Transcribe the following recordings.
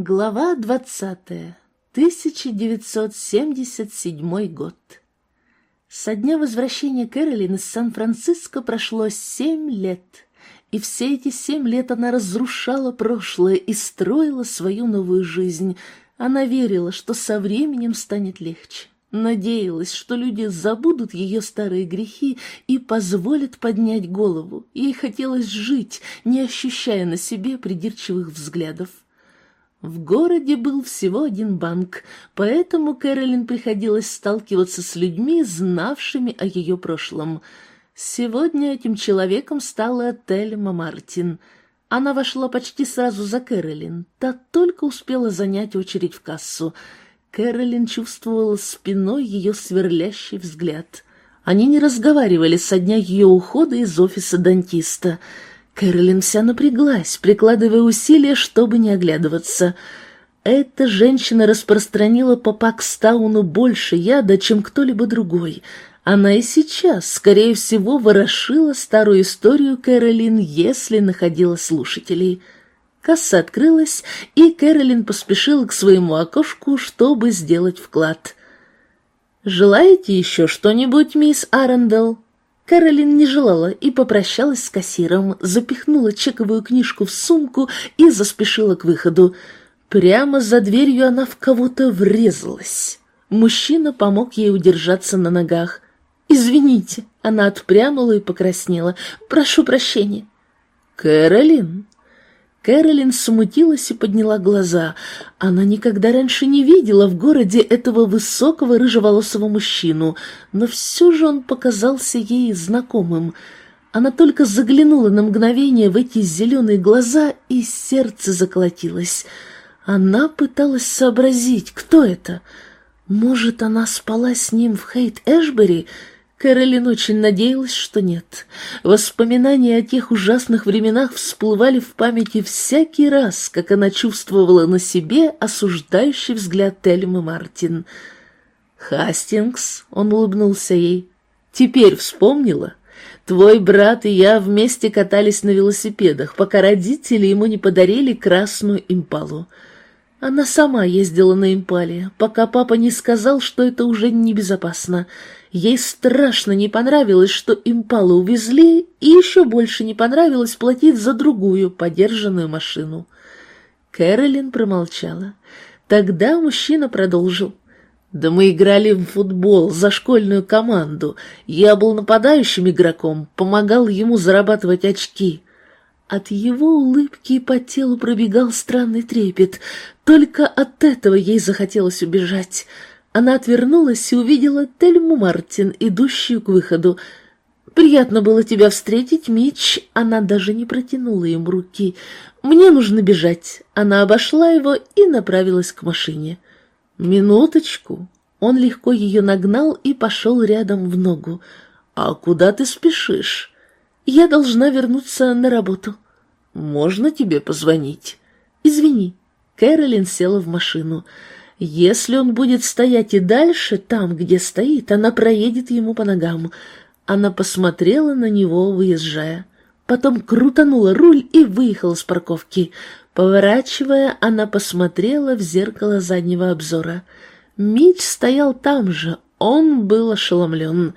Глава двадцатая. 1977 год. Со дня возвращения Кэролин из Сан-Франциско прошло семь лет, и все эти семь лет она разрушала прошлое и строила свою новую жизнь. Она верила, что со временем станет легче. Надеялась, что люди забудут ее старые грехи и позволят поднять голову. Ей хотелось жить, не ощущая на себе придирчивых взглядов. В городе был всего один банк, поэтому Кэролин приходилось сталкиваться с людьми, знавшими о ее прошлом. Сегодня этим человеком стала Тельма Мартин. Она вошла почти сразу за Кэролин, та только успела занять очередь в кассу — Кэролин чувствовала спиной ее сверлящий взгляд. Они не разговаривали со дня ее ухода из офиса дантиста. Кэролин вся напряглась, прикладывая усилия, чтобы не оглядываться. Эта женщина распространила по Пакстауну больше яда, чем кто-либо другой. Она и сейчас, скорее всего, ворошила старую историю Кэролин, если находила слушателей — Касса открылась, и Кэролин поспешила к своему окошку, чтобы сделать вклад. «Желаете еще что-нибудь, мисс Арендел?» Кэролин не желала и попрощалась с кассиром, запихнула чековую книжку в сумку и заспешила к выходу. Прямо за дверью она в кого-то врезалась. Мужчина помог ей удержаться на ногах. «Извините», — она отпрянула и покраснела. «Прошу прощения». «Кэролин», Кэролин смутилась и подняла глаза. Она никогда раньше не видела в городе этого высокого рыжеволосого мужчину, но все же он показался ей знакомым. Она только заглянула на мгновение в эти зеленые глаза, и сердце заколотилось. Она пыталась сообразить, кто это. Может, она спала с ним в Хейт-Эшбери, Кэролин очень надеялась, что нет. Воспоминания о тех ужасных временах всплывали в памяти всякий раз, как она чувствовала на себе осуждающий взгляд Тельмы Мартин. «Хастингс», — он улыбнулся ей, — «теперь вспомнила? Твой брат и я вместе катались на велосипедах, пока родители ему не подарили красную импалу». Она сама ездила на импале, пока папа не сказал, что это уже небезопасно. Ей страшно не понравилось, что импалу увезли, и еще больше не понравилось платить за другую подержанную машину. Кэролин промолчала. Тогда мужчина продолжил. «Да мы играли в футбол за школьную команду. Я был нападающим игроком, помогал ему зарабатывать очки». От его улыбки по телу пробегал странный трепет. Только от этого ей захотелось убежать. Она отвернулась и увидела Тельму Мартин, идущую к выходу. «Приятно было тебя встретить, Мич». Она даже не протянула им руки. «Мне нужно бежать». Она обошла его и направилась к машине. «Минуточку». Он легко ее нагнал и пошел рядом в ногу. «А куда ты спешишь?» «Я должна вернуться на работу». «Можно тебе позвонить?» «Извини». Кэролин села в машину. Если он будет стоять и дальше, там, где стоит, она проедет ему по ногам. Она посмотрела на него, выезжая. Потом крутанула руль и выехала с парковки. Поворачивая, она посмотрела в зеркало заднего обзора. Мич стоял там же, он был ошеломлен.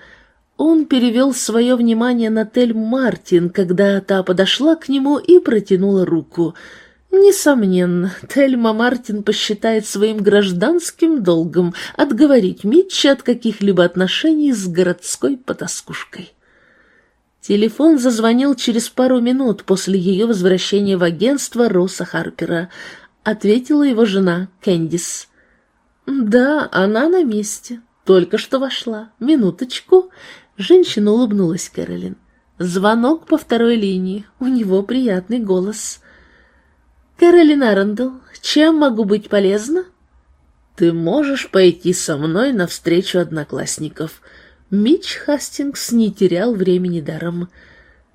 Он перевел свое внимание на Тель Мартин, когда та подошла к нему и протянула руку — Несомненно, Тельма Мартин посчитает своим гражданским долгом отговорить Митча от каких-либо отношений с городской потаскушкой. Телефон зазвонил через пару минут после ее возвращения в агентство Росса Харпера. Ответила его жена, Кэндис. «Да, она на месте. Только что вошла. Минуточку». Женщина улыбнулась Кэролин. «Звонок по второй линии. У него приятный голос». «Кэролин Арендел, чем могу быть полезна?» «Ты можешь пойти со мной навстречу одноклассников». Митч Хастингс не терял времени даром.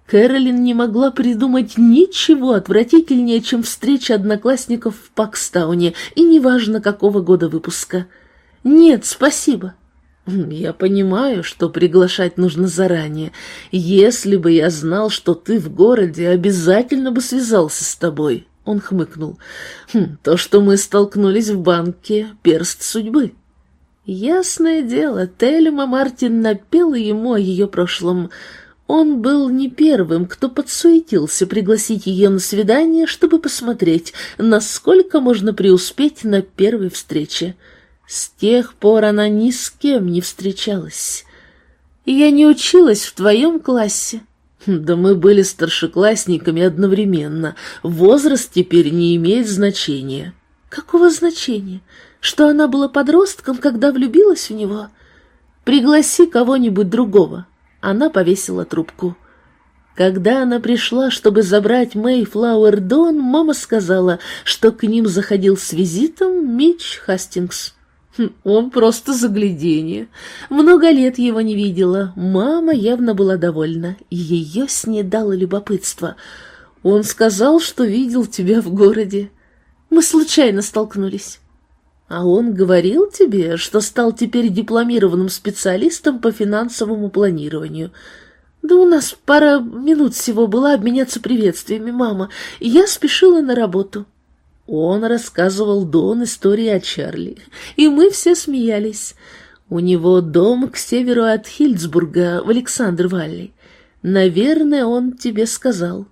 Кэролин не могла придумать ничего отвратительнее, чем встреча одноклассников в Пакстауне, и неважно, какого года выпуска. «Нет, спасибо». «Я понимаю, что приглашать нужно заранее. Если бы я знал, что ты в городе, обязательно бы связался с тобой. Он хмыкнул. «Хм, «То, что мы столкнулись в банке, перст судьбы». Ясное дело, Тельма Мартин напела ему о ее прошлом. Он был не первым, кто подсуетился пригласить ее на свидание, чтобы посмотреть, насколько можно преуспеть на первой встрече. С тех пор она ни с кем не встречалась. «Я не училась в твоем классе», да мы были старшеклассниками одновременно. Возраст теперь не имеет значения. Какого значения? Что она была подростком, когда влюбилась в него? Пригласи кого-нибудь другого. Она повесила трубку. Когда она пришла, чтобы забрать Мэй Флауэр Дон, мама сказала, что к ним заходил с визитом Митч Хастингс. Хм, он просто загляденье. Много лет его не видела. Мама явно была довольна. Ее снедало любопытство. Он сказал, что видел тебя в городе. Мы случайно столкнулись. А он говорил тебе, что стал теперь дипломированным специалистом по финансовому планированию. Да у нас пара минут всего была обменяться приветствиями, мама, и я спешила на работу. Он рассказывал Дон истории о Чарли, и мы все смеялись. У него дом к северу от Хильдсбурга в Александр-Валли. Наверное, он тебе сказал.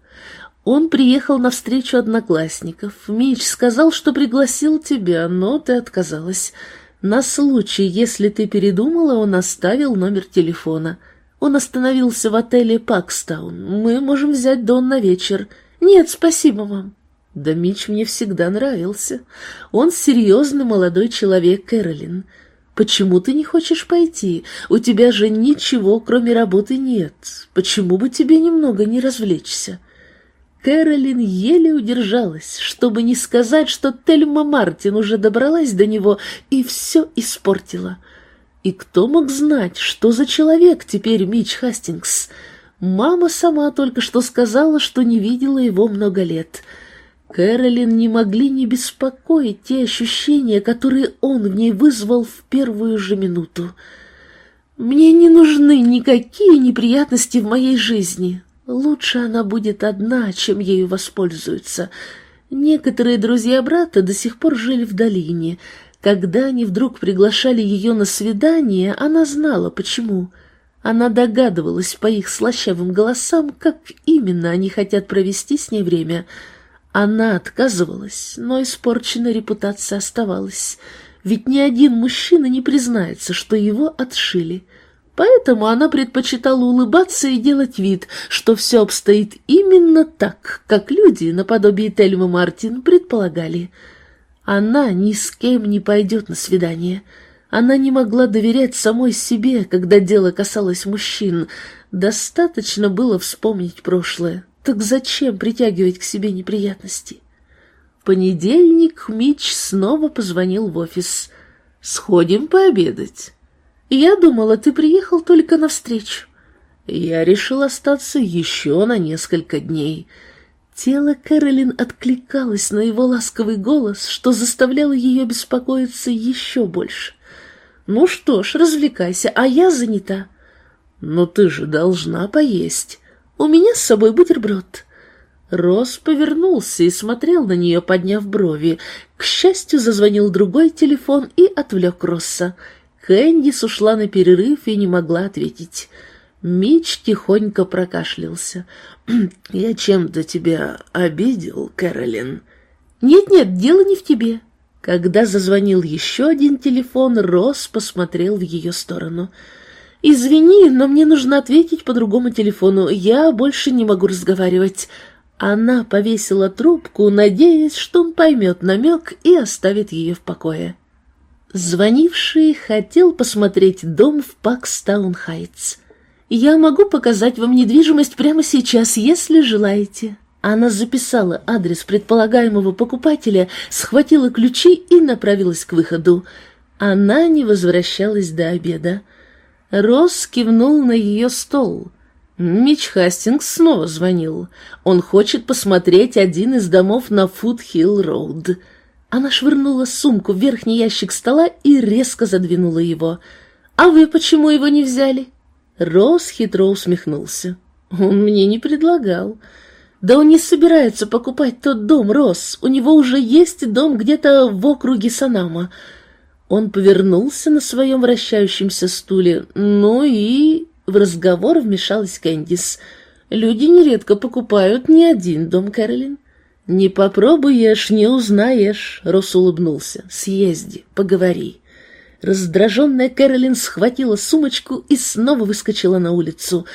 Он приехал на встречу одноклассников. Мич сказал, что пригласил тебя, но ты отказалась. На случай, если ты передумала, он оставил номер телефона. Он остановился в отеле Пакстаун. Мы можем взять Дон на вечер. Нет, спасибо вам. Да Мич мне всегда нравился. Он серьезный молодой человек, Кэролин. Почему ты не хочешь пойти? У тебя же ничего, кроме работы, нет. Почему бы тебе немного не развлечься?» Кэролин еле удержалась, чтобы не сказать, что Тельма Мартин уже добралась до него и все испортила. И кто мог знать, что за человек теперь Мич Хастингс? Мама сама только что сказала, что не видела его много лет — Кэролин не могли не беспокоить те ощущения, которые он в ней вызвал в первую же минуту. «Мне не нужны никакие неприятности в моей жизни. Лучше она будет одна, чем ею воспользуются. Некоторые друзья брата до сих пор жили в долине. Когда они вдруг приглашали ее на свидание, она знала, почему». Она догадывалась по их слащавым голосам, как именно они хотят провести с ней время — она отказывалась, но испорченная репутация оставалась, ведь ни один мужчина не признается, что его отшили. Поэтому она предпочитала улыбаться и делать вид, что все обстоит именно так, как люди, наподобие Тельмы Мартин, предполагали. Она ни с кем не пойдет на свидание. Она не могла доверять самой себе, когда дело касалось мужчин. Достаточно было вспомнить прошлое. Так зачем притягивать к себе неприятности? В понедельник Мич снова позвонил в офис. «Сходим пообедать». «Я думала, ты приехал только навстречу». Я решил остаться еще на несколько дней. Тело Кэролин откликалось на его ласковый голос, что заставляло ее беспокоиться еще больше. «Ну что ж, развлекайся, а я занята». «Но ты же должна поесть». У меня с собой бутерброд». Рос повернулся и смотрел на нее, подняв брови. К счастью, зазвонил другой телефон и отвлек Росса. Кэндис ушла на перерыв и не могла ответить. Мич тихонько прокашлялся. «Я чем-то тебя обидел, Кэролин?» «Нет-нет, дело не в тебе». Когда зазвонил еще один телефон, Росс посмотрел в ее сторону. «Я «Извини, но мне нужно ответить по другому телефону. Я больше не могу разговаривать». Она повесила трубку, надеясь, что он поймет намек и оставит ее в покое. Звонивший хотел посмотреть дом в Пакстаун-Хайтс. «Я могу показать вам недвижимость прямо сейчас, если желаете». Она записала адрес предполагаемого покупателя, схватила ключи и направилась к выходу. Она не возвращалась до обеда. Росс кивнул на ее стол. Мич Хастингс снова звонил. Он хочет посмотреть один из домов на Фудхилл-Роуд. Она швырнула сумку в верхний ящик стола и резко задвинула его. «А вы почему его не взяли?» Росс хитро усмехнулся. «Он мне не предлагал». Да он не собирается покупать тот дом, Рос. У него уже есть дом где-то в округе Санама. Он повернулся на своем вращающемся стуле. Ну и... В разговор вмешалась Кэндис. «Люди нередко покупают не один дом, Кэролин. «Не попробуешь, не узнаешь», — Рос улыбнулся. «Съезди, поговори». Раздраженная Кэролин схватила сумочку и снова выскочила на улицу.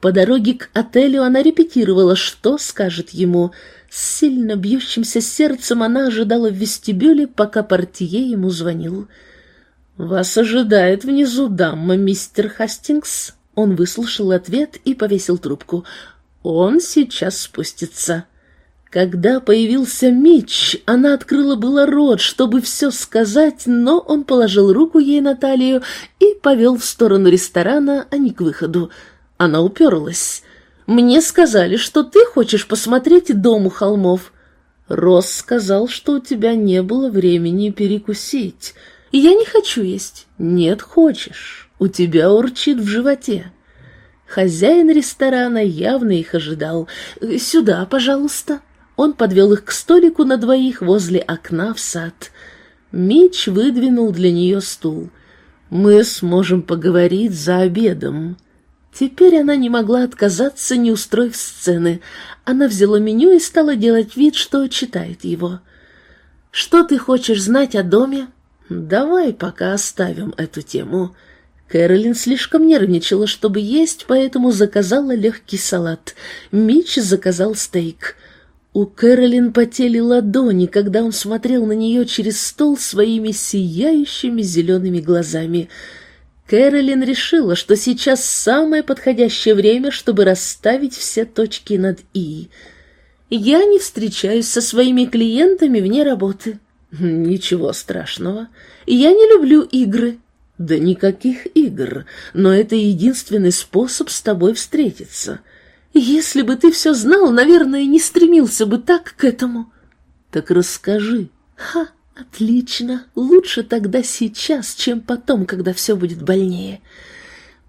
По дороге к отелю она репетировала, что скажет ему. С сильно бьющимся сердцем она ожидала в вестибюле, пока портье ему звонил. «Вас ожидает внизу дама, мистер Хастингс». Он выслушал ответ и повесил трубку. «Он сейчас спустится». Когда появился Мич, она открыла было рот, чтобы все сказать, но он положил руку ей на талию и повел в сторону ресторана, а не к выходу. Она уперлась. «Мне сказали, что ты хочешь посмотреть дом у холмов». Росс сказал, что у тебя не было времени перекусить. «Я не хочу есть». «Нет, хочешь. У тебя урчит в животе». Хозяин ресторана явно их ожидал. «Сюда, пожалуйста». Он подвел их к столику на двоих возле окна в сад. Мич выдвинул для нее стул. «Мы сможем поговорить за обедом». Теперь она не могла отказаться, не устроив сцены. Она взяла меню и стала делать вид, что читает его. «Что ты хочешь знать о доме?» «Давай пока оставим эту тему». Кэролин слишком нервничала, чтобы есть, поэтому заказала легкий салат. Мич заказал стейк. У Кэролин потели ладони, когда он смотрел на нее через стол своими сияющими зелеными глазами. Кэролин решила, что сейчас самое подходящее время, чтобы расставить все точки над «и». «Я не встречаюсь со своими клиентами вне работы». «Ничего страшного. Я не люблю игры». «Да никаких игр, но это единственный способ с тобой встретиться». Если бы ты все знал, наверное, не стремился бы так к этому. Так расскажи. Ха, отлично. Лучше тогда сейчас, чем потом, когда все будет больнее.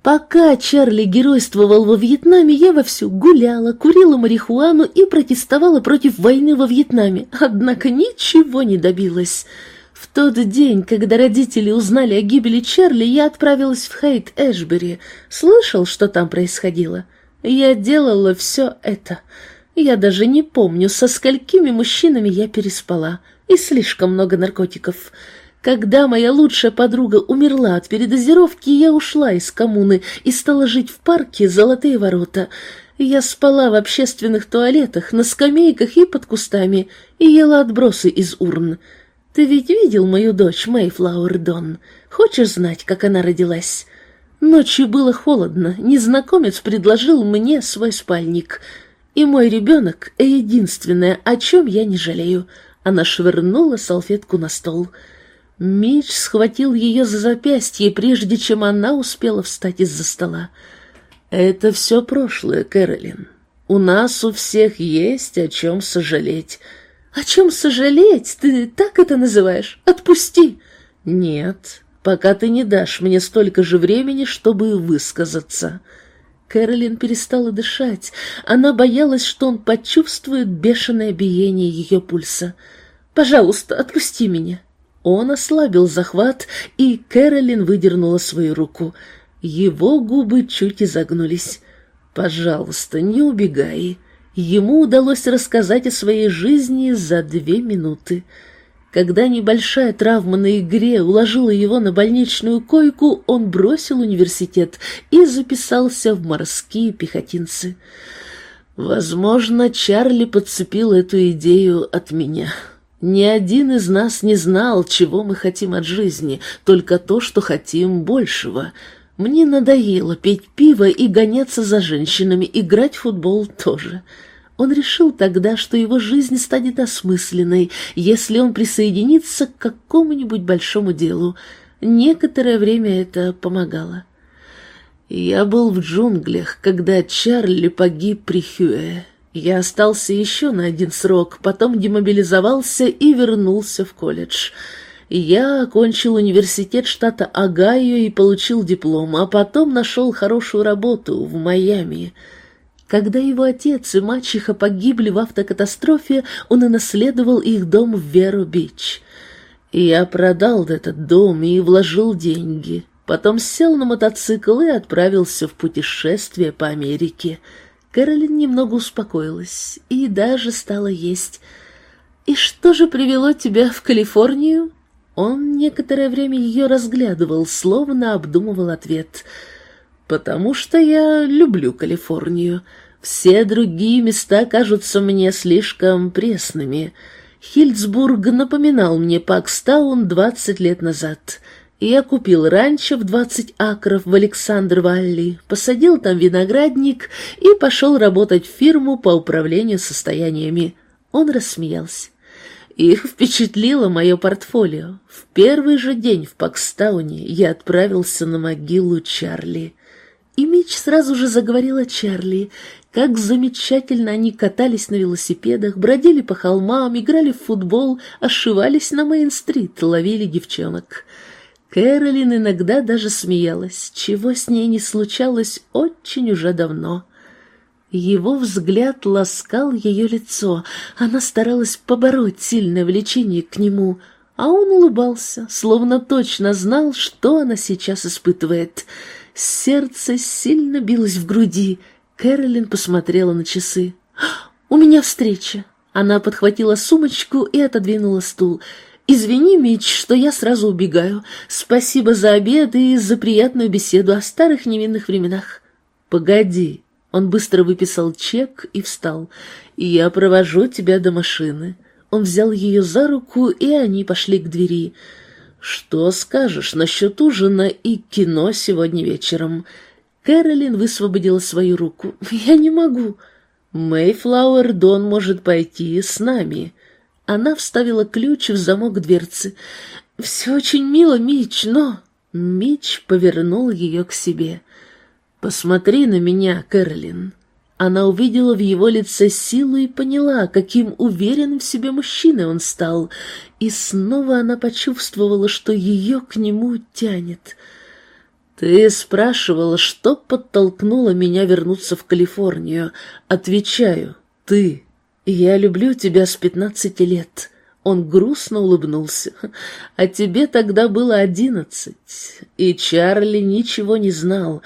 Пока Чарли геройствовал во Вьетнаме, я вовсю гуляла, курила марихуану и протестовала против войны во Вьетнаме, однако ничего не добилась. В тот день, когда родители узнали о гибели Чарли, я отправилась в Хейт-Эшбери. Слышал, что там происходило?» Я делала все это. Я даже не помню, со сколькими мужчинами я переспала. И слишком много наркотиков. Когда моя лучшая подруга умерла от передозировки, я ушла из коммуны и стала жить в парке «Золотые ворота». Я спала в общественных туалетах, на скамейках и под кустами, и ела отбросы из урн. Ты ведь видел мою дочь Мэйфлауэр Дон? Хочешь знать, как она родилась?» Ночью было холодно, незнакомец предложил мне свой спальник. И мой ребенок — единственное, о чем я не жалею. Она швырнула салфетку на стол. Мич схватил ее за запястье, прежде чем она успела встать из-за стола. «Это все прошлое, Кэролин. У нас у всех есть о чем сожалеть». «О чем сожалеть? Ты так это называешь? Отпусти!» «Нет, пока ты не дашь мне столько же времени, чтобы высказаться». Кэролин перестала дышать. Она боялась, что он почувствует бешеное биение ее пульса. «Пожалуйста, отпусти меня». Он ослабил захват, и Кэролин выдернула свою руку. Его губы чуть изогнулись. «Пожалуйста, не убегай». Ему удалось рассказать о своей жизни за две минуты. Когда небольшая травма на игре уложила его на больничную койку, он бросил университет и записался в морские пехотинцы. Возможно, Чарли подцепил эту идею от меня. Ни один из нас не знал, чего мы хотим от жизни, только то, что хотим большего. Мне надоело пить пиво и гоняться за женщинами, играть в футбол тоже. Он решил тогда, что его жизнь станет осмысленной, если он присоединится к какому-нибудь большому делу. Некоторое время это помогало. Я был в джунглях, когда Чарли погиб при Хюэ. Я остался еще на один срок, потом демобилизовался и вернулся в колледж. Я окончил университет штата Огайо и получил диплом, а потом нашел хорошую работу в Майами — Когда его отец и мачеха погибли в автокатастрофе, он и наследовал их дом в Веру-Бич. Я продал этот дом и вложил деньги. Потом сел на мотоцикл и отправился в путешествие по Америке. Кэролин немного успокоилась и даже стала есть. «И что же привело тебя в Калифорнию?» Он некоторое время ее разглядывал, словно обдумывал ответ — потому что я люблю Калифорнию. Все другие места кажутся мне слишком пресными. Хильдсбург напоминал мне Пакстаун двадцать лет назад. Я купил ранчо в двадцать акров в Александр-Валли, посадил там виноградник и пошел работать в фирму по управлению состояниями. Он рассмеялся. Их впечатлило мое портфолио. В первый же день в Пакстауне я отправился на могилу Чарли. И Мич сразу же заговорил о Чарли, как замечательно они катались на велосипедах, бродили по холмам, играли в футбол, ошивались на Мейн-стрит, ловили девчонок. Кэролин иногда даже смеялась, чего с ней не случалось очень уже давно. Его взгляд ласкал ее лицо, она старалась побороть сильное влечение к нему, а он улыбался, словно точно знал, что она сейчас испытывает — Сердце сильно билось в груди. Кэролин посмотрела на часы. «У меня встреча». Она подхватила сумочку и отодвинула стул. «Извини, Мич, что я сразу убегаю. Спасибо за обед и за приятную беседу о старых невинных временах». «Погоди». Он быстро выписал чек и встал. «Я провожу тебя до машины». Он взял ее за руку, и они пошли к двери. «Что скажешь насчет ужина и кино сегодня вечером?» Кэролин высвободила свою руку. «Я не могу». «Мэйфлауэр Дон может пойти с нами». Она вставила ключ в замок дверцы. «Все очень мило, Мич, но...» Мич повернул ее к себе. «Посмотри на меня, Кэролин. Она увидела в его лице силу и поняла, каким уверенным в себе мужчиной он стал, и снова она почувствовала, что ее к нему тянет. «Ты спрашивала, что подтолкнуло меня вернуться в Калифорнию. Отвечаю, ты. Я люблю тебя с пятнадцати лет». Он грустно улыбнулся. «А тебе тогда было одиннадцать, и Чарли ничего не знал».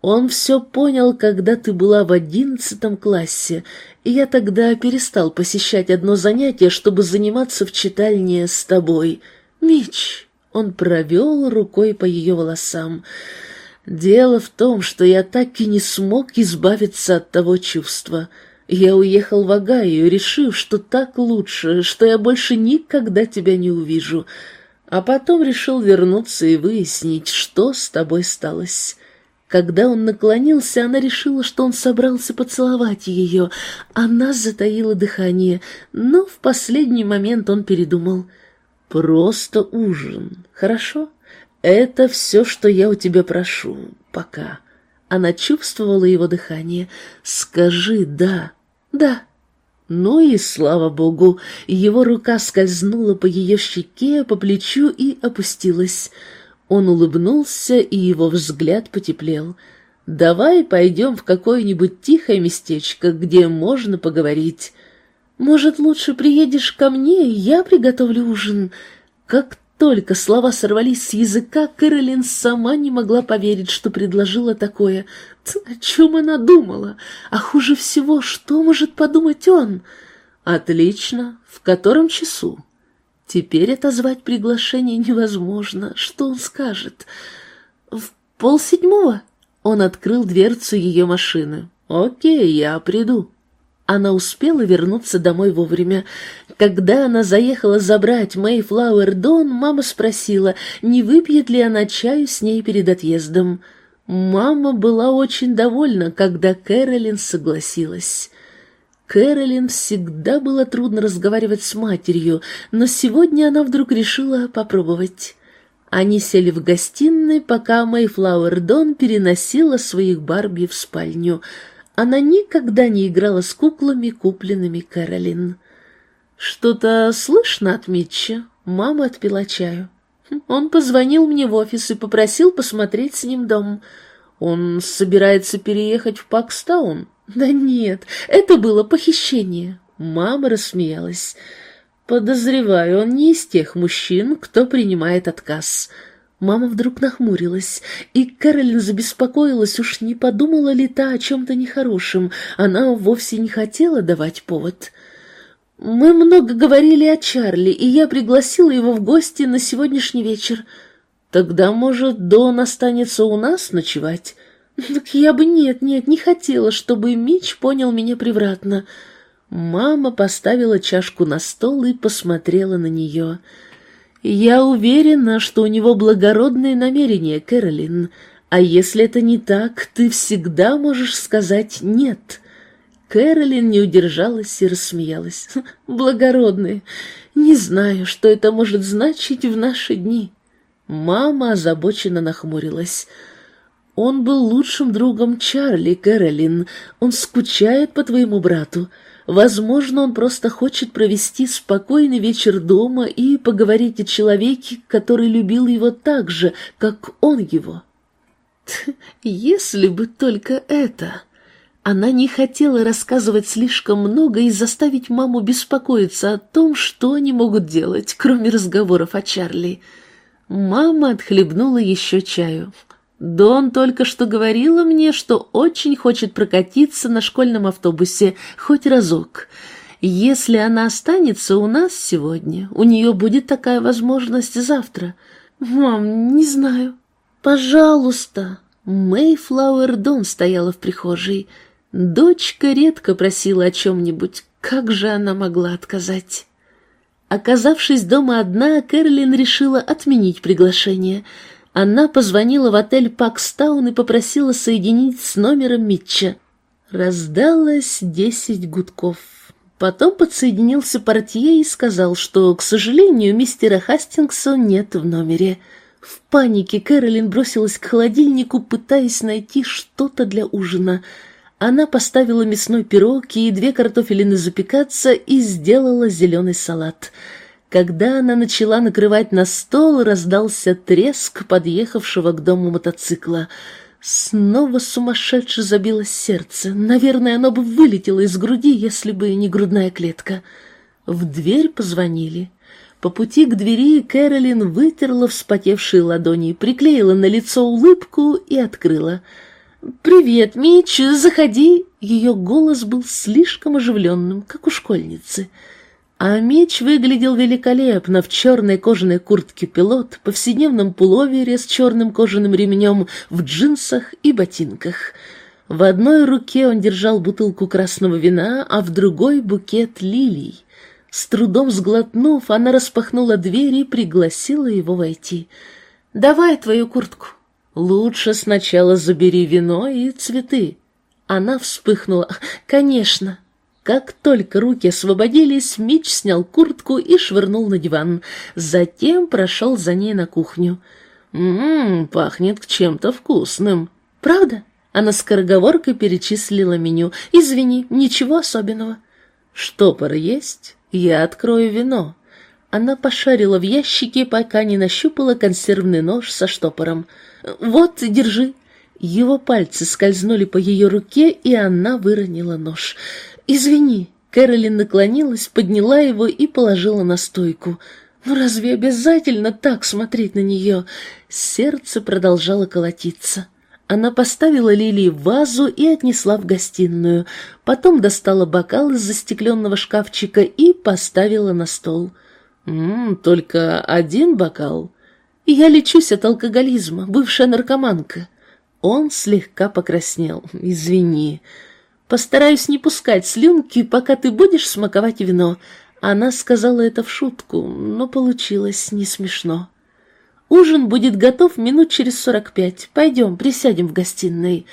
Он все понял, когда ты была в одиннадцатом классе, и я тогда перестал посещать одно занятие, чтобы заниматься в читальне с тобой. Мич, он провел рукой по ее волосам. Дело в том, что я так и не смог избавиться от того чувства. Я уехал в Огайо, решив, что так лучше, что я больше никогда тебя не увижу, а потом решил вернуться и выяснить, что с тобой сталось». Когда он наклонился, она решила, что он собрался поцеловать ее. Она затаила дыхание, но в последний момент он передумал. «Просто ужин, хорошо? Это все, что я у тебя прошу. Пока». Она чувствовала его дыхание. «Скажи «да». «Да». Ну и, слава богу, его рука скользнула по ее щеке, по плечу и опустилась. Он улыбнулся, и его взгляд потеплел. «Давай пойдем в какое-нибудь тихое местечко, где можно поговорить. Может, лучше приедешь ко мне, и я приготовлю ужин?» Как только слова сорвались с языка, Кэролин сама не могла поверить, что предложила такое. О чем она думала? А хуже всего, что может подумать он? «Отлично. В котором часу?» Теперь отозвать приглашение невозможно. Что он скажет? В полседьмого он открыл дверцу ее машины. «Окей, я приду». Она успела вернуться домой вовремя. Когда она заехала забрать Мэйфлауэр Дон, мама спросила, не выпьет ли она чаю с ней перед отъездом. Мама была очень довольна, когда Кэролин согласилась. Кэролин всегда было трудно разговаривать с матерью, но сегодня она вдруг решила попробовать. Они сели в гостиной, пока Мэйфлауэр Дон переносила своих Барби в спальню. Она никогда не играла с куклами, купленными Кэролин. «Что-то слышно от Митча?» Мама отпила чаю. Он позвонил мне в офис и попросил посмотреть с ним дом. Он собирается переехать в Пакстаун. Да нет, это было похищение. Мама рассмеялась. Подозреваю, он не из тех мужчин, кто принимает отказ. Мама вдруг нахмурилась, и Кэролин забеспокоилась, уж не подумала ли та о чем-то нехорошем. Она вовсе не хотела давать повод. «Мы много говорили о Чарли, и я пригласила его в гости на сегодняшний вечер. Тогда, может, Дон останется у нас ночевать?» «Так я бы нет, нет, не хотела, чтобы Мич понял меня превратно». Мама поставила чашку на стол и посмотрела на нее. «Я уверена, что у него благородные намерения, Кэролин. А если это не так, ты всегда можешь сказать «нет». Кэролин не удержалась и рассмеялась. «Благородные. Не знаю, что это может значить в наши дни». Мама озабоченно нахмурилась. «Он был лучшим другом Чарли, Кэролин. Он скучает по твоему брату. Возможно, он просто хочет провести спокойный вечер дома и поговорить о человеке, который любил его так же, как он его. Если бы только это... Она не хотела рассказывать слишком много и заставить маму беспокоиться о том, что они могут делать, кроме разговоров о Чарли. Мама отхлебнула еще чаю. Дон только что говорила мне, что очень хочет прокатиться на школьном автобусе хоть разок. Если она останется у нас сегодня, у нее будет такая возможность завтра. Мам, не знаю. Пожалуйста. Мэйфлауэр Дон стояла в прихожей. Дочка редко просила о чем-нибудь. Как же она могла отказать? Оказавшись дома одна, Кэролин решила отменить приглашение — она позвонила в отель «Пакстаун» и попросила соединить с номером Митча. Раздалось десять гудков. Потом подсоединился портье и сказал, что, к сожалению, мистера Хастингса нет в номере. В панике Кэролин бросилась к холодильнику, пытаясь найти что-то для ужина. Она поставила мясной пирог и две картофелины запекаться и сделала зеленый салат — когда она начала накрывать на стол, раздался треск подъехавшего к дому мотоцикла. Снова сумасшедше забилось сердце. Наверное, оно бы вылетело из груди, если бы не грудная клетка. В дверь позвонили. По пути к двери Кэролин вытерла вспотевшие ладони, приклеила на лицо улыбку и открыла. «Привет, Митч, заходи!» Ее голос был слишком оживленным, как у школьницы. А меч выглядел великолепно в черной кожаной куртке пилот, повседневном пуловере с черным кожаным ремнем, в джинсах и ботинках. В одной руке он держал бутылку красного вина, а в другой — букет лилий. С трудом сглотнув, она распахнула дверь и пригласила его войти. «Давай твою куртку». «Лучше сначала забери вино и цветы». Она вспыхнула. «Конечно». Как только руки освободились, Мич снял куртку и швырнул на диван. Затем прошел за ней на кухню. «Ммм, пахнет чем-то вкусным». «Правда?» Она скороговоркой перечислила меню. «Извини, ничего особенного». «Штопор есть? Я открою вино». Она пошарила в ящике, пока не нащупала консервный нож со штопором. «Вот, держи». Его пальцы скользнули по ее руке, и она выронила нож. «Извини». Кэролин наклонилась, подняла его и положила на стойку. «Ну разве обязательно так смотреть на нее?» Сердце продолжало колотиться. Она поставила Лилии в вазу и отнесла в гостиную. Потом достала бокал из застекленного шкафчика и поставила на стол. «М -м, «Только один бокал?» «Я лечусь от алкоголизма, бывшая наркоманка». Он слегка покраснел. «Извини». Постараюсь не пускать слюнки, пока ты будешь смаковать вино. Она сказала это в шутку, но получилось не смешно. Ужин будет готов минут через сорок пять. Пойдем, присядем в гостиной.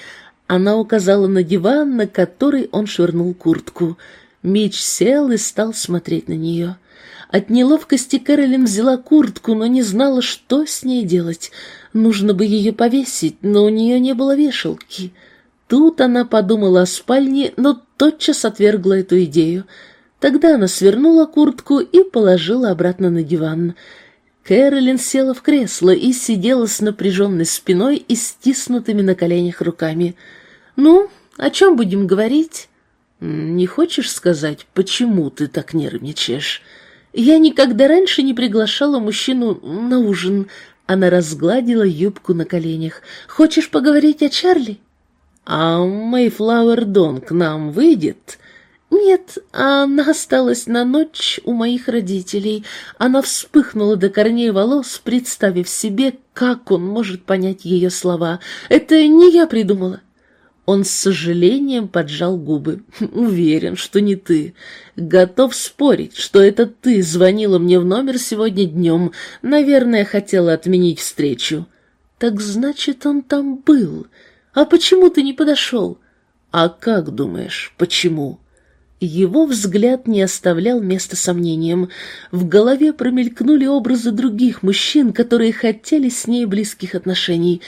Она указала на диван, на который он швырнул куртку. Мич сел и стал смотреть на нее. От неловкости Кэролин взяла куртку, но не знала, что с ней делать. Нужно бы ее повесить, но у нее не было вешалки. Тут она подумала о спальне, но тотчас отвергла эту идею. Тогда она свернула куртку и положила обратно на диван. Кэролин села в кресло и сидела с напряженной спиной и стиснутыми на коленях руками. «Ну, О чем будем говорить?» «Не хочешь сказать, почему ты так нервничаешь?» «Я никогда раньше не приглашала мужчину на ужин». Она разгладила юбку на коленях. «Хочешь поговорить о Чарли?» «А Мэйфлауэр Дон к нам выйдет?» «Нет, она осталась на ночь у моих родителей. Она вспыхнула до корней волос, представив себе, как он может понять ее слова. Это не я придумала». Он с сожалением поджал губы. «Уверен, что не ты. Готов спорить, что это ты звонила мне в номер сегодня днем. Наверное, хотела отменить встречу». «Так значит, он там был. А почему ты не подошел?» «А как думаешь, почему?» Его взгляд не оставлял места сомнениям. В голове промелькнули образы других мужчин, которые хотели с ней близких отношений.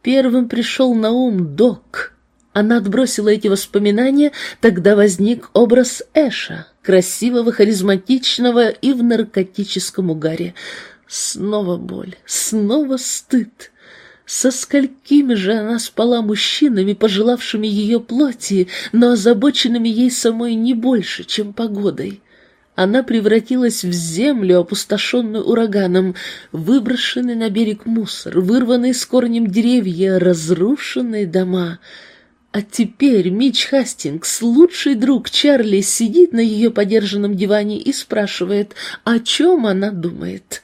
Первым пришел на ум Док. Она отбросила эти воспоминания, тогда возник образ Эша, красивого, харизматичного и в наркотическом угаре. Снова боль, снова стыд. Со сколькими же она спала мужчинами, пожелавшими ее плоти, но озабоченными ей самой не больше, чем погодой. Она превратилась в землю, опустошенную ураганом, выброшенный на берег мусор, вырванные с корнем деревья, разрушенные дома. А теперь Мич Хастингс, лучший друг Чарли, сидит на ее подержанном диване и спрашивает, о чем она думает.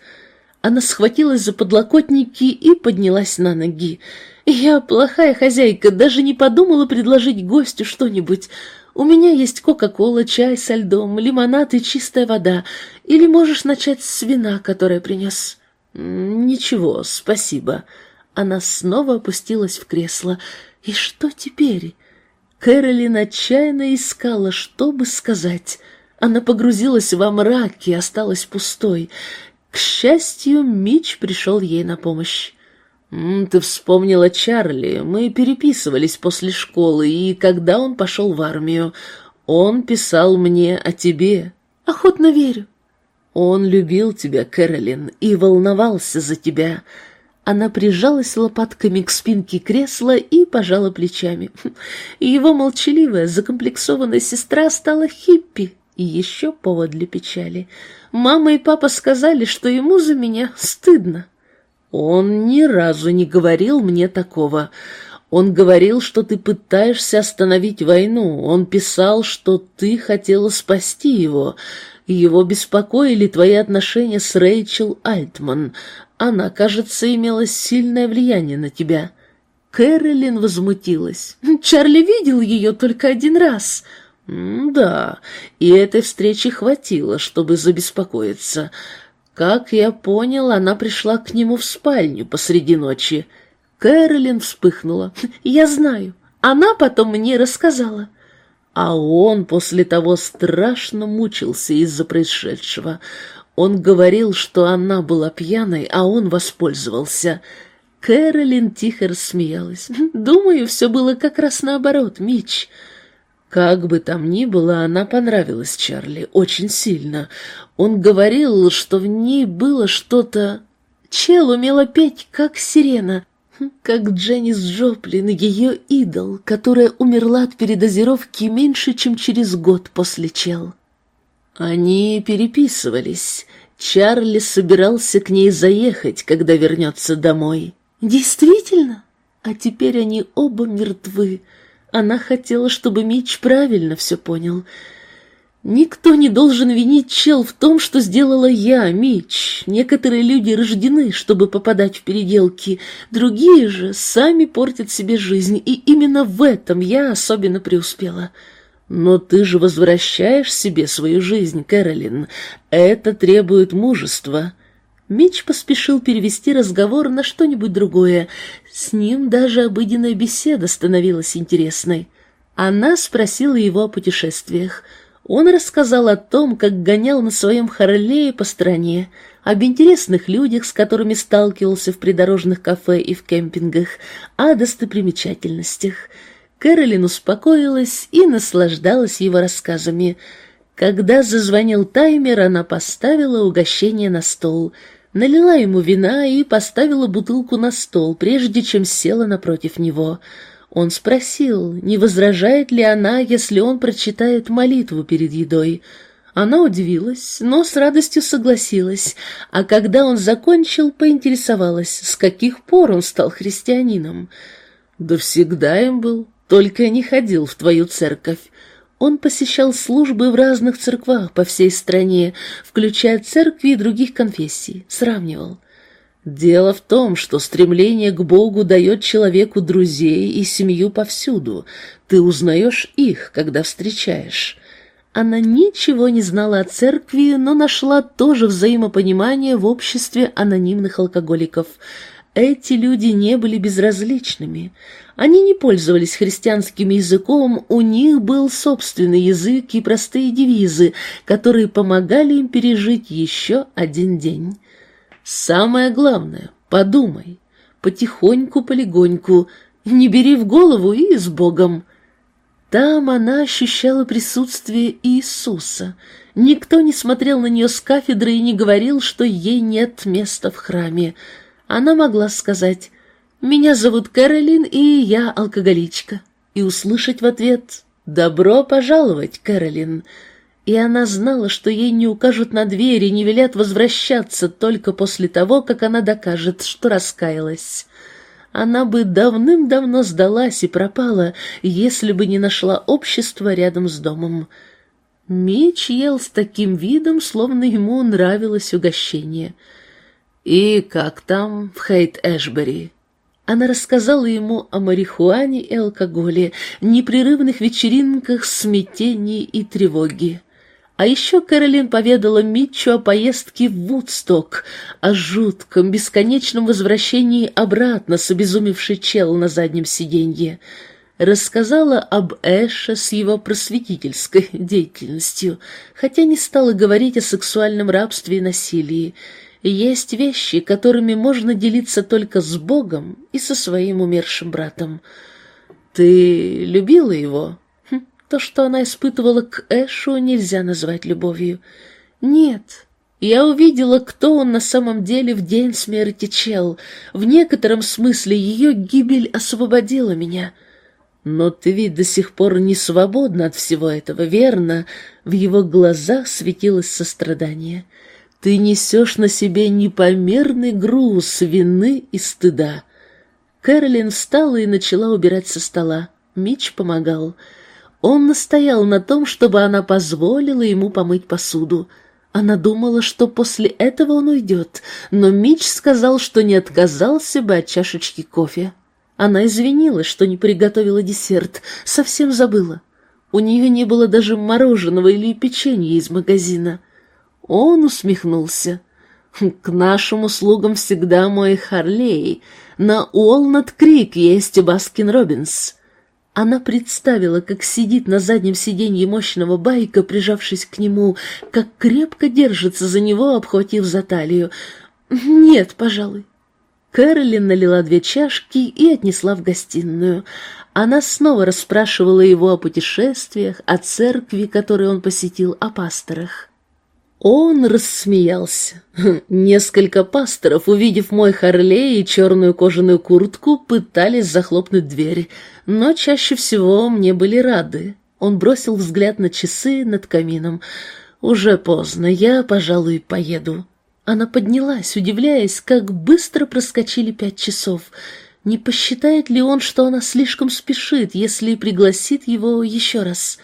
Она схватилась за подлокотники и поднялась на ноги. «Я плохая хозяйка, даже не подумала предложить гостю что-нибудь. У меня есть кока-кола, чай со льдом, лимонад и чистая вода. Или можешь начать с вина, которое принес?» «Ничего, спасибо». Она снова опустилась в кресло. «И что теперь?» Кэролин отчаянно искала, что бы сказать. Она погрузилась во мрак и осталась пустой. К счастью, Мич пришел ей на помощь. «Ты вспомнила Чарли. Мы переписывались после школы, и когда он пошел в армию, он писал мне о тебе». «Охотно верю». «Он любил тебя, Кэролин, и волновался за тебя». Она прижалась лопатками к спинке кресла и пожала плечами. Его молчаливая, закомплексованная сестра стала хиппи, и еще повод для печали. Мама и папа сказали, что ему за меня стыдно. Он ни разу не говорил мне такого. Он говорил, что ты пытаешься остановить войну. Он писал, что ты хотела спасти его. Его беспокоили твои отношения с Рэйчел Альтман. Она, кажется, имела сильное влияние на тебя. Кэролин возмутилась. Чарли видел ее только один раз — «Да, и этой встречи хватило, чтобы забеспокоиться. Как я понял, она пришла к нему в спальню посреди ночи». Кэролин вспыхнула. «Я знаю. Она потом мне рассказала». А он после того страшно мучился из-за происшедшего. Он говорил, что она была пьяной, а он воспользовался. Кэролин тихо рассмеялась. «Думаю, все было как раз наоборот, Мич». Как бы там ни было, она понравилась Чарли очень сильно. Он говорил, что в ней было что-то... Чел умела петь, как сирена, как Дженнис Джоплин, ее идол, которая умерла от передозировки меньше, чем через год после Чел. Они переписывались. Чарли собирался к ней заехать, когда вернется домой. «Действительно? А теперь они оба мертвы». Она хотела, чтобы Мич правильно все понял. Никто не должен винить Чел в том, что сделала я, Мич. Некоторые люди рождены, чтобы попадать в переделки, другие же сами портят себе жизнь, и именно в этом я особенно преуспела. Но ты же возвращаешь себе свою жизнь, Кэролин. Это требует мужества. Мич поспешил перевести разговор на что-нибудь другое. С ним даже обыденная беседа становилась интересной. Она спросила его о путешествиях. Он рассказал о том, как гонял на своем Харлее по стране, об интересных людях, с которыми сталкивался в придорожных кафе и в кемпингах, о достопримечательностях. Кэролин успокоилась и наслаждалась его рассказами. Когда зазвонил таймер, она поставила угощение на стол — налила ему вина и поставила бутылку на стол, прежде чем села напротив него. Он спросил, не возражает ли она, если он прочитает молитву перед едой. Она удивилась, но с радостью согласилась, а когда он закончил, поинтересовалась, с каких пор он стал христианином. «Да всегда им был, только не ходил в твою церковь. Он посещал службы в разных церквах по всей стране, включая церкви других конфессий, сравнивал. Дело в том, что стремление к Богу дает человеку друзей и семью повсюду. Ты узнаешь их, когда встречаешь. Она ничего не знала о церкви, но нашла тоже взаимопонимание в обществе анонимных алкоголиков. Эти люди не были безразличными. Они не пользовались христианским языком, у них был собственный язык и простые девизы, которые помогали им пережить еще один день. Самое главное — подумай, потихоньку, полегоньку, не бери в голову и с Богом. Там она ощущала присутствие Иисуса. Никто не смотрел на нее с кафедры и не говорил, что ей нет места в храме. Она могла сказать «Меня зовут Кэролин, и я алкоголичка», и услышать в ответ «Добро пожаловать, Кэролин», и она знала, что ей не укажут на дверь и не велят возвращаться только после того, как она докажет, что раскаялась. Она бы давным-давно сдалась и пропала, если бы не нашла общество рядом с домом. Меч ел с таким видом, словно ему нравилось угощение. «И как там в Хейт-Эшбери?» Она рассказала ему о марихуане и алкоголе, непрерывных вечеринках, смятении и тревоге. А еще Кэролин поведала Митчу о поездке в Вудсток, о жутком, бесконечном возвращении обратно с обезумевшей чел на заднем сиденье. Рассказала об Эше с его просветительской деятельностью, хотя не стала говорить о сексуальном рабстве и насилии, есть вещи, которыми можно делиться только с Богом и со своим умершим братом. Ты любила его? Хм, то, что она испытывала к Эшу, нельзя назвать любовью. Нет, я увидела, кто он на самом деле в день смерти Чел. В некотором смысле ее гибель освободила меня. Но ты ведь до сих пор не свободна от всего этого, верно? В его глазах светилось сострадание. — ты несешь на себе непомерный груз вины и стыда. Кэролин встала и начала убирать со стола. Мич помогал. Он настоял на том, чтобы она позволила ему помыть посуду. Она думала, что после этого он уйдет, но Мич сказал, что не отказался бы от чашечки кофе. Она извинилась, что не приготовила десерт, совсем забыла. У нее не было даже мороженого или печенья из магазина. Он усмехнулся. «К нашим услугам всегда мой Харлей. На Уолнат-Крик есть Баскин-Робинс». Она представила, как сидит на заднем сиденье мощного байка, прижавшись к нему, как крепко держится за него, обхватив за талию. «Нет, пожалуй». Кэролин налила две чашки и отнесла в гостиную. Она снова расспрашивала его о путешествиях, о церкви, которую он посетил, о пасторах. Он рассмеялся. Несколько пасторов, увидев мой Харлей и черную кожаную куртку, пытались захлопнуть дверь, но чаще всего мне были рады. Он бросил взгляд на часы над камином. «Уже поздно, я, пожалуй, поеду». Она поднялась, удивляясь, как быстро проскочили пять часов. Не посчитает ли он, что она слишком спешит, если пригласит его еще раз?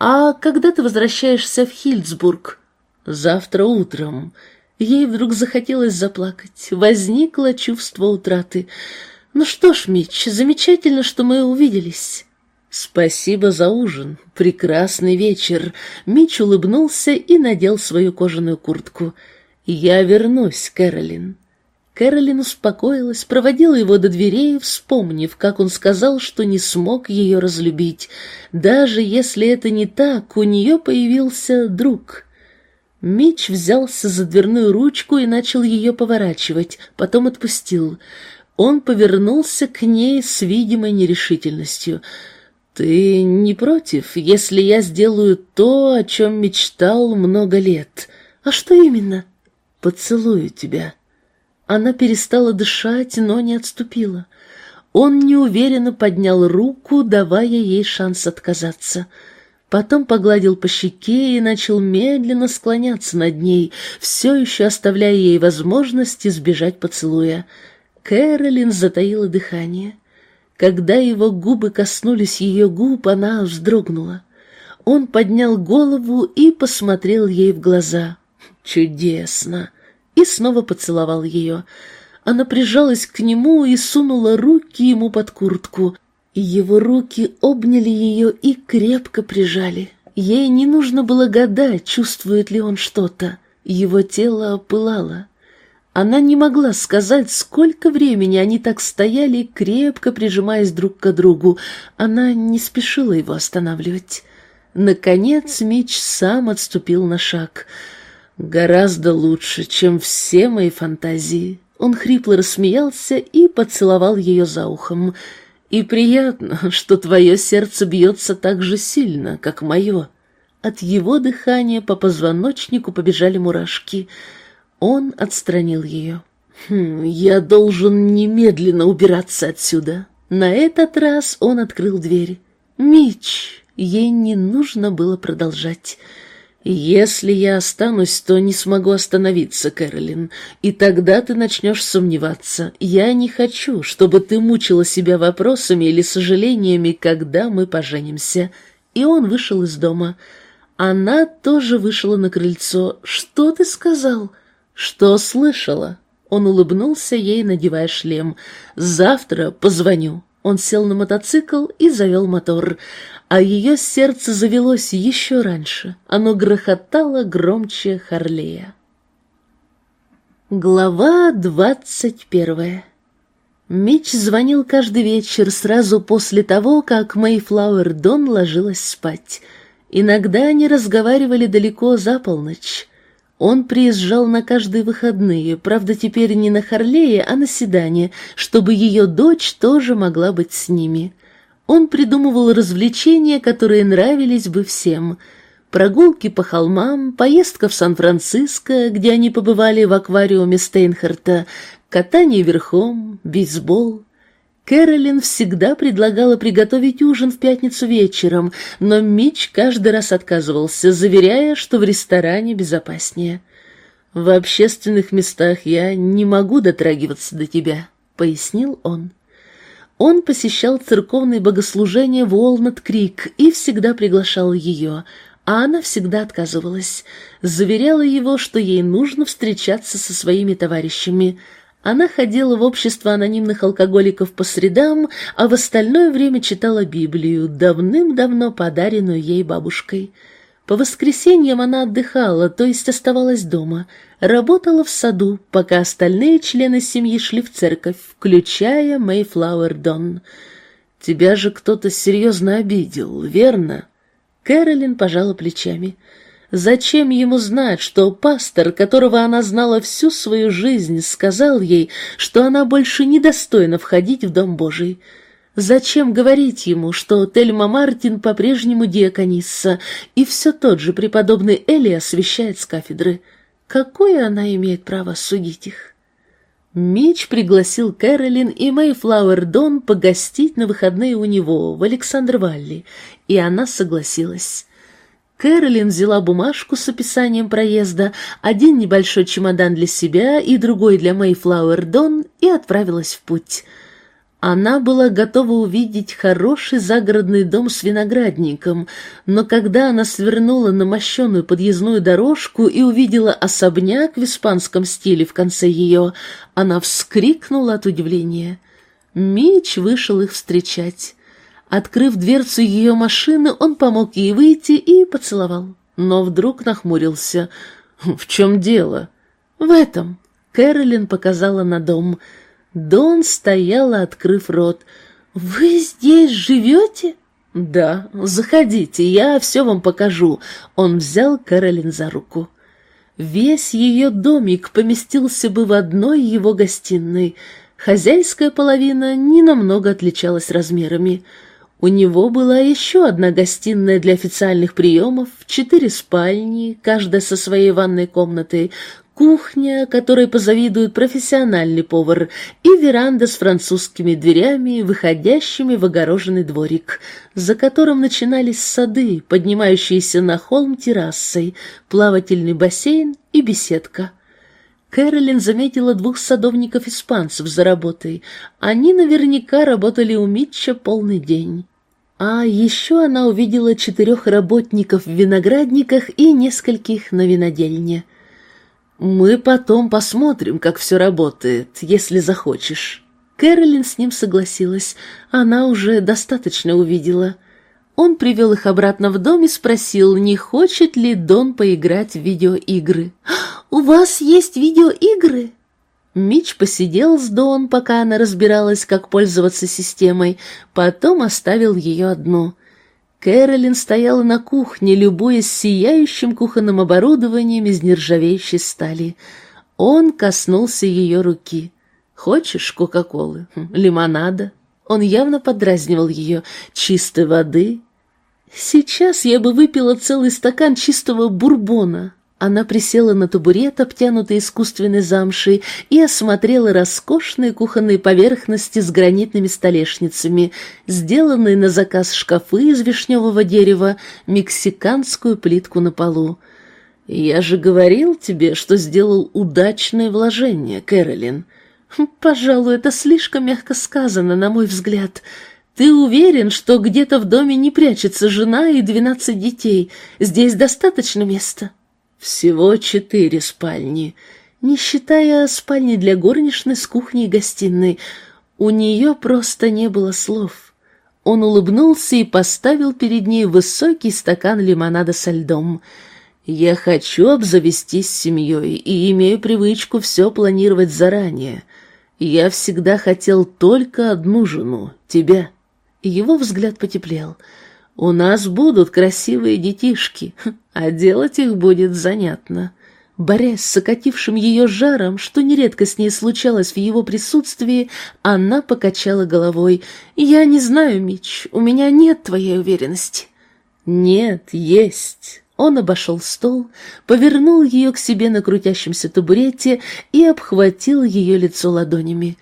«А когда ты возвращаешься в Хильдсбург?» Завтра утром. Ей вдруг захотелось заплакать. Возникло чувство утраты. Ну что ж, Мич, замечательно, что мы увиделись. Спасибо за ужин. Прекрасный вечер. Мич улыбнулся и надел свою кожаную куртку. Я вернусь, Кэролин. Кэролин успокоилась, проводила его до дверей, вспомнив, как он сказал, что не смог ее разлюбить. Даже если это не так, у нее появился друг — Меч взялся за дверную ручку и начал ее поворачивать, потом отпустил. Он повернулся к ней с видимой нерешительностью. «Ты не против, если я сделаю то, о чем мечтал много лет? А что именно?» «Поцелую тебя». Она перестала дышать, но не отступила. Он неуверенно поднял руку, давая ей шанс отказаться. Потом погладил по щеке и начал медленно склоняться над ней, все еще оставляя ей возможность избежать поцелуя. Кэролин затаила дыхание. Когда его губы коснулись ее губ, она вздрогнула. Он поднял голову и посмотрел ей в глаза. «Чудесно!» И снова поцеловал ее. Она прижалась к нему и сунула руки ему под куртку. Его руки обняли ее и крепко прижали. Ей не нужно было гадать, чувствует ли он что-то. Его тело опылало. Она не могла сказать, сколько времени они так стояли, крепко прижимаясь друг к другу. Она не спешила его останавливать. Наконец Мич сам отступил на шаг. «Гораздо лучше, чем все мои фантазии». Он хрипло рассмеялся и поцеловал ее за ухом. «И приятно, что твое сердце бьется так же сильно, как мое». От его дыхания по позвоночнику побежали мурашки. Он отстранил ее. «Хм, «Я должен немедленно убираться отсюда». На этот раз он открыл дверь. «Мич!» Ей не нужно было продолжать. «Если я останусь, то не смогу остановиться, Кэролин, и тогда ты начнешь сомневаться. Я не хочу, чтобы ты мучила себя вопросами или сожалениями, когда мы поженимся». И он вышел из дома. Она тоже вышла на крыльцо. «Что ты сказал?» «Что слышала?» Он улыбнулся ей, надевая шлем. «Завтра позвоню». Он сел на мотоцикл и завел мотор а ее сердце завелось еще раньше. Оно грохотало громче Харлея. Глава двадцать первая Мич звонил каждый вечер сразу после того, как Мэйфлауэр Дон ложилась спать. Иногда они разговаривали далеко за полночь. Он приезжал на каждые выходные, правда, теперь не на Харлее, а на седане, чтобы ее дочь тоже могла быть с ними. Он придумывал развлечения, которые нравились бы всем. Прогулки по холмам, поездка в Сан-Франциско, где они побывали в аквариуме Стейнхарта, катание верхом, бейсбол. Кэролин всегда предлагала приготовить ужин в пятницу вечером, но Мич каждый раз отказывался, заверяя, что в ресторане безопаснее. «В общественных местах я не могу дотрагиваться до тебя», — пояснил он. Он посещал церковные богослужения в Уолнат-Крик и всегда приглашал ее, а она всегда отказывалась. Заверяла его, что ей нужно встречаться со своими товарищами. Она ходила в общество анонимных алкоголиков по средам, а в остальное время читала Библию, давным-давно подаренную ей бабушкой. По воскресеньям она отдыхала, то есть оставалась дома, работала в саду, пока остальные члены семьи шли в церковь, включая Мэйфлауэр Дон. «Тебя же кто-то серьезно обидел, верно?» Кэролин пожала плечами. Зачем ему знать, что пастор, которого она знала всю свою жизнь, сказал ей, что она больше недостойна входить в Дом Божий? Зачем говорить ему, что Тельма Мартин по-прежнему диаконисса, и все тот же преподобный Эли освещает с кафедры? Какое она имеет право судить их? Мич пригласил Кэролин и Мэйфлауэр Дон погостить на выходные у него в Александр-Валли, и она согласилась. Кэролин взяла бумажку с описанием проезда, один небольшой чемодан для себя и другой для Мэйфлауэр Дон и отправилась в путь — она была готова увидеть хороший загородный дом с виноградником, но когда она свернула на мощеную подъездную дорожку и увидела особняк в испанском стиле в конце ее, она вскрикнула от удивления. Мич вышел их встречать. Открыв дверцу ее машины, он помог ей выйти и поцеловал. Но вдруг нахмурился. «В чем дело?» «В этом». Кэролин показала на дом – Дон стояла, открыв рот. «Вы здесь живете?» «Да, заходите, я все вам покажу». Он взял Кэролин за руку. Весь ее домик поместился бы в одной его гостиной. Хозяйская половина ненамного отличалась размерами. У него была еще одна гостиная для официальных приемов, четыре спальни, каждая со своей ванной комнатой, кухня, которой позавидует профессиональный повар, и веранда с французскими дверями, выходящими в огороженный дворик, за которым начинались сады, поднимающиеся на холм террасой, плавательный бассейн и беседка. Кэролин заметила двух садовников-испанцев за работой. Они наверняка работали у Митча полный день. А еще она увидела четырех работников в виноградниках и нескольких на винодельне. «Мы потом посмотрим, как все работает, если захочешь». Кэролин с ним согласилась. Она уже достаточно увидела. Он привел их обратно в дом и спросил, не хочет ли Дон поиграть в видеоигры. «У вас есть видеоигры?» Мич посидел с Дон, пока она разбиралась, как пользоваться системой, потом оставил ее одну. Кэролин стояла на кухне, любуясь сияющим кухонным оборудованием из нержавеющей стали. Он коснулся ее руки. «Хочешь Кока-Колы? Хм, лимонада?» Он явно подразнивал ее. «Чистой воды?» «Сейчас я бы выпила целый стакан чистого бурбона», она присела на табурет, обтянутый искусственной замшей, и осмотрела роскошные кухонные поверхности с гранитными столешницами, сделанные на заказ шкафы из вишневого дерева, мексиканскую плитку на полу. «Я же говорил тебе, что сделал удачное вложение, Кэролин». «Хм, «Пожалуй, это слишком мягко сказано, на мой взгляд. Ты уверен, что где-то в доме не прячется жена и двенадцать детей? Здесь достаточно места?» Всего четыре спальни, не считая спальни для горничной с кухней и гостиной. У нее просто не было слов. Он улыбнулся и поставил перед ней высокий стакан лимонада со льдом. «Я хочу обзавестись семьей и имею привычку все планировать заранее. Я всегда хотел только одну жену, тебя». Его взгляд потеплел — у нас будут красивые детишки, а делать их будет занятно. Борясь с окатившим ее жаром, что нередко с ней случалось в его присутствии, она покачала головой. «Я не знаю, Мич, у меня нет твоей уверенности». «Нет, есть». Он обошел стол, повернул ее к себе на крутящемся табурете и обхватил ее лицо ладонями.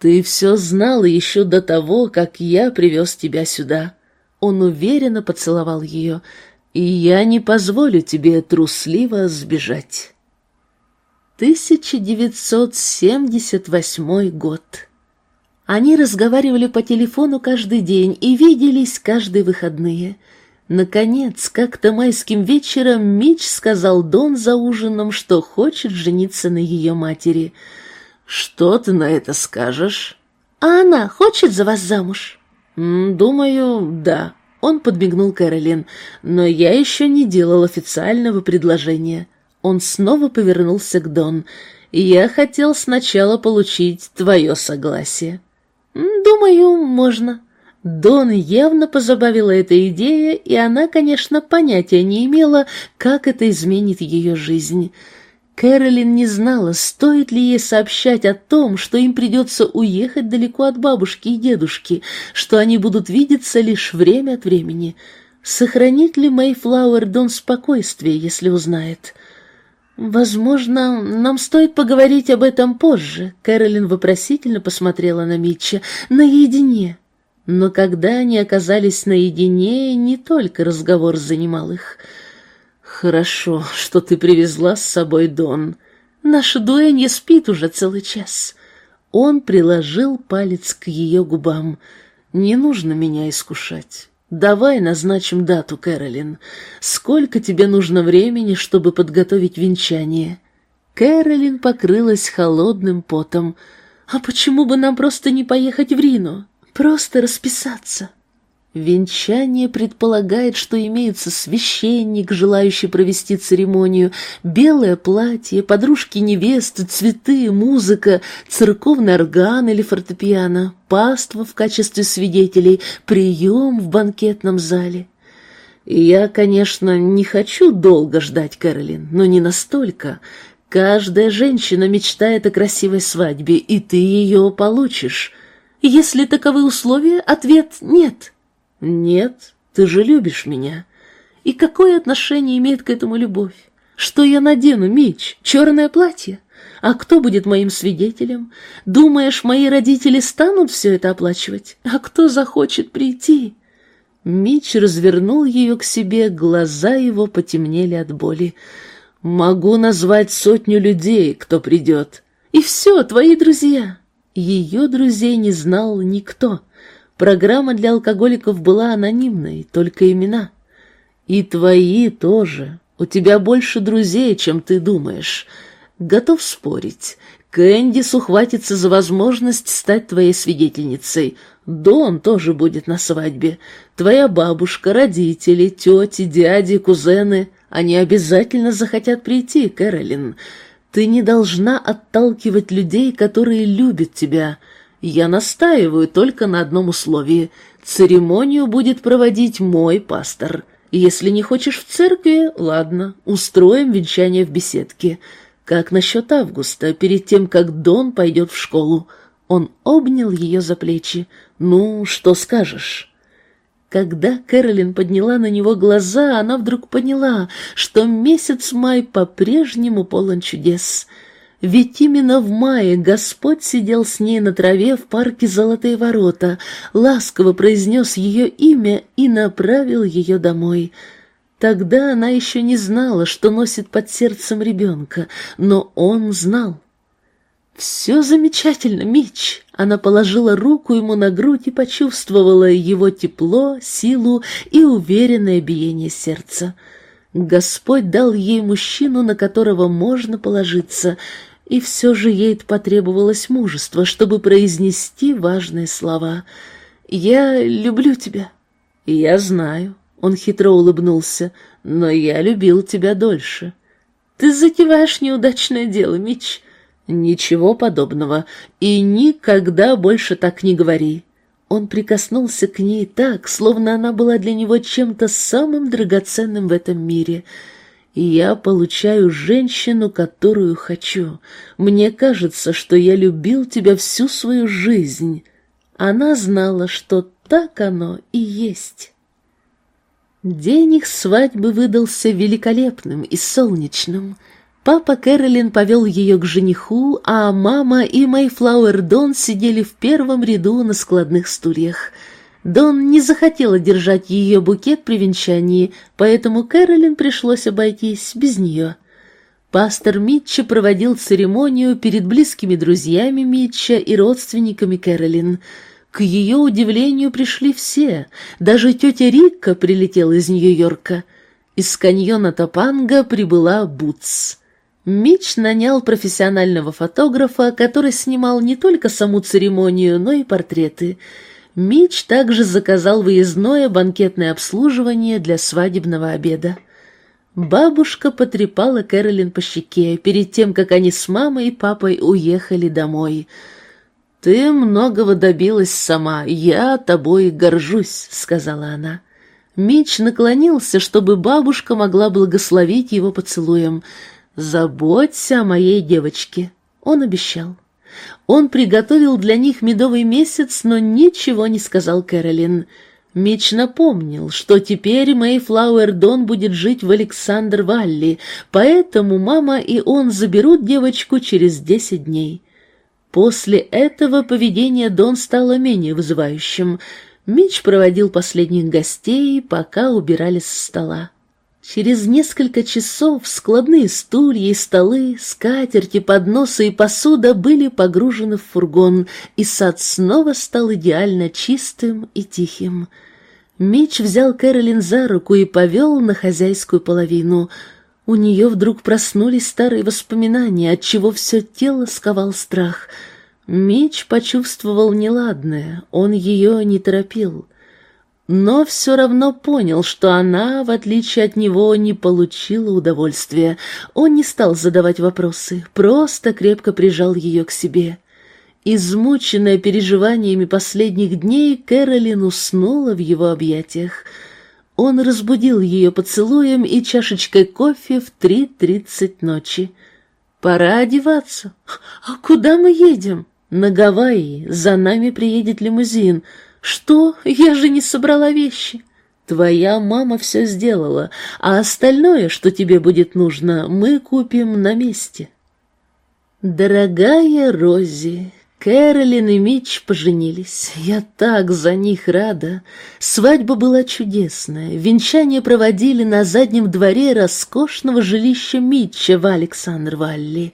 «Ты все знала еще до того, как я привез тебя сюда. Он уверенно поцеловал ее, и я не позволю тебе трусливо сбежать. 1978 год. Они разговаривали по телефону каждый день и виделись каждые выходные. Наконец, как-то майским вечером Мич сказал Дон за ужином, что хочет жениться на ее матери. «Что ты на это скажешь?» «А она хочет за вас замуж?» «Думаю, да». Он подмигнул Кэролин, но я еще не делал официального предложения. Он снова повернулся к Дон. «Я хотел сначала получить твое согласие». «Думаю, можно». Дон явно позабавила эта идея, и она, конечно, понятия не имела, как это изменит ее жизнь. Кэролин не знала, стоит ли ей сообщать о том, что им придется уехать далеко от бабушки и дедушки, что они будут видеться лишь время от времени. Сохранит ли Мэйфлауэр Дон спокойствие, если узнает? «Возможно, нам стоит поговорить об этом позже», — Кэролин вопросительно посмотрела на Митча, — «наедине». Но когда они оказались наедине, не только разговор занимал их — «Хорошо, что ты привезла с собой Дон. Наша дуэнья спит уже целый час». Он приложил палец к ее губам. «Не нужно меня искушать. Давай назначим дату, Кэролин. Сколько тебе нужно времени, чтобы подготовить венчание?» Кэролин покрылась холодным потом. «А почему бы нам просто не поехать в Рино? Просто расписаться?» Венчание предполагает, что имеется священник, желающий провести церемонию, белое платье, подружки невесты, цветы, музыка, церковный орган или фортепиано, паства в качестве свидетелей, прием в банкетном зале. Я, конечно, не хочу долго ждать, Кэролин, но не настолько. Каждая женщина мечтает о красивой свадьбе, и ты ее получишь. Если таковы условия, ответ «нет». «Нет, ты же любишь меня. И какое отношение имеет к этому любовь? Что я надену, Мич? Черное платье? А кто будет моим свидетелем? Думаешь, мои родители станут все это оплачивать? А кто захочет прийти?» Мич развернул ее к себе, глаза его потемнели от боли. «Могу назвать сотню людей, кто придет. И все, твои друзья». Ее друзей не знал никто. Программа для алкоголиков была анонимной, только имена. И твои тоже. У тебя больше друзей, чем ты думаешь. Готов спорить. Кэндис ухватится за возможность стать твоей свидетельницей. Дон тоже будет на свадьбе. Твоя бабушка, родители, тети, дяди, кузены. Они обязательно захотят прийти, Кэролин. Ты не должна отталкивать людей, которые любят тебя. Я настаиваю только на одном условии. Церемонию будет проводить мой пастор. Если не хочешь в церкви, ладно, устроим венчание в беседке. Как насчет Августа, перед тем, как Дон пойдет в школу? Он обнял ее за плечи. «Ну, что скажешь?» Когда Кэролин подняла на него глаза, она вдруг поняла, что месяц май по-прежнему полон чудес. Ведь именно в мае Господь сидел с ней на траве в парке Золотые ворота, ласково произнес ее имя и направил ее домой. Тогда она еще не знала, что носит под сердцем ребенка, но он знал. «Все замечательно, Мич!» Она положила руку ему на грудь и почувствовала его тепло, силу и уверенное биение сердца. Господь дал ей мужчину, на которого можно положиться, и все же ей потребовалось мужество, чтобы произнести важные слова. «Я люблю тебя». «Я знаю», — он хитро улыбнулся, — «но я любил тебя дольше». «Ты затеваешь неудачное дело, Мич». «Ничего подобного, и никогда больше так не говори». Он прикоснулся к ней так, словно она была для него чем-то самым драгоценным в этом мире. Я получаю женщину, которую хочу. Мне кажется, что я любил тебя всю свою жизнь. Она знала, что так оно и есть. День их свадьбы выдался великолепным и солнечным — Папа Кэролин повел ее к жениху, а мама и Мэйфлауэр Дон сидели в первом ряду на складных стульях. Дон не захотела держать ее букет при венчании, поэтому Кэролин пришлось обойтись без нее. Пастор Митча проводил церемонию перед близкими друзьями Митча и родственниками Кэролин. К ее удивлению пришли все, даже тетя Рикка прилетела из Нью-Йорка. Из каньона Топанга прибыла Бутс. Мич нанял профессионального фотографа, который снимал не только саму церемонию, но и портреты. Мич также заказал выездное банкетное обслуживание для свадебного обеда. Бабушка потрепала Кэролин по щеке перед тем, как они с мамой и папой уехали домой. «Ты многого добилась сама, я тобой горжусь», — сказала она. Мич наклонился, чтобы бабушка могла благословить его поцелуем — «Заботься о моей девочке», — он обещал. Он приготовил для них медовый месяц, но ничего не сказал Кэролин. Мич напомнил, что теперь Мэйфлауэр Дон будет жить в Александр-Валли, поэтому мама и он заберут девочку через десять дней. После этого поведение Дон стало менее вызывающим. Мич проводил последних гостей, пока убирали с стола. Через несколько часов складные стулья и столы, скатерти, подносы и посуда были погружены в фургон, и сад снова стал идеально чистым и тихим. Мич взял Кэролин за руку и повел на хозяйскую половину. У нее вдруг проснулись старые воспоминания, отчего все тело сковал страх. Мич почувствовал неладное, он ее не торопил но все равно понял, что она, в отличие от него, не получила удовольствия. Он не стал задавать вопросы, просто крепко прижал ее к себе. Измученная переживаниями последних дней, Кэролин уснула в его объятиях. Он разбудил ее поцелуем и чашечкой кофе в три тридцать ночи. «Пора одеваться. А куда мы едем?» «На Гавайи. За нами приедет лимузин». «Что? Я же не собрала вещи». Твоя мама все сделала, а остальное, что тебе будет нужно, мы купим на месте. Дорогая Рози, Кэролин и Митч поженились. Я так за них рада. Свадьба была чудесная. Венчание проводили на заднем дворе роскошного жилища Митча в Александр-Валли.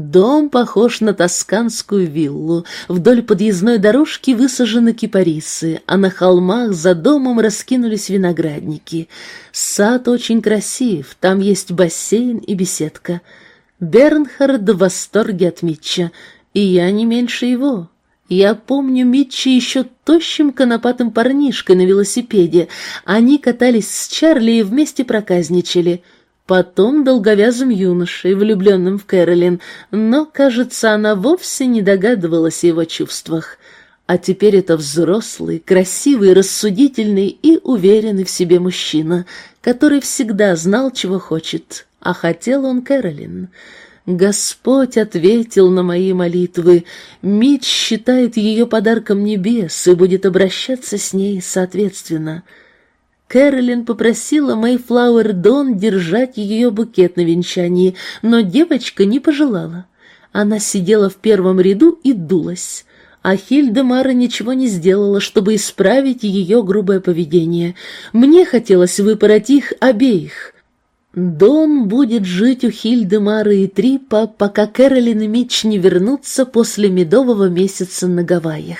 Дом похож на тосканскую виллу. Вдоль подъездной дорожки высажены кипарисы, а на холмах за домом раскинулись виноградники. Сад очень красив, там есть бассейн и беседка — Бернхард в восторге от Митча, и я не меньше его. Я помню Митча еще тощим конопатым парнишкой на велосипеде. Они катались с Чарли и вместе проказничали. Потом долговязым юношей, влюбленным в Кэролин, но, кажется, она вовсе не догадывалась о его чувствах. А теперь это взрослый, красивый, рассудительный и уверенный в себе мужчина, который всегда знал, чего хочет, а хотел он Кэролин. Господь ответил на мои молитвы. Мич считает ее подарком небес и будет обращаться с ней соответственно. Кэролин попросила Мэйфлауэр Дон держать ее букет на венчании, но девочка не пожелала. Она сидела в первом ряду и дулась. А Хильдемара ничего не сделала, чтобы исправить ее грубое поведение. Мне хотелось выпороть их обеих — Дон будет жить у Хильдемары и Трипа, пока Кэролин и Митч не вернутся после медового месяца на Гавайях.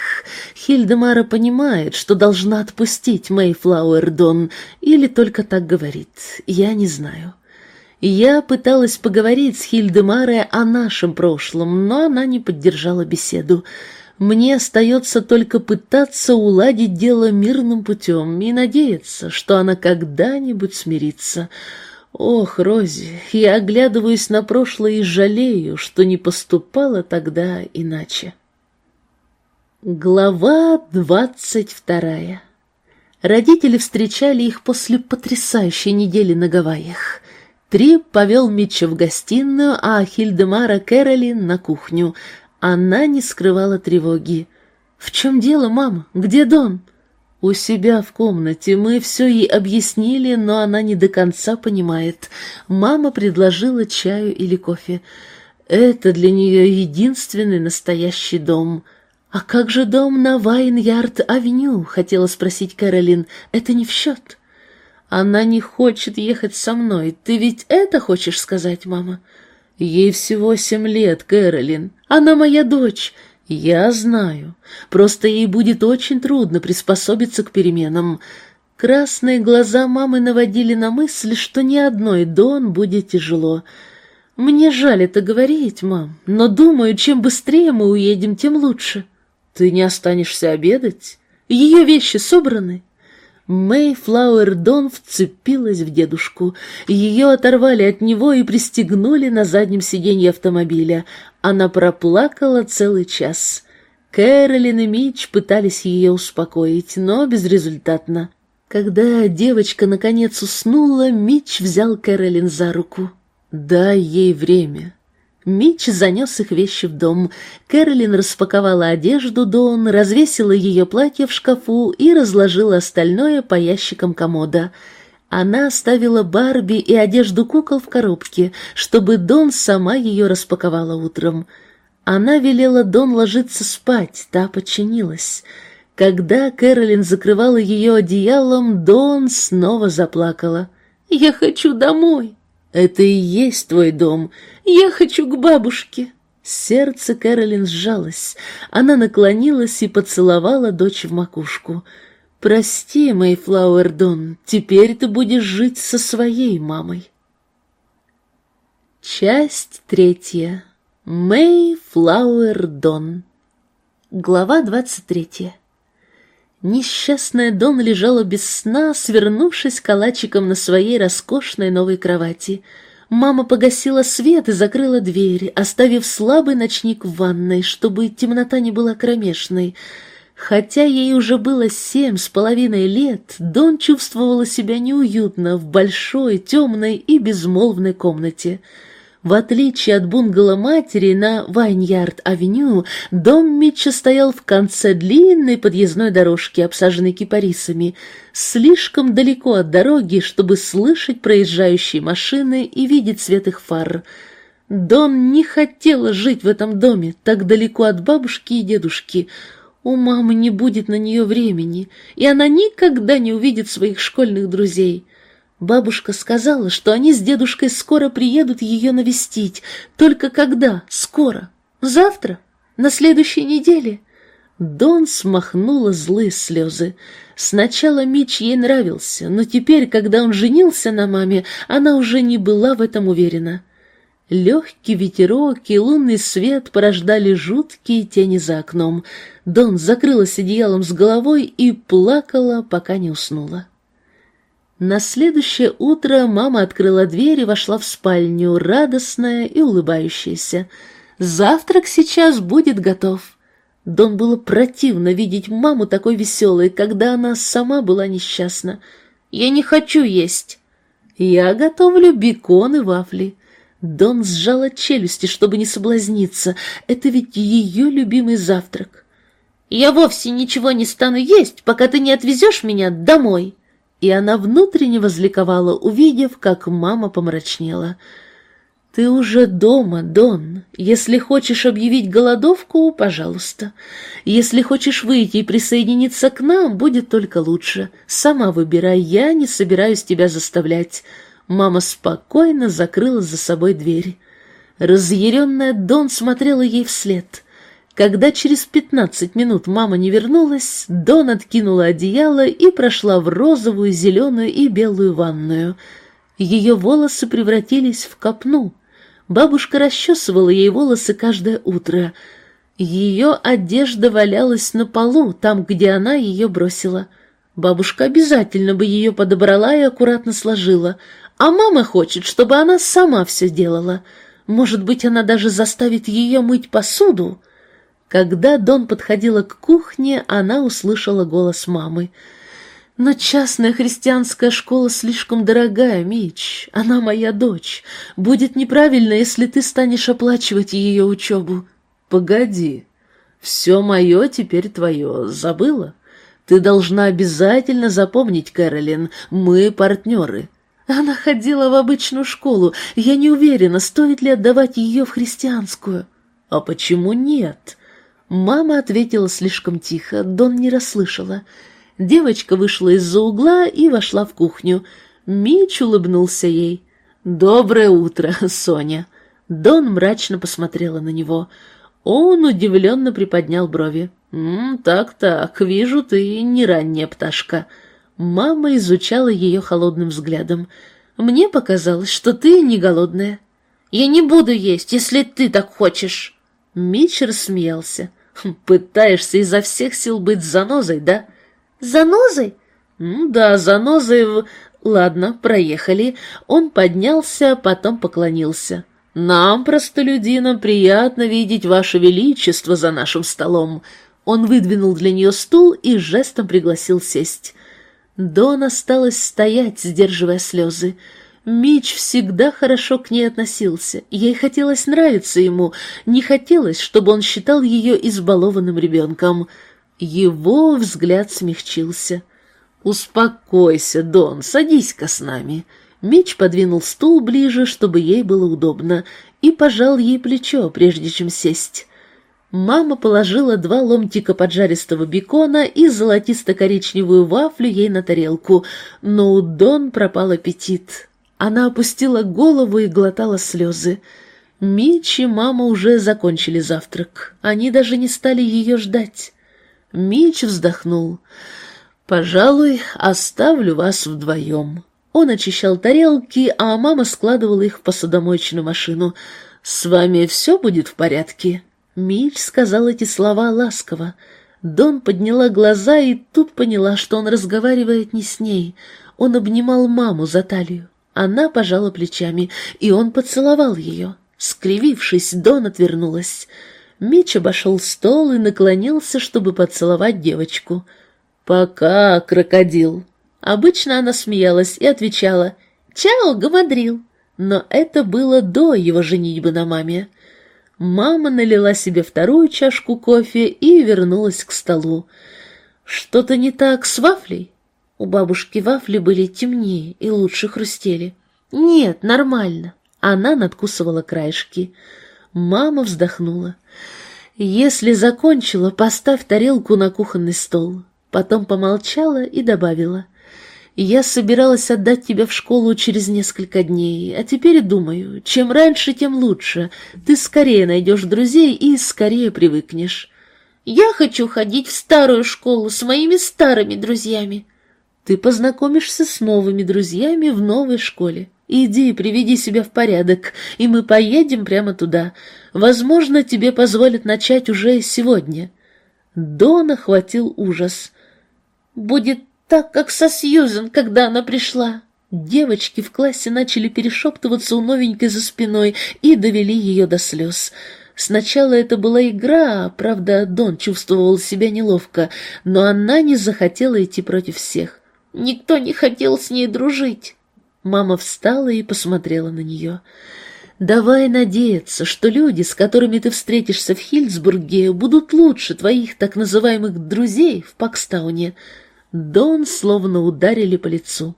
Хильдемара понимает, что должна отпустить Мэйфлауэр Дон, или только так говорит, я не знаю. Я пыталась поговорить с Хильдемарой о нашем прошлом, но она не поддержала беседу. Мне остается только пытаться уладить дело мирным путем и надеяться, что она когда-нибудь смирится». Ох, Рози, я оглядываюсь на прошлое и жалею, что не поступала тогда иначе. Глава двадцать вторая. Родители встречали их после потрясающей недели на Гавайях. Трип повел Митча в гостиную, а Хильдемара Кэролин на кухню. Она не скрывала тревоги. «В чем дело, мама? Где Дон?» У себя в комнате мы все ей объяснили, но она не до конца понимает. Мама предложила чаю или кофе. Это для нее единственный настоящий дом. «А как же дом на Вайн-Ярд-авеню?» — хотела спросить Кэролин. «Это не в счет». «Она не хочет ехать со мной. Ты ведь это хочешь сказать, мама?» «Ей всего семь лет, Кэролин. Она моя дочь. «Я знаю. Просто ей будет очень трудно приспособиться к переменам. Красные глаза мамы наводили на мысль, что ни одной Дон будет тяжело. Мне жаль это говорить, мам, но думаю, чем быстрее мы уедем, тем лучше. Ты не останешься обедать? Ее вещи собраны?» Мэй Флауэр Дон вцепилась в дедушку. Ее оторвали от него и пристегнули на заднем сиденье автомобиля. Она проплакала целый час. Кэролин и Митч пытались ее успокоить, но безрезультатно. Когда девочка наконец уснула, Митч взял Кэролин за руку. «Дай ей время. Митч занес их вещи в дом. Кэролин распаковала одежду Дон, развесила ее платье в шкафу и разложила остальное по ящикам комода. Она оставила Барби и одежду кукол в коробке, чтобы Дон сама ее распаковала утром. Она велела Дон ложиться спать, та подчинилась. Когда Кэролин закрывала ее одеялом, Дон снова заплакала. «Я хочу домой!» «Это и есть твой дом. Я хочу к бабушке». Сердце Кэролин сжалось. Она наклонилась и поцеловала дочь в макушку. «Прости, Мэйфлауэр Дон, теперь ты будешь жить со своей мамой». Часть третья. Мэйфлауэр Дон. Глава двадцать третья. Несчастная Дон лежала без сна, свернувшись калачиком на своей роскошной новой кровати. Мама погасила свет и закрыла дверь, оставив слабый ночник в ванной, чтобы темнота не была кромешной. Хотя ей уже было семь с половиной лет, Дон чувствовала себя неуютно в большой, темной и безмолвной комнате. В отличие от бунгало матери на Вайньярд-авеню, дом Митча стоял в конце длинной подъездной дорожки, обсаженной кипарисами, слишком далеко от дороги, чтобы слышать проезжающие машины и видеть свет их фар. Дон не хотела жить в этом доме, так далеко от бабушки и дедушки. У мамы не будет на нее времени, и она никогда не увидит своих школьных друзей. Бабушка сказала, что они с дедушкой скоро приедут ее навестить. Только когда? Скоро? Завтра? На следующей неделе?» Дон смахнула злые слезы. Сначала Мич ей нравился, но теперь, когда он женился на маме, она уже не была в этом уверена. Легкий ветерок и лунный свет порождали жуткие тени за окном. Дон закрылась одеялом с головой и плакала, пока не уснула. На следующее утро мама открыла дверь и вошла в спальню, радостная и улыбающаяся. «Завтрак сейчас будет готов». Дон было противно видеть маму такой веселой, когда она сама была несчастна. «Я не хочу есть». «Я готовлю бекон и вафли». Дон сжала челюсти, чтобы не соблазниться. Это ведь ее любимый завтрак. «Я вовсе ничего не стану есть, пока ты не отвезешь меня домой» и она внутренне возликовала, увидев, как мама помрачнела. «Ты уже дома, Дон. Если хочешь объявить голодовку, пожалуйста. Если хочешь выйти и присоединиться к нам, будет только лучше. Сама выбирай, я не собираюсь тебя заставлять». Мама спокойно закрыла за собой дверь. Разъяренная Дон смотрела ей вслед — когда через пятнадцать минут мама не вернулась, Дон откинула одеяло и прошла в розовую, зеленую и белую ванную. Ее волосы превратились в копну. Бабушка расчесывала ей волосы каждое утро. Ее одежда валялась на полу, там, где она ее бросила. Бабушка обязательно бы ее подобрала и аккуратно сложила, а мама хочет, чтобы она сама все делала. Может быть, она даже заставит ее мыть посуду?» Когда Дон подходила к кухне, она услышала голос мамы. «Но частная христианская школа слишком дорогая, Мич. Она моя дочь. Будет неправильно, если ты станешь оплачивать ее учебу». «Погоди. Все мое теперь твое. Забыла? Ты должна обязательно запомнить, Кэролин, мы партнеры». Она ходила в обычную школу. Я не уверена, стоит ли отдавать ее в христианскую. А почему нет? Мама ответила слишком тихо, Дон не расслышала. Девочка вышла из-за угла и вошла в кухню. Мич улыбнулся ей. «Доброе утро, Соня!» Дон мрачно посмотрела на него. Он удивленно приподнял брови. «Так-так, вижу, ты не ранняя пташка». Мама изучала ее холодным взглядом. «Мне показалось, что ты не голодная». «Я не буду есть, если ты так хочешь». Мич рассмеялся. Пытаешься изо всех сил быть занозой, да? Занозой? Да, занозой в... Ладно, проехали. Он поднялся, потом поклонился. Нам, простолюдинам, приятно видеть ваше величество за нашим столом. Он выдвинул для нее стул и жестом пригласил сесть. Дон осталась стоять, сдерживая слезы. Мич всегда хорошо к ней относился, ей хотелось нравиться ему, не хотелось, чтобы он считал ее избалованным ребенком. Его взгляд смягчился. «Успокойся, Дон, садись-ка с нами». Мич подвинул стул ближе, чтобы ей было удобно, и пожал ей плечо, прежде чем сесть. Мама положила два ломтика поджаристого бекона и золотисто-коричневую вафлю ей на тарелку, но у Дон пропал аппетит. Она опустила голову и глотала слезы. Мич и мама уже закончили завтрак. Они даже не стали ее ждать. Мич вздохнул. «Пожалуй, оставлю вас вдвоем». Он очищал тарелки, а мама складывала их в посудомоечную машину. «С вами все будет в порядке?» Мич сказал эти слова ласково. Дон подняла глаза и тут поняла, что он разговаривает не с ней. Он обнимал маму за талию. Она пожала плечами, и он поцеловал ее. Скривившись, Дон отвернулась. Меч обошел стол и наклонился, чтобы поцеловать девочку. «Пока, крокодил!» Обычно она смеялась и отвечала «Чао, гамадрил!» но это было до его женитьбы на маме. Мама налила себе вторую чашку кофе и вернулась к столу. Что-то не так с вафлей? У бабушки вафли были темнее и лучше хрустели. Нет, нормально. Она надкусывала краешки. Мама вздохнула. «Если закончила, поставь тарелку на кухонный стол». Потом помолчала и добавила. «Я собиралась отдать тебя в школу через несколько дней, а теперь думаю, чем раньше, тем лучше. Ты скорее найдешь друзей и скорее привыкнешь». «Я хочу ходить в старую школу с моими старыми друзьями». «Ты познакомишься с новыми друзьями в новой школе». Иди, приведи себя в порядок, и мы поедем прямо туда. Возможно, тебе позволят начать уже сегодня». Дона хватил ужас. «Будет так, как со Сьюзен, когда она пришла». Девочки в классе начали перешептываться у новенькой за спиной и довели ее до слез. Сначала это была игра, правда, Дон чувствовал себя неловко, но она не захотела идти против всех. Никто не хотел с ней дружить. Мама встала и посмотрела на нее. «Давай надеяться, что люди, с которыми ты встретишься в Хильсбурге, будут лучше твоих так называемых друзей в Пакстауне». Дон словно ударили по лицу.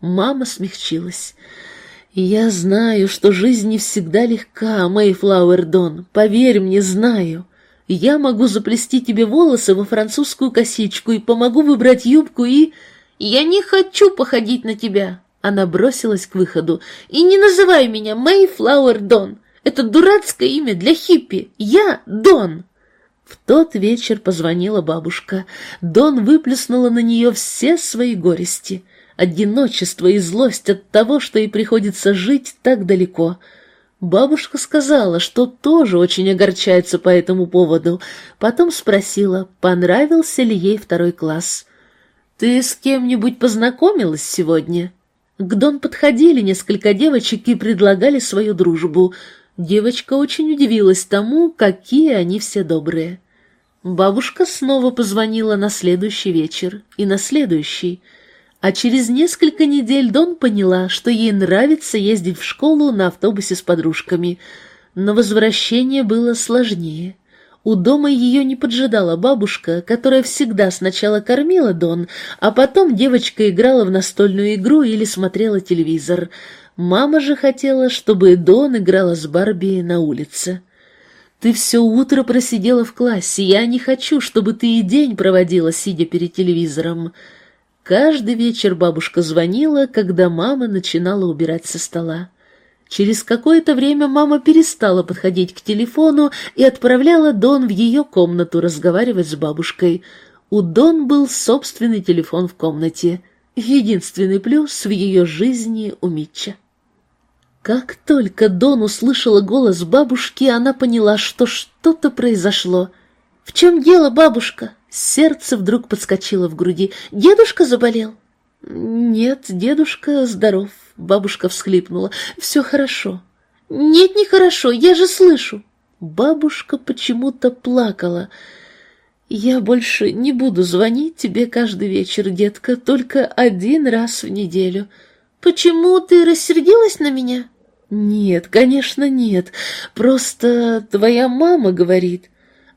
Мама смягчилась. «Я знаю, что жизнь не всегда легка, Мэйфлауэр Дон, поверь мне, знаю. Я могу заплести тебе волосы во французскую косичку и помогу выбрать юбку и...» «Я не хочу походить на тебя!» Она бросилась к выходу. «И не называй меня Мэйфлауэр Дон! Это дурацкое имя для хиппи! Я Дон!» В тот вечер позвонила бабушка. Дон выплеснула на нее все свои горести. Одиночество и злость от того, что ей приходится жить так далеко. Бабушка сказала, что тоже очень огорчается по этому поводу. Потом спросила, понравился ли ей второй класс. «Ты с кем-нибудь познакомилась сегодня?» К Дон подходили несколько девочек и предлагали свою дружбу. Девочка очень удивилась тому, какие они все добрые. Бабушка снова позвонила на следующий вечер и на следующий. А через несколько недель Дон поняла, что ей нравится ездить в школу на автобусе с подружками. Но возвращение было сложнее. У дома ее не поджидала бабушка, которая всегда сначала кормила Дон, а потом девочка играла в настольную игру или смотрела телевизор. Мама же хотела, чтобы Дон играла с Барби на улице. «Ты все утро просидела в классе, я не хочу, чтобы ты и день проводила, сидя перед телевизором». Каждый вечер бабушка звонила, когда мама начинала убирать со стола. Через какое-то время мама перестала подходить к телефону и отправляла Дон в ее комнату разговаривать с бабушкой. У Дон был собственный телефон в комнате. Единственный плюс в ее жизни у Митча. Как только Дон услышала голос бабушки, она поняла, что что-то произошло. «В чем дело, бабушка?» Сердце вдруг подскочило в груди. «Дедушка заболел?» «Нет, дедушка здоров», — бабушка всхлипнула. «Все хорошо». «Нет, не хорошо, я же слышу». Бабушка почему-то плакала. «Я больше не буду звонить тебе каждый вечер, детка, только один раз в неделю». «Почему ты рассердилась на меня?» «Нет, конечно, нет. Просто твоя мама говорит».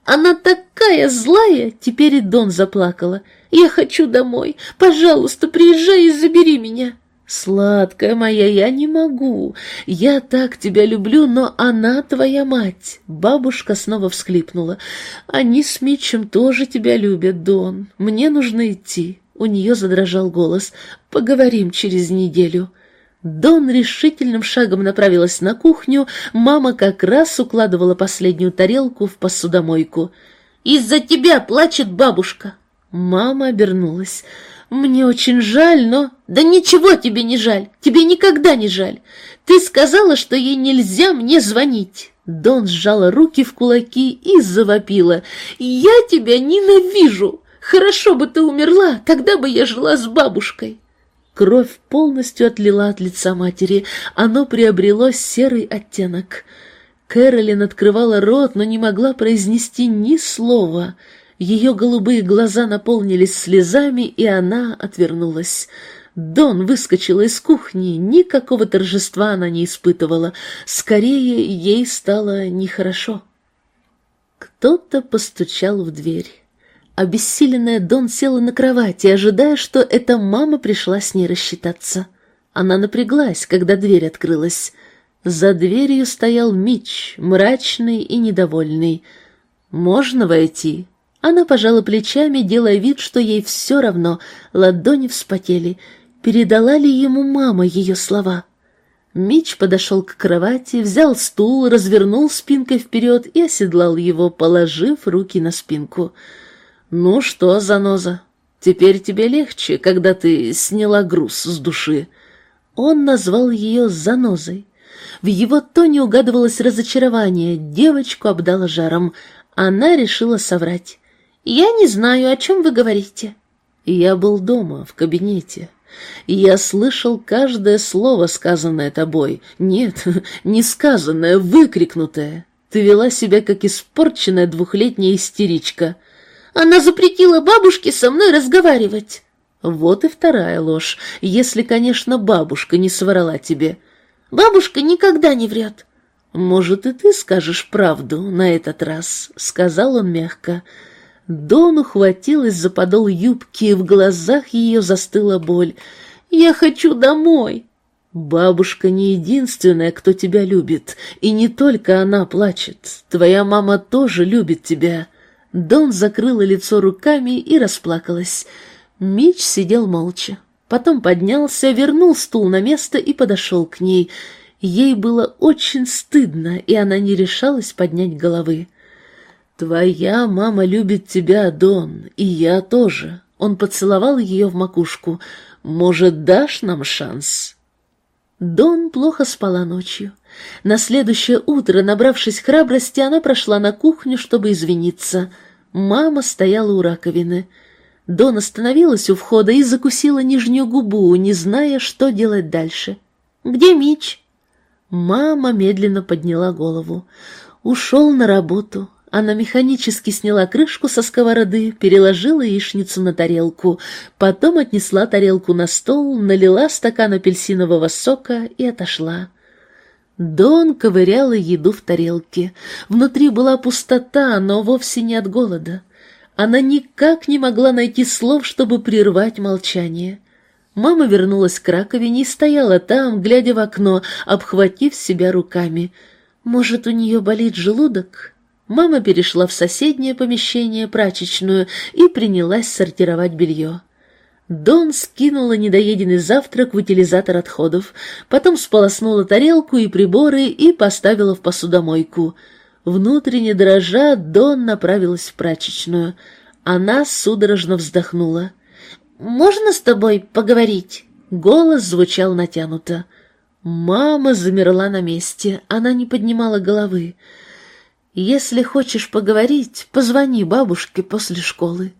«Она такая злая!» — теперь и Дон заплакала. Я хочу домой. Пожалуйста, приезжай и забери меня». «Сладкая моя, я не могу. Я так тебя люблю, но она твоя мать». Бабушка снова всхлипнула. «Они с Митчем тоже тебя любят, Дон. Мне нужно идти». У нее задрожал голос. «Поговорим через неделю». Дон решительным шагом направилась на кухню. Мама как раз укладывала последнюю тарелку в посудомойку. «Из-за тебя плачет бабушка», Мама обернулась. «Мне очень жаль, но...» «Да ничего тебе не жаль, тебе никогда не жаль. Ты сказала, что ей нельзя мне звонить». Дон сжала руки в кулаки и завопила. «Я тебя ненавижу! Хорошо бы ты умерла, тогда бы я жила с бабушкой». Кровь полностью отлила от лица матери, оно приобрело серый оттенок. Кэролин открывала рот, но не могла произнести ни слова — ее голубые глаза наполнились слезами, и она отвернулась. Дон выскочила из кухни, никакого торжества она не испытывала, скорее ей стало нехорошо. Кто-то постучал в дверь. Обессиленная Дон села на кровати, ожидая, что эта мама пришла с ней рассчитаться. Она напряглась, когда дверь открылась. За дверью стоял Мич, мрачный и недовольный. «Можно войти?» Она пожала плечами, делая вид, что ей все равно, ладони вспотели. Передала ли ему мама ее слова? Мич подошел к кровати, взял стул, развернул спинкой вперед и оседлал его, положив руки на спинку. «Ну что, заноза, теперь тебе легче, когда ты сняла груз с души?» Он назвал ее занозой. В его тоне угадывалось разочарование, девочку обдало жаром. Она решила соврать. «Я не знаю, о чем вы говорите». «Я был дома, в кабинете. Я слышал каждое слово, сказанное тобой. Нет, не сказанное, выкрикнутое. Ты вела себя, как испорченная двухлетняя истеричка. Она запретила бабушке со мной разговаривать». Вот и вторая ложь, если, конечно, бабушка не соврала тебе. Бабушка никогда не врет. Может, и ты скажешь правду на этот раз, — сказал он мягко. Дон ухватилась за подол юбки, и в глазах ее застыла боль. «Я хочу домой!» «Бабушка не единственная, кто тебя любит, и не только она плачет. Твоя мама тоже любит тебя». Дон закрыла лицо руками и расплакалась. Мич сидел молча. Потом поднялся, вернул стул на место и подошел к ней. Ей было очень стыдно, и она не решалась поднять головы. «Твоя мама любит тебя, Дон, и я тоже». Он поцеловал ее в макушку. «Может, дашь нам шанс?» Дон плохо спала ночью. На следующее утро, набравшись храбрости, она прошла на кухню, чтобы извиниться. Мама стояла у раковины. Дон остановилась у входа и закусила нижнюю губу, не зная, что делать дальше. «Где Мич?» Мама медленно подняла голову. Ушел на работу. Она механически сняла крышку со сковороды, переложила яичницу на тарелку, потом отнесла тарелку на стол, налила стакан апельсинового сока и отошла. Дон ковыряла еду в тарелке. Внутри была пустота, но вовсе не от голода. Она никак не могла найти слов, чтобы прервать молчание. Мама вернулась к раковине и стояла там, глядя в окно, обхватив себя руками. Может, у нее болит желудок? Мама перешла в соседнее помещение, прачечную, и принялась сортировать белье. Дон скинула недоеденный завтрак в утилизатор отходов, потом сполоснула тарелку и приборы и поставила в посудомойку — Внутренне дрожа, Дон направилась в прачечную. Она судорожно вздохнула. «Можно с тобой поговорить?» Голос звучал натянуто. Мама замерла на месте, она не поднимала головы. «Если хочешь поговорить, позвони бабушке после школы».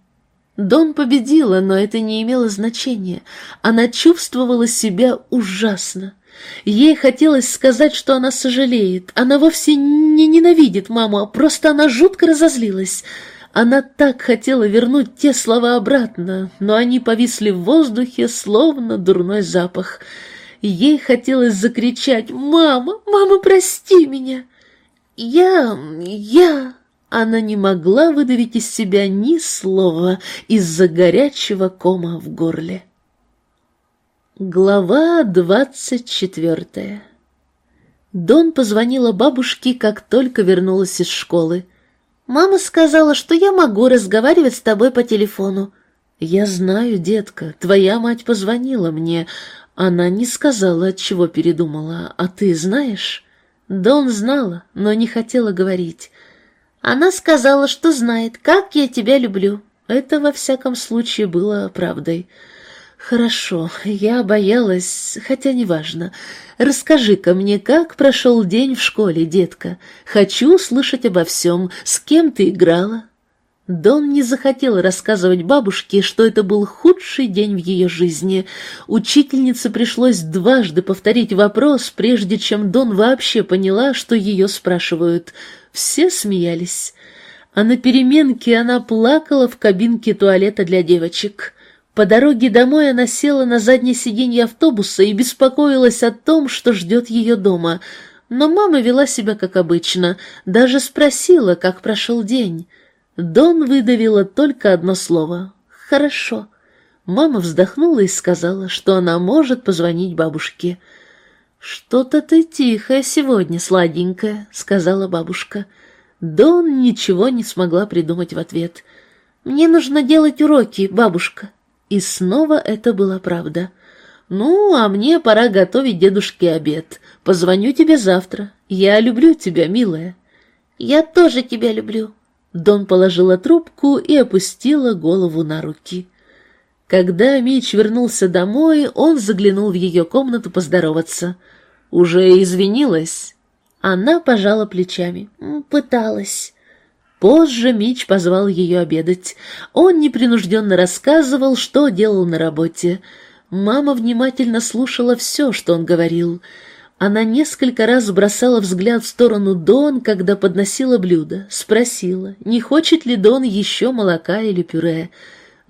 Дон победила, но это не имело значения. Она чувствовала себя ужасно. Ей хотелось сказать, что она сожалеет. Она вовсе не ненавидит маму, а просто она жутко разозлилась. Она так хотела вернуть те слова обратно, но они повисли в воздухе, словно дурной запах. Ей хотелось закричать «Мама! Мама, прости меня!» «Я... я...» Она не могла выдавить из себя ни слова из-за горячего кома в горле. Глава двадцать четвертая Дон позвонила бабушке, как только вернулась из школы. «Мама сказала, что я могу разговаривать с тобой по телефону». «Я знаю, детка, твоя мать позвонила мне. Она не сказала, от чего передумала, а ты знаешь?» Дон знала, но не хотела говорить. «Она сказала, что знает, как я тебя люблю». Это, во всяком случае, было правдой. «Хорошо, я боялась, хотя неважно. Расскажи-ка мне, как прошел день в школе, детка. Хочу слышать обо всем. С кем ты играла?» Дон не захотел рассказывать бабушке, что это был худший день в ее жизни. Учительнице пришлось дважды повторить вопрос, прежде чем Дон вообще поняла, что ее спрашивают. Все смеялись. А на переменке она плакала в кабинке туалета для девочек. По дороге домой она села на заднее сиденье автобуса и беспокоилась о том, что ждет ее дома. Но мама вела себя как обычно, даже спросила, как прошел день. Дон выдавила только одно слово «Хорошо». Мама вздохнула и сказала, что она может позвонить бабушке. «Что-то ты тихая сегодня, сладенькая», — сказала бабушка. Дон ничего не смогла придумать в ответ. «Мне нужно делать уроки, бабушка». И снова это была правда. «Ну, а мне пора готовить дедушке обед. Позвоню тебе завтра. Я люблю тебя, милая». «Я тоже тебя люблю». Дон положила трубку и опустила голову на руки. Когда Мич вернулся домой, он заглянул в ее комнату поздороваться. «Уже извинилась?» Она пожала плечами. «Пыталась». Позже Мич позвал ее обедать. Он непринужденно рассказывал, что делал на работе. Мама внимательно слушала все, что он говорил. Она несколько раз бросала взгляд в сторону Дон, когда подносила блюдо, спросила, не хочет ли Дон еще молока или пюре.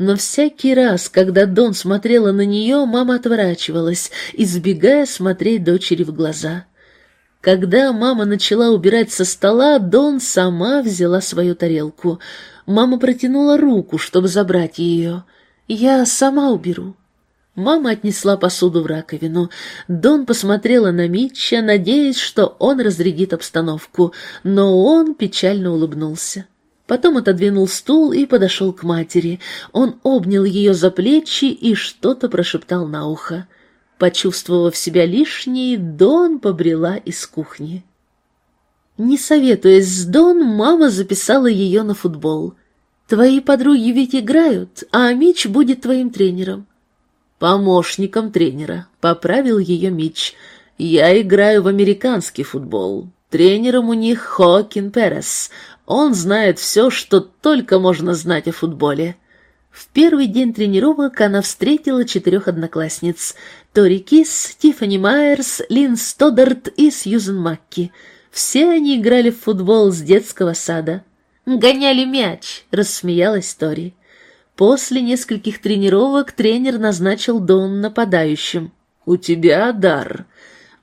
Но всякий раз, когда Дон смотрела на нее, мама отворачивалась, избегая смотреть дочери в глаза. Когда мама начала убирать со стола, Дон сама взяла свою тарелку. Мама протянула руку, чтобы забрать ее. «Я сама уберу». Мама отнесла посуду в раковину. Дон посмотрела на Митча, надеясь, что он разрядит обстановку, но он печально улыбнулся. Потом отодвинул стул и подошел к матери. Он обнял ее за плечи и что-то прошептал на ухо. Почувствовав себя лишней, Дон побрела из кухни. Не советуясь с Дон, мама записала ее на футбол. «Твои подруги ведь играют, а Мич будет твоим тренером». «Помощником тренера», — поправил ее Мич. «Я играю в американский футбол. Тренером у них Хокин Перес. Он знает все, что только можно знать о футболе». В первый день тренировок она встретила четырех одноклассниц. Тори Кис, Тиффани Майерс, Лин Стодарт и Сьюзен Макки. Все они играли в футбол с детского сада. «Гоняли мяч», — рассмеялась Тори. После нескольких тренировок тренер назначил Дон нападающим. «У тебя дар».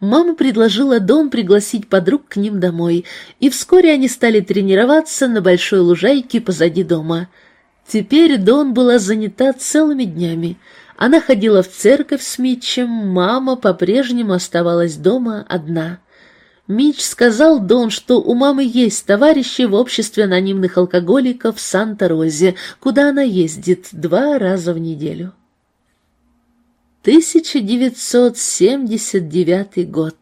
Мама предложила Дон пригласить подруг к ним домой, и вскоре они стали тренироваться на большой лужайке позади дома. Теперь Дон была занята целыми днями. Она ходила в церковь с Митчем, мама по-прежнему оставалась дома одна. Митч сказал Дон, что у мамы есть товарищи в обществе анонимных алкоголиков в Санта-Розе, куда она ездит два раза в неделю. 1979 год.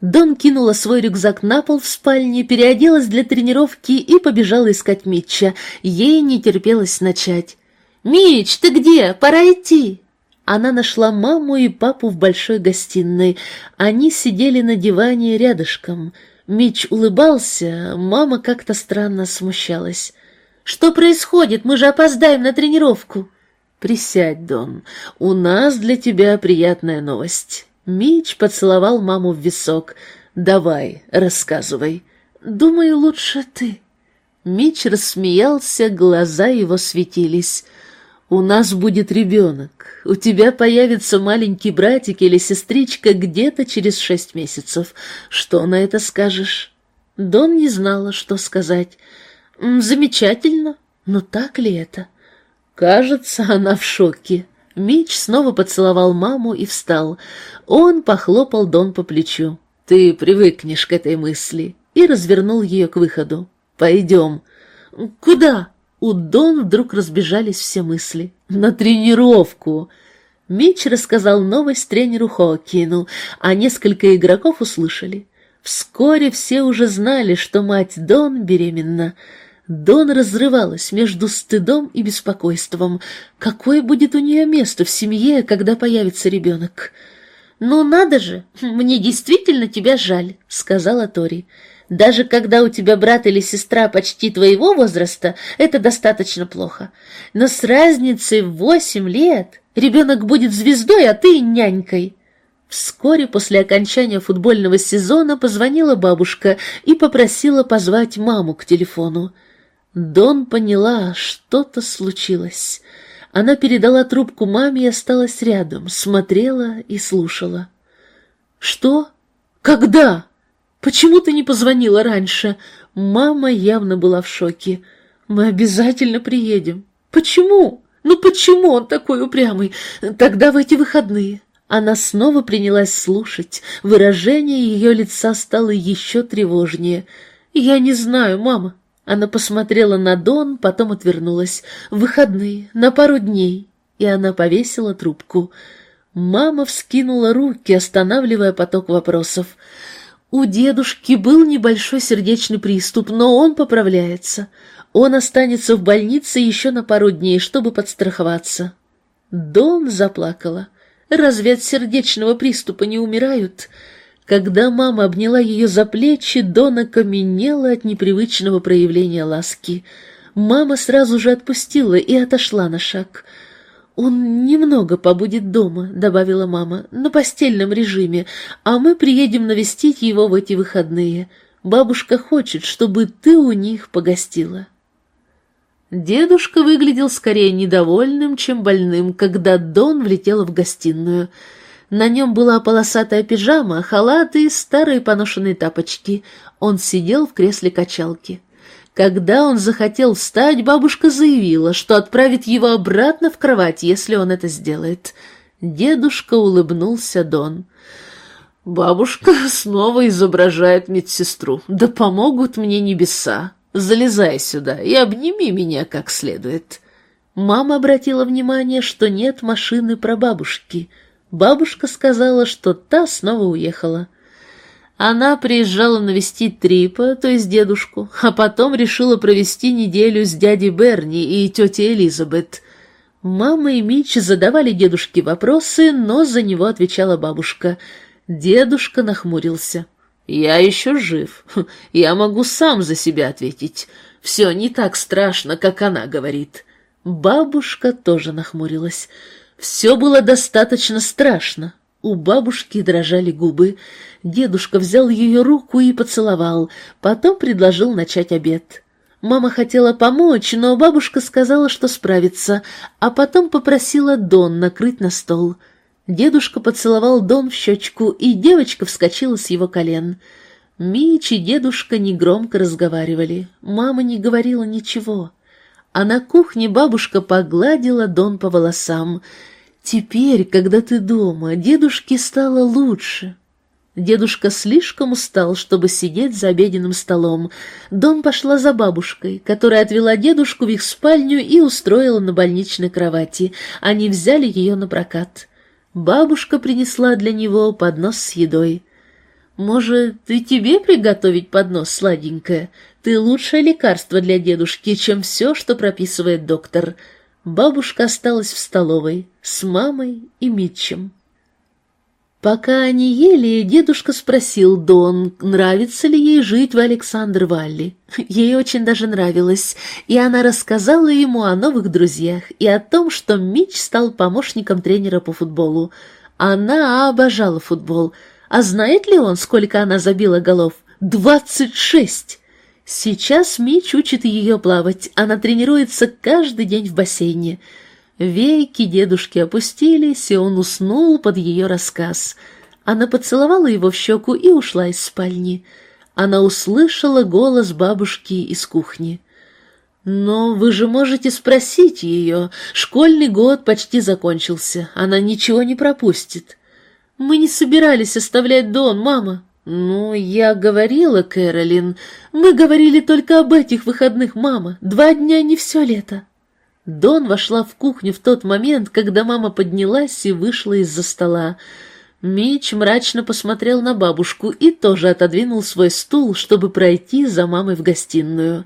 Дон кинула свой рюкзак на пол в спальне, переоделась для тренировки и побежала искать Митча. Ей не терпелось начать. «Мич, ты где? Пора идти!» Она нашла маму и папу в большой гостиной. Они сидели на диване рядышком. Мич улыбался, мама как-то странно смущалась. «Что происходит? Мы же опоздаем на тренировку!» «Присядь, Дон, у нас для тебя приятная новость». Мич поцеловал маму в висок. «Давай, рассказывай». «Думаю, лучше ты». Мич рассмеялся, глаза его светились. «У нас будет ребенок. У тебя появится маленький братик или сестричка где-то через шесть месяцев. Что на это скажешь?» Дон не знала, что сказать. «Замечательно. Но так ли это?» Кажется, она в шоке. Мич снова поцеловал маму и встал. Он похлопал Дон по плечу. «Ты привыкнешь к этой мысли» и развернул ее к выходу. «Пойдем». «Куда?» У Дон вдруг разбежались все мысли. «На тренировку!» Мич рассказал новость тренеру Хоакину, а несколько игроков услышали. Вскоре все уже знали, что мать Дон беременна. Дон разрывалась между стыдом и беспокойством. Какое будет у нее место в семье, когда появится ребенок? «Ну надо же, мне действительно тебя жаль», — сказала Тори. Даже когда у тебя брат или сестра почти твоего возраста, это достаточно плохо. Но с разницей в восемь лет ребенок будет звездой, а ты нянькой. Вскоре после окончания футбольного сезона позвонила бабушка и попросила позвать маму к телефону. Дон поняла, что-то случилось. Она передала трубку маме и осталась рядом, смотрела и слушала. «Что? Когда? Почему ты не позвонила раньше?» Мама явно была в шоке. «Мы обязательно приедем. Почему? Ну почему он такой упрямый? Тогда в эти выходные». Она снова принялась слушать. Выражение ее лица стало еще тревожнее. «Я не знаю, мама. Она посмотрела на Дон, потом отвернулась. «Выходные, на пару дней». И она повесила трубку. Мама вскинула руки, останавливая поток вопросов. У дедушки был небольшой сердечный приступ, но он поправляется. Он останется в больнице еще на пару дней, чтобы подстраховаться. Дон заплакала. Разве от сердечного приступа не умирают?» Когда мама обняла ее за плечи, Дона каменела от непривычного проявления ласки. Мама сразу же отпустила и отошла на шаг. «Он немного побудет дома», — добавила мама, — «на постельном режиме, а мы приедем навестить его в эти выходные. Бабушка хочет, чтобы ты у них погостила». Дедушка выглядел скорее недовольным, чем больным, когда Дон влетела в гостиную — на нем была полосатая пижама, халаты и старые поношенные тапочки. Он сидел в кресле качалки. Когда он захотел встать, бабушка заявила, что отправит его обратно в кровать, если он это сделает. Дедушка улыбнулся Дон. «Бабушка снова изображает медсестру. Да помогут мне небеса. Залезай сюда и обними меня как следует». Мама обратила внимание, что нет машины прабабушки — Бабушка сказала, что та снова уехала. Она приезжала навестить Трипа, то есть дедушку, а потом решила провести неделю с дядей Берни и тетей Элизабет. Мама и Мич задавали дедушке вопросы, но за него отвечала бабушка. Дедушка нахмурился. «Я еще жив. Я могу сам за себя ответить. Все не так страшно, как она говорит». Бабушка тоже нахмурилась. Все было достаточно страшно. У бабушки дрожали губы. Дедушка взял ее руку и поцеловал, потом предложил начать обед. Мама хотела помочь, но бабушка сказала, что справится, а потом попросила Дон накрыть на стол. Дедушка поцеловал Дон в щечку, и девочка вскочила с его колен. Мич и дедушка негромко разговаривали. Мама не говорила ничего. А на кухне бабушка погладила Дон по волосам — Теперь, когда ты дома, дедушке стало лучше. Дедушка слишком устал, чтобы сидеть за обеденным столом. Дом пошла за бабушкой, которая отвела дедушку в их спальню и устроила на больничной кровати. Они взяли ее на прокат. Бабушка принесла для него поднос с едой. «Может, и тебе приготовить поднос, сладенькое? Ты лучшее лекарство для дедушки, чем все, что прописывает доктор», Бабушка осталась в столовой с мамой и Митчем. Пока они ели, дедушка спросил Дон, нравится ли ей жить в Александр-Валли. Ей очень даже нравилось, и она рассказала ему о новых друзьях и о том, что Митч стал помощником тренера по футболу. Она обожала футбол. А знает ли он, сколько она забила голов? Двадцать шесть! Сейчас Мич учит ее плавать, она тренируется каждый день в бассейне. Веки дедушки опустились, и он уснул под ее рассказ. Она поцеловала его в щеку и ушла из спальни. Она услышала голос бабушки из кухни. «Но вы же можете спросить ее. Школьный год почти закончился, она ничего не пропустит». «Мы не собирались оставлять Дон, мама», «Ну, я говорила, Кэролин. Мы говорили только об этих выходных, мама. Два дня не все лето». Дон вошла в кухню в тот момент, когда мама поднялась и вышла из-за стола. Мич мрачно посмотрел на бабушку и тоже отодвинул свой стул, чтобы пройти за мамой в гостиную.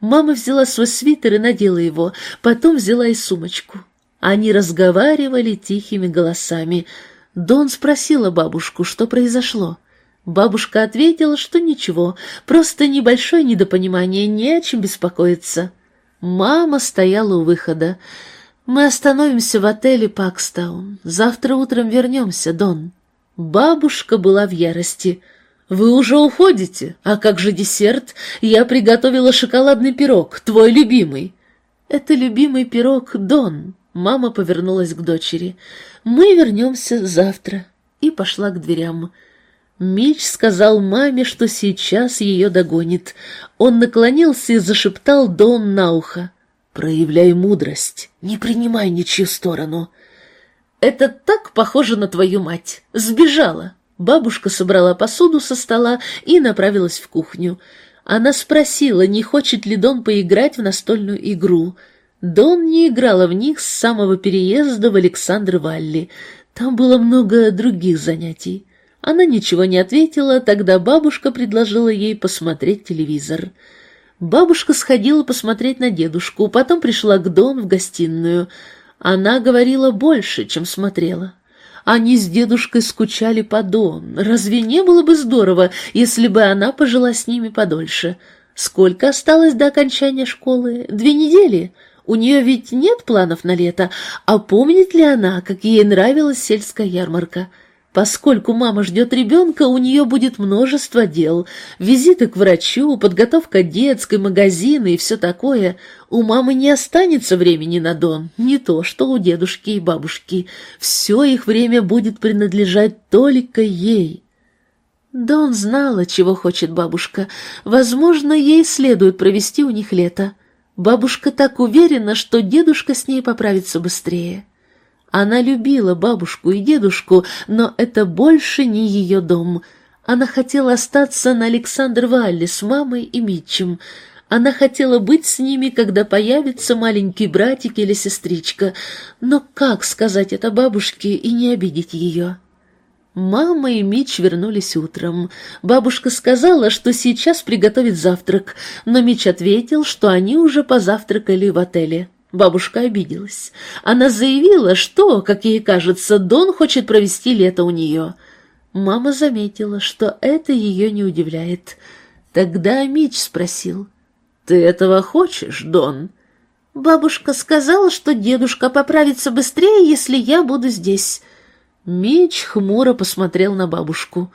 Мама взяла свой свитер и надела его, потом взяла и сумочку. Они разговаривали тихими голосами. Дон спросила бабушку, что произошло. Бабушка ответила, что ничего, просто небольшое недопонимание, не о чем беспокоиться. Мама стояла у выхода. «Мы остановимся в отеле Пакстаун. Завтра утром вернемся, Дон». Бабушка была в ярости. «Вы уже уходите? А как же десерт? Я приготовила шоколадный пирог, твой любимый». «Это любимый пирог, Дон. Мама повернулась к дочери. «Мы вернемся завтра», и пошла к дверям. Мич сказал маме, что сейчас ее догонит. Он наклонился и зашептал Дон на ухо. «Проявляй мудрость, не принимай ничью сторону». «Это так похоже на твою мать. Сбежала». Бабушка собрала посуду со стола и направилась в кухню. Она спросила, не хочет ли Дон поиграть в настольную игру. Дон не играла в них с самого переезда в Александр-Валли. Там было много других занятий. Она ничего не ответила, тогда бабушка предложила ей посмотреть телевизор. Бабушка сходила посмотреть на дедушку, потом пришла к Дон в гостиную. Она говорила больше, чем смотрела. Они с дедушкой скучали по Дон. Разве не было бы здорово, если бы она пожила с ними подольше? Сколько осталось до окончания школы? Две недели? У нее ведь нет планов на лето, а помнит ли она, как ей нравилась сельская ярмарка? Поскольку мама ждет ребенка, у нее будет множество дел. Визиты к врачу, подготовка детской, магазины и все такое. У мамы не останется времени на дом, не то что у дедушки и бабушки. Все их время будет принадлежать только ей. Дон знала, чего хочет бабушка. Возможно, ей следует провести у них лето. Бабушка так уверена, что дедушка с ней поправится быстрее. Она любила бабушку и дедушку, но это больше не ее дом. Она хотела остаться на Александр-Валле с мамой и Митчем. Она хотела быть с ними, когда появится маленький братик или сестричка. Но как сказать это бабушке и не обидеть ее? Мама и Мич вернулись утром. Бабушка сказала, что сейчас приготовит завтрак, но Мич ответил, что они уже позавтракали в отеле. Бабушка обиделась. Она заявила, что, как ей кажется, Дон хочет провести лето у нее. Мама заметила, что это ее не удивляет. Тогда Мич спросил, «Ты этого хочешь, Дон?» Бабушка сказала, что дедушка поправится быстрее, если я буду здесь. Мич хмуро посмотрел на бабушку.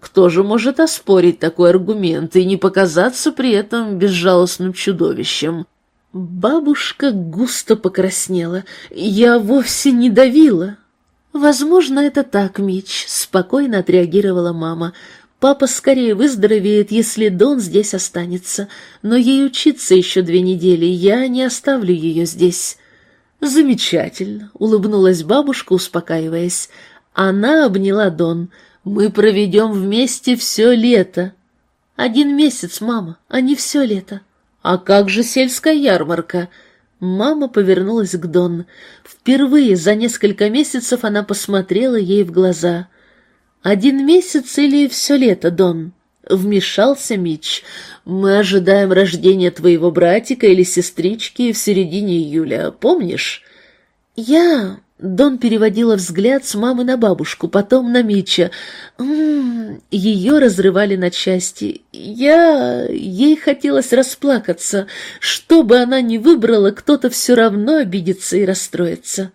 Кто же может оспорить такой аргумент и не показаться при этом безжалостным чудовищем? Бабушка густо покраснела. Я вовсе не давила. Возможно, это так, Мич, спокойно отреагировала мама. Папа скорее выздоровеет, если Дон здесь останется. Но ей учиться еще две недели, я не оставлю ее здесь. Замечательно, улыбнулась бабушка, успокаиваясь. Она обняла Дон. Мы проведем вместе все лето. Один месяц, мама, а не все лето. «А как же сельская ярмарка?» Мама повернулась к Дон. Впервые за несколько месяцев она посмотрела ей в глаза. «Один месяц или все лето, Дон?» Вмешался Мич. «Мы ожидаем рождения твоего братика или сестрички в середине июля, помнишь?» «Я...» Дон переводила взгляд с мамы на бабушку, потом на Мича. М-м, ее разрывали на части. Я... Ей хотелось расплакаться. Что бы она ни выбрала, кто-то все равно обидится и расстроится.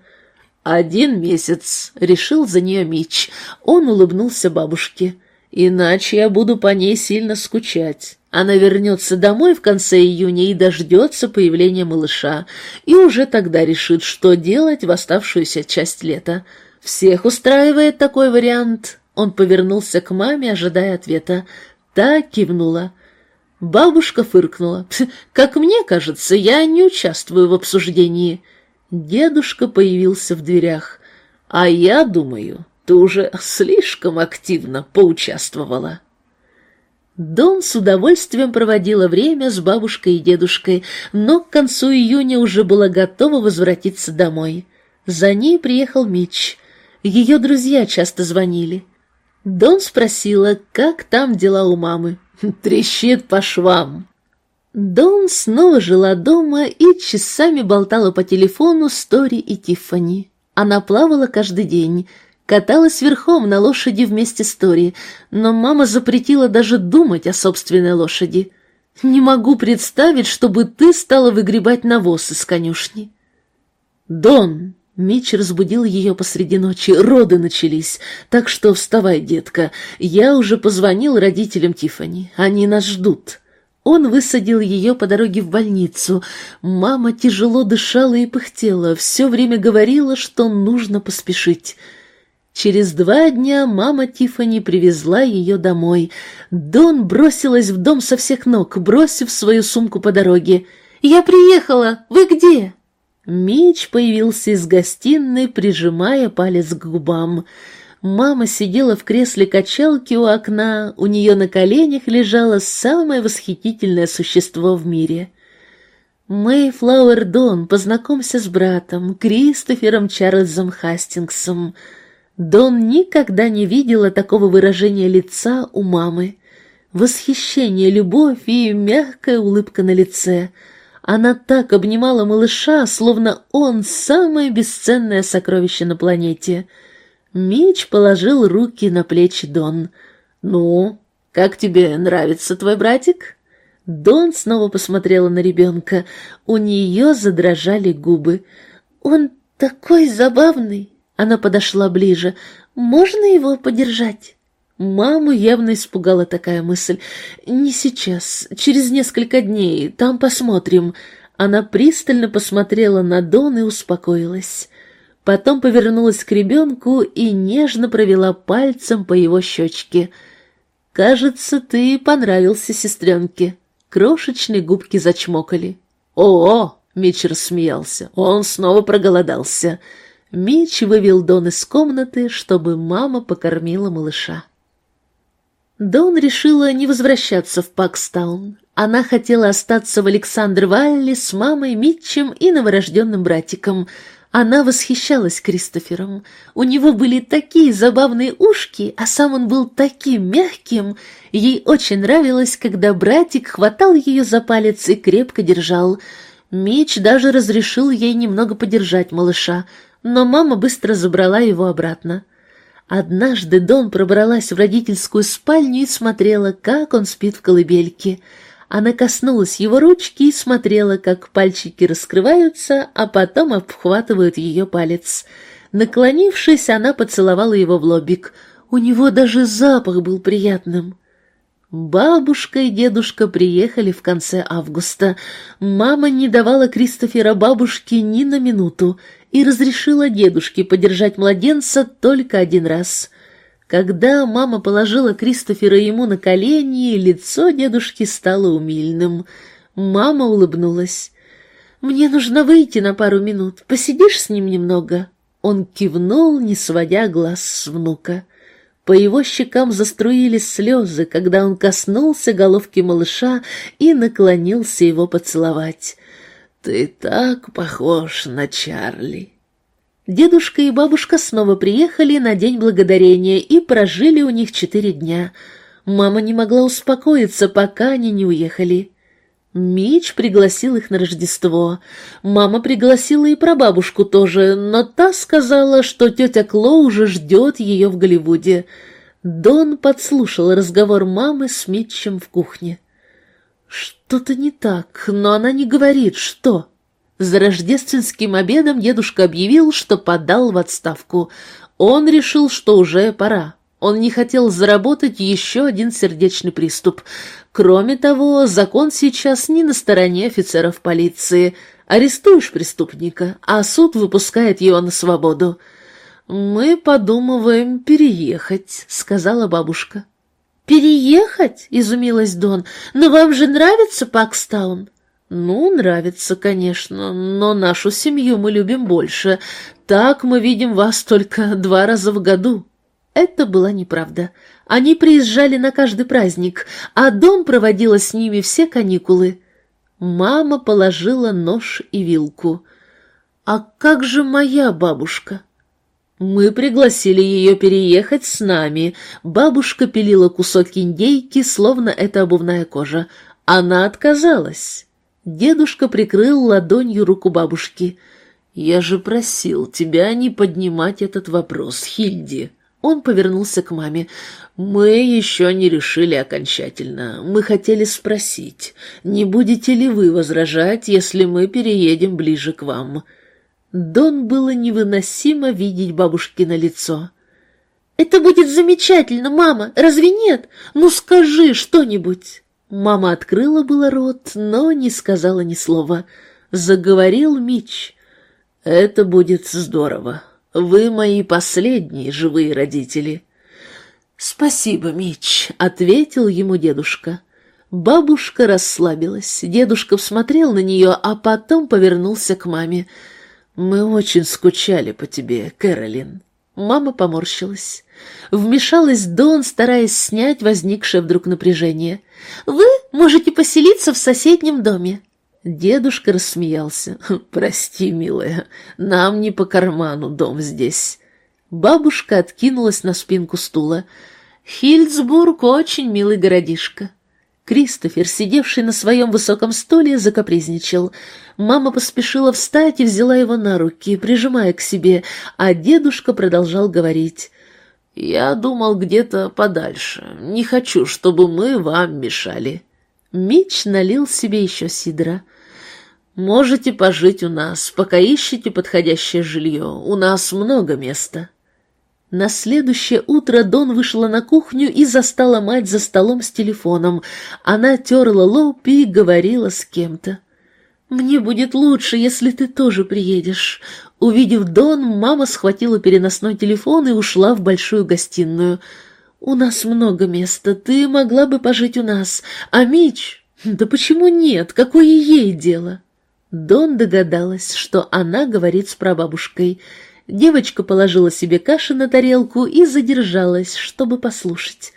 «Один месяц», — решил за нее Мич. Он улыбнулся бабушке. «Иначе я буду по ней сильно скучать». Она вернется домой в конце июня и дождется появления малыша, и уже тогда решит, что делать в оставшуюся часть лета. Всех устраивает такой вариант. Он повернулся к маме, ожидая ответа. Та кивнула. Бабушка фыркнула. «Как мне кажется, я не участвую в обсуждении». Дедушка появился в дверях. «А я думаю, ты уже слишком активно поучаствовала». Дон с удовольствием проводила время с бабушкой и дедушкой, но к концу июня уже была готова возвратиться домой. За ней приехал Мич. Ее друзья часто звонили. Дон спросила, как там дела у мамы. «Трещит по швам». Дон снова жила дома и часами болтала по телефону с Тори и Тиффани. Она плавала каждый день, Каталась верхом на лошади вместе с Тори, но мама запретила даже думать о собственной лошади. «Не могу представить, чтобы ты стала выгребать навоз из конюшни». «Дон!» — Мич разбудил ее посреди ночи. «Роды начались, так что вставай, детка. Я уже позвонил родителям Тифани. Они нас ждут». Он высадил ее по дороге в больницу. Мама тяжело дышала и пыхтела, все время говорила, что нужно поспешить. Через два дня мама Тифани привезла ее домой. Дон бросилась в дом со всех ног, бросив свою сумку по дороге. «Я приехала! Вы где?» Меч появился из гостиной, прижимая палец к губам. Мама сидела в кресле качалки у окна, у нее на коленях лежало самое восхитительное существо в мире. Мэйфлауэр Дон, познакомься с братом, Кристофером Чарльзом Хастингсом. Дон никогда не видела такого выражения лица у мамы. Восхищение, любовь и мягкая улыбка на лице. Она так обнимала малыша, словно он самое бесценное сокровище на планете — Меч положил руки на плечи Дон. «Ну, как тебе нравится твой братик?» Дон снова посмотрела на ребенка. У нее задрожали губы. «Он такой забавный!» Она подошла ближе. «Можно его подержать?» Маму явно испугала такая мысль. «Не сейчас, через несколько дней, там посмотрим». Она пристально посмотрела на Дон и успокоилась. Потом повернулась к ребенку и нежно провела пальцем по его щечке. «Кажется, ты понравился сестренке». Крошечные губки зачмокали. «О!» — Мич рассмеялся. Он снова проголодался. Мич вывел Дон из комнаты, чтобы мама покормила малыша. Дон решила не возвращаться в Пакстаун. Она хотела остаться в Александр-Валли с мамой, Митчем и новорожденным братиком — она восхищалась Кристофером. У него были такие забавные ушки, а сам он был таким мягким. Ей очень нравилось, когда братик хватал ее за палец и крепко держал. Меч даже разрешил ей немного подержать малыша, но мама быстро забрала его обратно. Однажды Дон пробралась в родительскую спальню и смотрела, как он спит в колыбельке — она коснулась его ручки и смотрела, как пальчики раскрываются, а потом обхватывают ее палец. Наклонившись, она поцеловала его в лобик. У него даже запах был приятным. Бабушка и дедушка приехали в конце августа. Мама не давала Кристофера бабушке ни на минуту и разрешила дедушке подержать младенца только один раз. Когда мама положила Кристофера ему на колени, лицо дедушки стало умильным. Мама улыбнулась. «Мне нужно выйти на пару минут. Посидишь с ним немного?» Он кивнул, не сводя глаз с внука. По его щекам заструились слезы, когда он коснулся головки малыша и наклонился его поцеловать. «Ты так похож на Чарли!» Дедушка и бабушка снова приехали на День Благодарения и прожили у них четыре дня. Мама не могла успокоиться, пока они не уехали. Мич пригласил их на Рождество. Мама пригласила и прабабушку тоже, но та сказала, что тетя Кло уже ждет ее в Голливуде. Дон подслушал разговор мамы с Митчем в кухне. Что-то не так, но она не говорит, что... За рождественским обедом дедушка объявил, что подал в отставку. Он решил, что уже пора. Он не хотел заработать еще один сердечный приступ. Кроме того, закон сейчас не на стороне офицеров полиции. Арестуешь преступника, а суд выпускает его на свободу. «Мы подумываем переехать», — сказала бабушка. «Переехать?» — изумилась Дон. «Но вам же нравится Пакстаун?» «Ну, нравится, конечно, но нашу семью мы любим больше. Так мы видим вас только два раза в году». Это была неправда. Они приезжали на каждый праздник, а дом проводила с ними все каникулы. Мама положила нож и вилку. «А как же моя бабушка?» Мы пригласили ее переехать с нами. Бабушка пилила кусок индейки, словно это обувная кожа. Она отказалась. Дедушка прикрыл ладонью руку бабушки. «Я же просил тебя не поднимать этот вопрос, Хильди». Он повернулся к маме. «Мы еще не решили окончательно. Мы хотели спросить, не будете ли вы возражать, если мы переедем ближе к вам?» Дон было невыносимо видеть бабушкино лицо. «Это будет замечательно, мама, разве нет? Ну скажи что-нибудь!» Мама открыла было рот, но не сказала ни слова. Заговорил Мич. «Это будет здорово. Вы мои последние живые родители». «Спасибо, Мич», — ответил ему дедушка. Бабушка расслабилась, дедушка всмотрел на нее, а потом повернулся к маме. «Мы очень скучали по тебе, Кэролин». Мама поморщилась. Вмешалась Дон, стараясь снять возникшее вдруг напряжение. «Вы можете поселиться в соседнем доме». Дедушка рассмеялся. «Прости, милая, нам не по карману дом здесь». Бабушка откинулась на спинку стула. «Хильдсбург очень милый городишко». Кристофер, сидевший на своем высоком столе, закапризничал. Мама поспешила встать и взяла его на руки, прижимая к себе, а дедушка продолжал говорить. «Я думал где-то подальше. Не хочу, чтобы мы вам мешали». Мич налил себе еще сидра. «Можете пожить у нас, пока ищете подходящее жилье. У нас много места». На следующее утро Дон вышла на кухню и застала мать за столом с телефоном. Она терла лоб и говорила с кем-то. «Мне будет лучше, если ты тоже приедешь». Увидев Дон, мама схватила переносной телефон и ушла в большую гостиную. «У нас много места, ты могла бы пожить у нас. А Мич? Да почему нет? Какое ей дело?» Дон догадалась, что она говорит с прабабушкой – Девочка положила себе каши на тарелку и задержалась, чтобы послушать.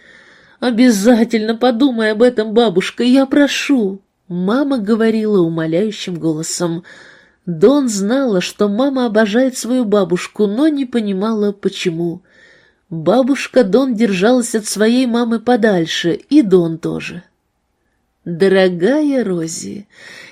«Обязательно подумай об этом, бабушка, я прошу!» Мама говорила умоляющим голосом. Дон знала, что мама обожает свою бабушку, но не понимала, почему. Бабушка Дон держалась от своей мамы подальше, и Дон тоже. «Дорогая Рози,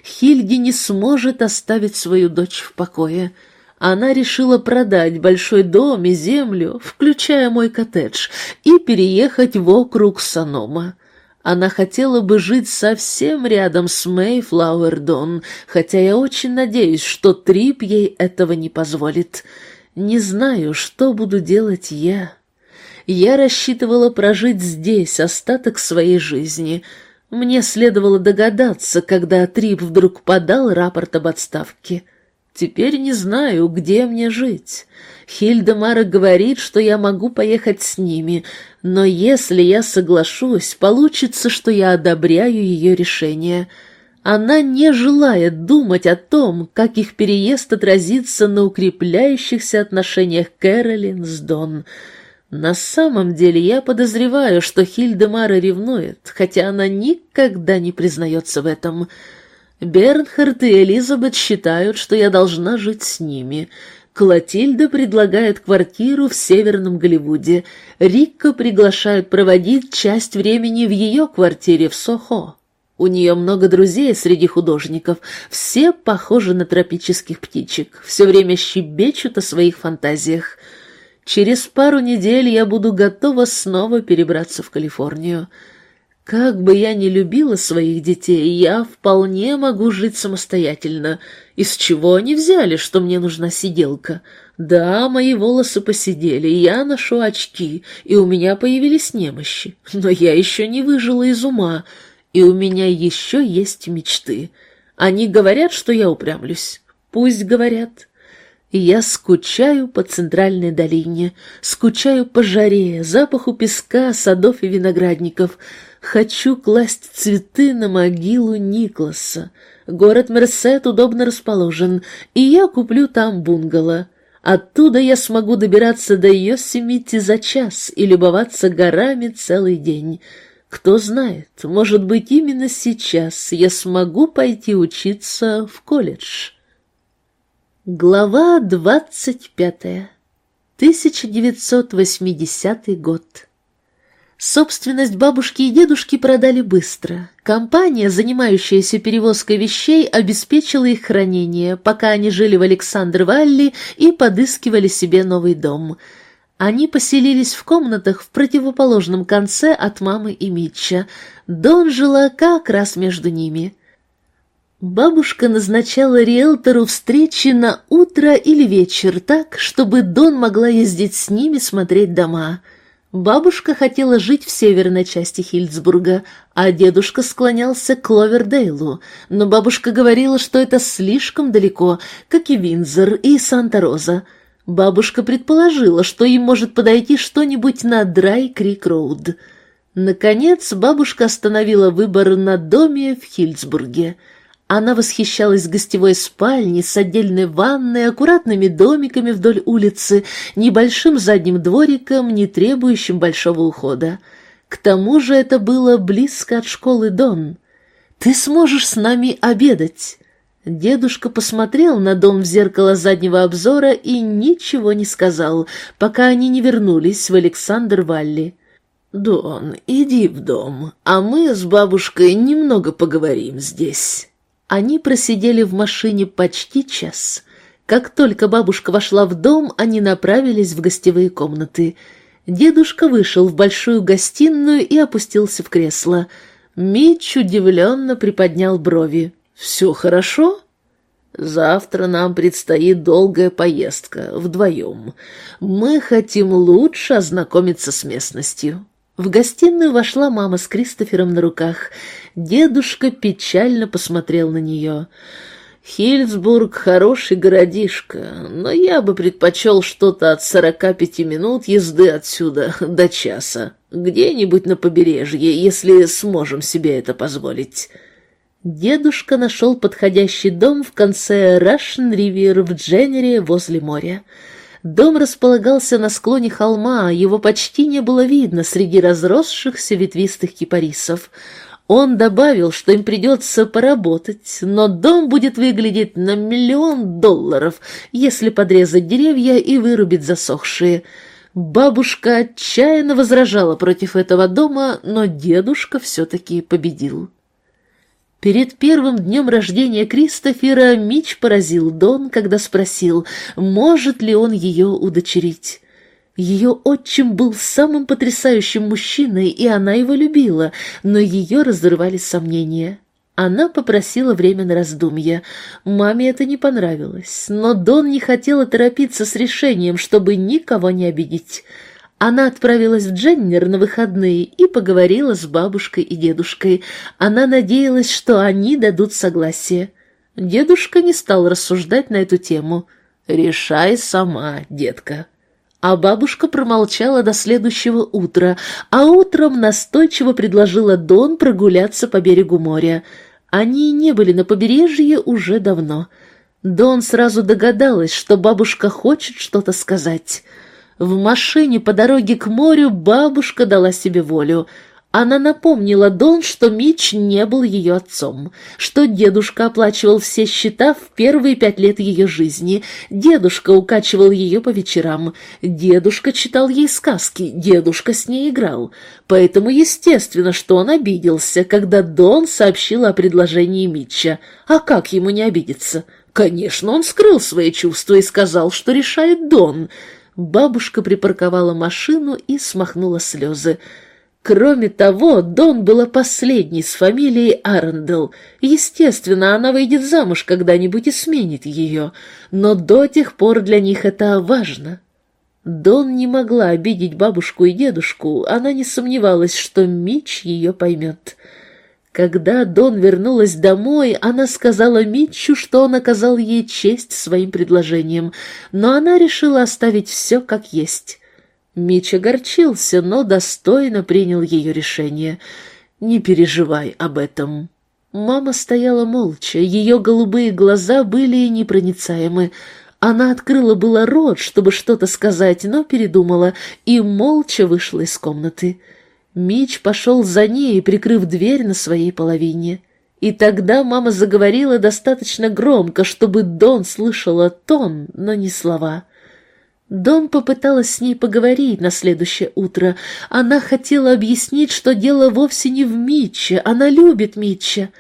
Хильди не сможет оставить свою дочь в покое она решила продать большой дом и землю, включая мой коттедж, и переехать в округ Санома. Она хотела бы жить совсем рядом с Мэйфлауэрдон, хотя я очень надеюсь, что Трип ей этого не позволит. Не знаю, что буду делать я. Я рассчитывала прожить здесь остаток своей жизни. Мне следовало догадаться, когда Трип вдруг подал рапорт об отставке. Теперь не знаю, где мне жить. Хильдемара говорит, что я могу поехать с ними, но если я соглашусь, получится, что я одобряю ее решение. Она не желает думать о том, как их переезд отразится на укрепляющихся отношениях Кэролин с Дон. На самом деле я подозреваю, что Хильдемара ревнует, хотя она никогда не признается в этом. Бернхард и Элизабет считают, что я должна жить с ними. Клотильда предлагает квартиру в Северном Голливуде. Рикка приглашают проводить часть времени в ее квартире в Сохо. У нее много друзей среди художников, все похожи на тропических птичек, все время щебечут о своих фантазиях. Через пару недель я буду готова снова перебраться в Калифорнию. Как бы я ни любила своих детей, я вполне могу жить самостоятельно. Из чего они взяли, что мне нужна сиделка? Да, мои волосы посидели, я ношу очки, и у меня появились немощи. Но я еще не выжила из ума, и у меня еще есть мечты. Они говорят, что я упрямлюсь. Пусть говорят. Я скучаю по центральной долине, скучаю по жаре, запаху песка, садов и виноградников, Хочу класть цветы на могилу Никласа. Город Мерсет удобно расположен, и я куплю там бунгало. Оттуда я смогу добираться до Йосемити за час и любоваться горами целый день. Кто знает, может быть, именно сейчас я смогу пойти учиться в колледж. Глава двадцать пятая. 1980 год. Собственность бабушки и дедушки продали быстро. Компания, занимающаяся перевозкой вещей, обеспечила их хранение, пока они жили в Александр-Валли и подыскивали себе новый дом. Они поселились в комнатах в противоположном конце от мамы и Митча. Дон жила как раз между ними. Бабушка назначала риэлтору встречи на утро или вечер так, чтобы Дон могла ездить с ними смотреть дома — Бабушка хотела жить в северной части Хильдсбурга, а дедушка склонялся к Кловердейлу, но бабушка говорила, что это слишком далеко, как и Винзор и Санта-Роза. Бабушка предположила, что им может подойти что-нибудь на Драй-Крик-Роуд. Наконец, бабушка остановила выбор на доме в Хильдсбурге — она восхищалась гостевой спальней с отдельной ванной, аккуратными домиками вдоль улицы, небольшим задним двориком, не требующим большого ухода. К тому же это было близко от школы Дон. «Ты сможешь с нами обедать!» Дедушка посмотрел на дом в зеркало заднего обзора и ничего не сказал, пока они не вернулись в Александр-Валли. «Дон, иди в дом, а мы с бабушкой немного поговорим здесь». Они просидели в машине почти час. Как только бабушка вошла в дом, они направились в гостевые комнаты. Дедушка вышел в большую гостиную и опустился в кресло. Митч удивленно приподнял брови. «Все хорошо?» «Завтра нам предстоит долгая поездка, вдвоем. Мы хотим лучше ознакомиться с местностью». В гостиную вошла мама с Кристофером на руках. Дедушка печально посмотрел на нее. «Хильсбург — хороший городишко, но я бы предпочел что-то от сорока пяти минут езды отсюда до часа. Где-нибудь на побережье, если сможем себе это позволить». Дедушка нашел подходящий дом в конце Рашн-Ривер в Дженнере возле моря. Дом располагался на склоне холма, его почти не было видно среди разросшихся ветвистых кипарисов. Он добавил, что им придется поработать, но дом будет выглядеть на миллион долларов, если подрезать деревья и вырубить засохшие. Бабушка отчаянно возражала против этого дома, но дедушка все-таки победил. Перед первым днем рождения Кристофера Мич поразил Дон, когда спросил, может ли он ее удочерить. Ее отчим был самым потрясающим мужчиной, и она его любила, но ее разрывали сомнения. Она попросила время на раздумье. Маме это не понравилось, но Дон не хотела торопиться с решением, чтобы никого не обидеть. Она отправилась в Дженнер на выходные и поговорила с бабушкой и дедушкой. Она надеялась, что они дадут согласие. Дедушка не стал рассуждать на эту тему. «Решай сама, детка». А бабушка промолчала до следующего утра, а утром настойчиво предложила Дон прогуляться по берегу моря. Они не были на побережье уже давно. Дон сразу догадалась, что бабушка хочет что-то сказать — в машине по дороге к морю бабушка дала себе волю. Она напомнила Дон, что Мич не был ее отцом, что дедушка оплачивал все счета в первые пять лет ее жизни, дедушка укачивал ее по вечерам, дедушка читал ей сказки, дедушка с ней играл. Поэтому естественно, что он обиделся, когда Дон сообщила о предложении Митча. А как ему не обидеться? Конечно, он скрыл свои чувства и сказал, что решает Дон — Бабушка припарковала машину и смахнула слезы. Кроме того, Дон была последней с фамилией Арендел. Естественно, она выйдет замуж когда-нибудь и сменит ее, но до тех пор для них это важно. Дон не могла обидеть бабушку и дедушку, она не сомневалась, что Мич ее поймет. Когда Дон вернулась домой, она сказала Митчу, что он оказал ей честь своим предложением, но она решила оставить все как есть. Митч огорчился, но достойно принял ее решение. «Не переживай об этом». Мама стояла молча, ее голубые глаза были непроницаемы. Она открыла было рот, чтобы что-то сказать, но передумала и молча вышла из комнаты. Мич пошел за ней, прикрыв дверь на своей половине. И тогда мама заговорила достаточно громко, чтобы Дон слышала тон, но не слова. Дон попыталась с ней поговорить на следующее утро. Она хотела объяснить, что дело вовсе не в Митче, она любит Митча.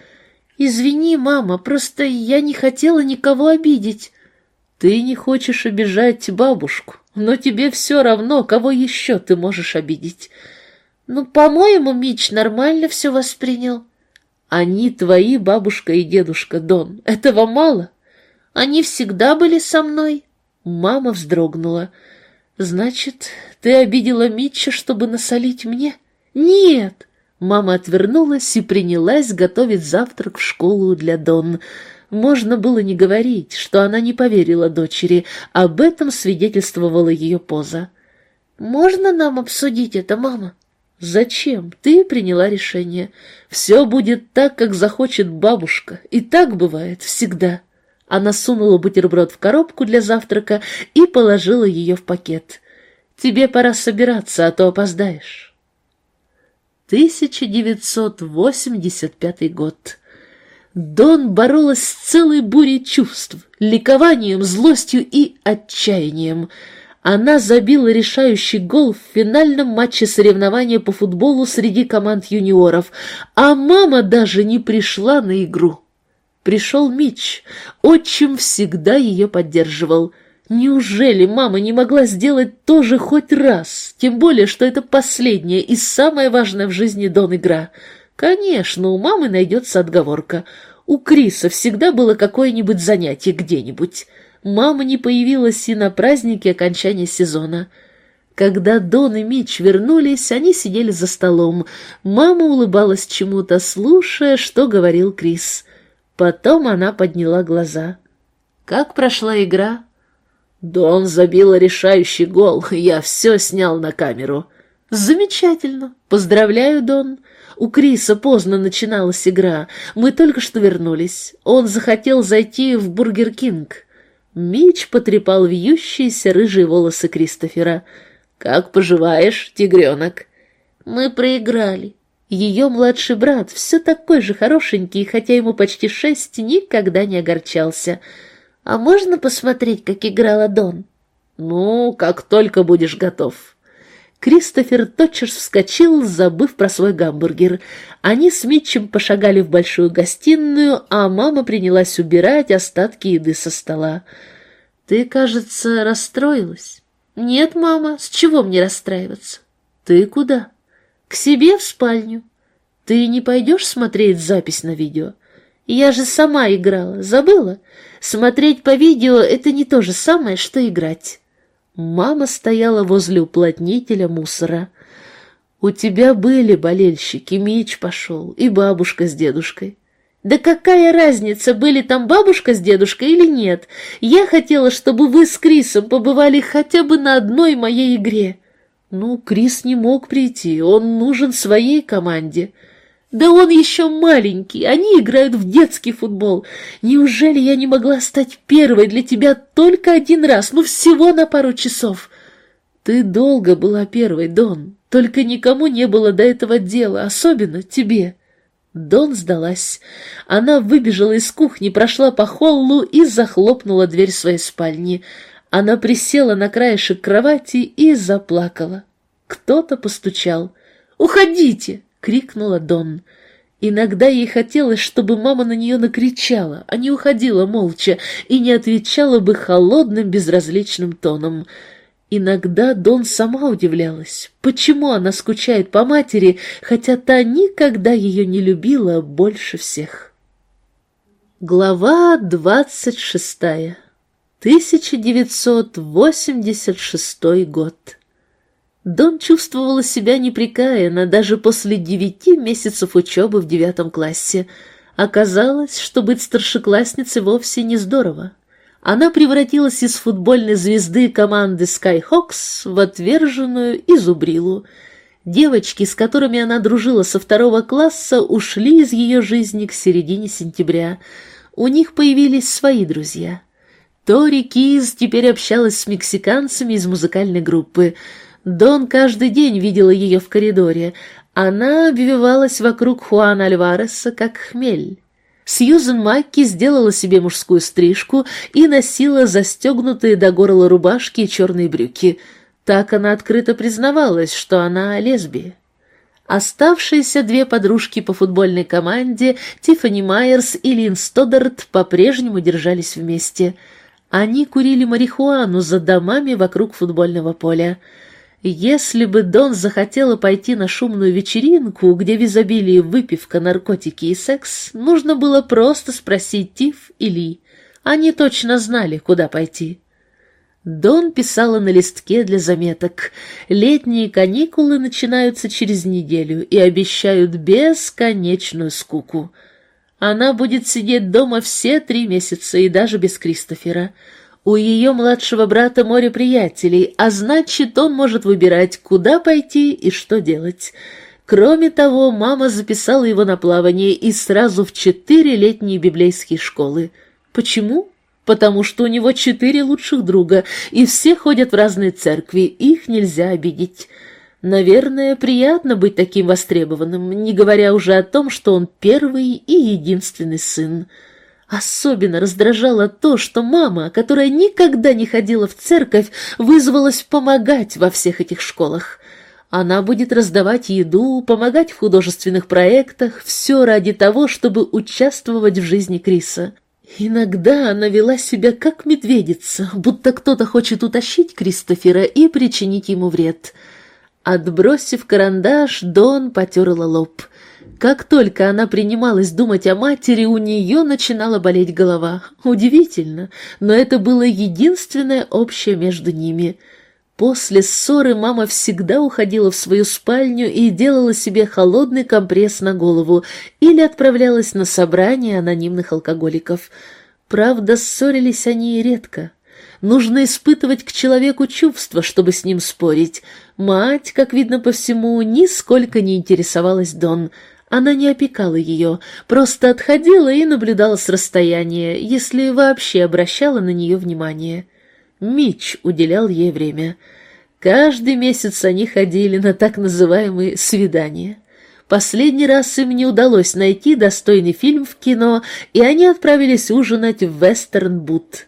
«Извини, мама, просто я не хотела никого обидеть». «Ты не хочешь обижать бабушку, но тебе все равно, кого еще ты можешь обидеть». «Ну, по-моему, Мич нормально все воспринял». «Они твои бабушка и дедушка, Дон. Этого мало?» «Они всегда были со мной». Мама вздрогнула. «Значит, ты обидела Митча, чтобы насолить мне?» «Нет!» Мама отвернулась и принялась готовить завтрак в школу для Дон. Можно было не говорить, что она не поверила дочери, об этом свидетельствовала ее поза. «Можно нам обсудить это, мама?» «Зачем? Ты приняла решение. Все будет так, как захочет бабушка, и так бывает всегда». Она сунула бутерброд в коробку для завтрака и положила ее в пакет. «Тебе пора собираться, а то опоздаешь». 1985 год. Дон боролась с целой бурей чувств, ликованием, злостью и отчаянием. Она забила решающий гол в финальном матче соревнования по футболу среди команд юниоров, а мама даже не пришла на игру. Пришел Мич. Отчим всегда ее поддерживал. Неужели мама не могла сделать то же хоть раз? Тем более, что это последняя и самая важная в жизни Дон игра. Конечно, у мамы найдется отговорка. У Криса всегда было какое-нибудь занятие где-нибудь. Мама не появилась и на празднике окончания сезона. Когда Дон и Мич вернулись, они сидели за столом. Мама улыбалась чему-то, слушая, что говорил Крис. Потом она подняла глаза. «Как прошла игра?» «Дон забила решающий гол, я все снял на камеру». «Замечательно! Поздравляю, Дон!» У Криса поздно начиналась игра. Мы только что вернулись. Он захотел зайти в Бургер Кинг. Мич потрепал вьющиеся рыжие волосы Кристофера. «Как поживаешь, тигренок?» «Мы проиграли. Ее младший брат, все такой же хорошенький, хотя ему почти шесть, никогда не огорчался. «А можно посмотреть, как играла Дон?» «Ну, как только будешь готов». Кристофер тотчас вскочил, забыв про свой гамбургер. Они с Митчем пошагали в большую гостиную, а мама принялась убирать остатки еды со стола. «Ты, кажется, расстроилась?» «Нет, мама, с чего мне расстраиваться?» «Ты куда?» «К себе в спальню. Ты не пойдешь смотреть запись на видео?» «Я же сама играла, забыла? Смотреть по видео — это не то же самое, что играть». Мама стояла возле уплотнителя мусора. «У тебя были болельщики, Мич пошел, и бабушка с дедушкой». «Да какая разница, были там бабушка с дедушкой или нет? Я хотела, чтобы вы с Крисом побывали хотя бы на одной моей игре». Ну, Крис не мог прийти, он нужен своей команде. Да он еще маленький, они играют в детский футбол. Неужели я не могла стать первой для тебя только один раз, ну всего на пару часов? Ты долго была первой, Дон, только никому не было до этого дела, особенно тебе. Дон сдалась. Она выбежала из кухни, прошла по холлу и захлопнула дверь своей спальни. Она присела на краешек кровати и заплакала. Кто-то постучал. «Уходите!» — крикнула Дон. Иногда ей хотелось, чтобы мама на нее накричала, а не уходила молча и не отвечала бы холодным безразличным тоном. Иногда Дон сама удивлялась, почему она скучает по матери, хотя та никогда ее не любила больше всех. Глава двадцать шестая 1986 год. Дон чувствовала себя непрекаянно даже после девяти месяцев учебы в девятом классе. Оказалось, что быть старшеклассницей вовсе не здорово. Она превратилась из футбольной звезды команды Skyhawks в отверженную изубрилу. Девочки, с которыми она дружила со второго класса, ушли из ее жизни к середине сентября. У них появились свои друзья — Тори Киз теперь общалась с мексиканцами из музыкальной группы. Дон каждый день видела ее в коридоре. Она обвивалась вокруг Хуана Альвареса, как хмель. Сьюзен Макки сделала себе мужскую стрижку и носила застегнутые до горла рубашки и черные брюки. Так она открыто признавалась, что она лесбия. Оставшиеся две подружки по футбольной команде, Тиффани Майерс и Лин Стодарт, по-прежнему держались вместе – они курили марихуану за домами вокруг футбольного поля. Если бы Дон захотела пойти на шумную вечеринку, где в изобилии выпивка, наркотики и секс, нужно было просто спросить Тиф и Ли. Они точно знали, куда пойти. Дон писала на листке для заметок. Летние каникулы начинаются через неделю и обещают бесконечную скуку. Она будет сидеть дома все три месяца и даже без Кристофера. У ее младшего брата море приятелей, а значит, он может выбирать, куда пойти и что делать. Кроме того, мама записала его на плавание и сразу в четыре летние библейские школы. Почему? потому что у него четыре лучших друга, и все ходят в разные церкви, их нельзя обидеть. Наверное, приятно быть таким востребованным, не говоря уже о том, что он первый и единственный сын. Особенно раздражало то, что мама, которая никогда не ходила в церковь, вызвалась помогать во всех этих школах. Она будет раздавать еду, помогать в художественных проектах, все ради того, чтобы участвовать в жизни Криса. Иногда она вела себя как медведица, будто кто-то хочет утащить Кристофера и причинить ему вред. Отбросив карандаш, Дон потерла лоб. Как только она принималась думать о матери, у нее начинала болеть голова. Удивительно, но это было единственное общее между ними — После ссоры мама всегда уходила в свою спальню и делала себе холодный компресс на голову или отправлялась на собрание анонимных алкоголиков. Правда, ссорились они редко. Нужно испытывать к человеку чувства, чтобы с ним спорить. Мать, как видно по всему, нисколько не интересовалась Дон. Она не опекала ее, просто отходила и наблюдала с расстояния, если вообще обращала на нее внимание. Мич уделял ей время. Каждый месяц они ходили на так называемые «свидания». Последний раз им не удалось найти достойный фильм в кино, и они отправились ужинать в Вестерн-Бут.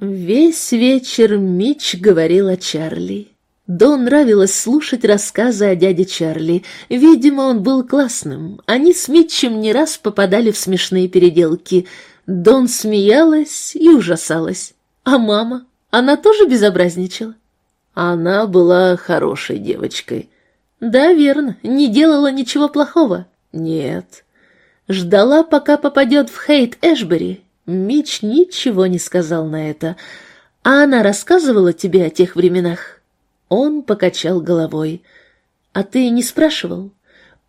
Весь вечер Мич говорил о Чарли. Дон нравилось слушать рассказы о дяде Чарли. Видимо, он был классным. Они с Митчем не раз попадали в смешные переделки. Дон смеялась и ужасалась. А мама? Она тоже безобразничала? Она была хорошей девочкой. Да, верно, не делала ничего плохого. Нет. Ждала, пока попадет в Хейт Эшбери. Мич ничего не сказал на это. А она рассказывала тебе о тех временах? Он покачал головой. А ты не спрашивал?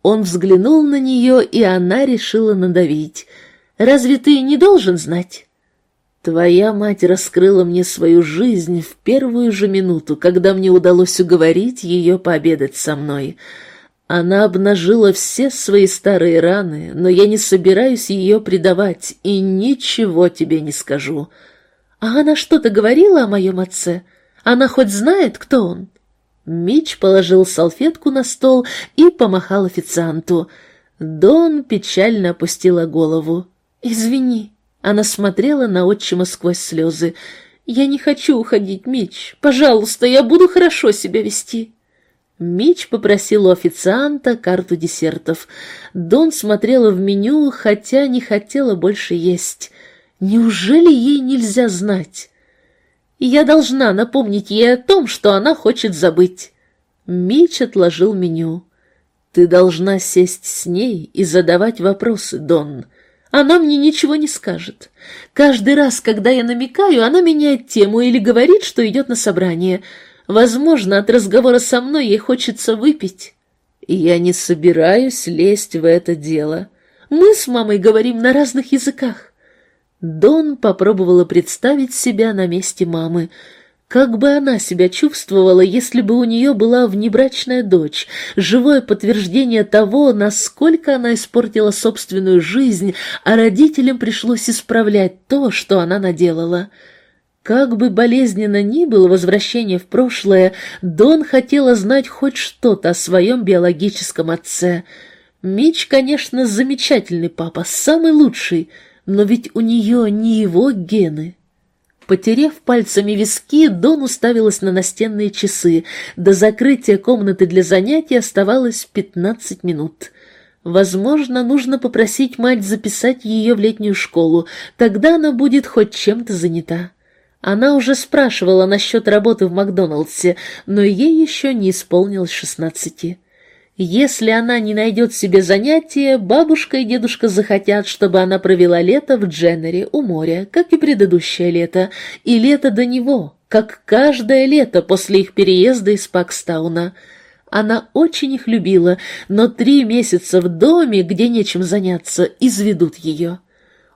Он взглянул на нее, и она решила надавить. Разве ты не должен знать? Твоя мать раскрыла мне свою жизнь в первую же минуту, когда мне удалось уговорить ее пообедать со мной. Она обнажила все свои старые раны, но я не собираюсь ее предавать и ничего тебе не скажу. А она что-то говорила о моем отце? Она хоть знает, кто он?» Мич положил салфетку на стол и помахал официанту. Дон печально опустила голову. «Извини». Она смотрела на отчима сквозь слезы. «Я не хочу уходить, Мич. Пожалуйста, я буду хорошо себя вести». Мич попросил у официанта карту десертов. Дон смотрела в меню, хотя не хотела больше есть. Неужели ей нельзя знать? Я должна напомнить ей о том, что она хочет забыть. Мич отложил меню. Ты должна сесть с ней и задавать вопросы, Дон. Она мне ничего не скажет. Каждый раз, когда я намекаю, она меняет тему или говорит, что идет на собрание. Возможно, от разговора со мной ей хочется выпить. Я не собираюсь лезть в это дело. Мы с мамой говорим на разных языках. Дон попробовала представить себя на месте мамы. Как бы она себя чувствовала, если бы у нее была внебрачная дочь, живое подтверждение того, насколько она испортила собственную жизнь, а родителям пришлось исправлять то, что она наделала. Как бы болезненно ни было возвращение в прошлое, Дон хотела знать хоть что-то о своем биологическом отце. Мич, конечно, замечательный папа, самый лучший, но ведь у нее не его гены. Потерев пальцами виски, Дон уставилась на настенные часы. До закрытия комнаты для занятий оставалось пятнадцать минут. Возможно, нужно попросить мать записать ее в летнюю школу, тогда она будет хоть чем-то занята. Она уже спрашивала насчет работы в Макдоналдсе, но ей еще не исполнилось шестнадцати. Если она не найдет себе занятия, бабушка и дедушка захотят, чтобы она провела лето в Дженнере у моря, как и предыдущее лето, и лето до него, как каждое лето после их переезда из Пакстауна. Она очень их любила, но три месяца в доме, где нечем заняться, изведут ее.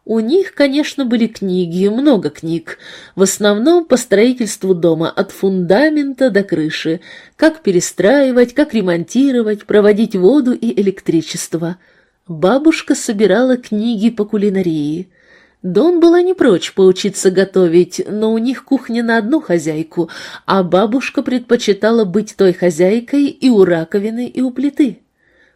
У них, конечно, были книги, много книг, в основном по строительству дома от фундамента до крыши, как перестраивать, как ремонтировать, проводить воду и электричество. Бабушка собирала книги по кулинарии. Дон была не прочь поучиться готовить, но у них кухня на одну хозяйку, а бабушка предпочитала быть той хозяйкой и у раковины, и у плиты.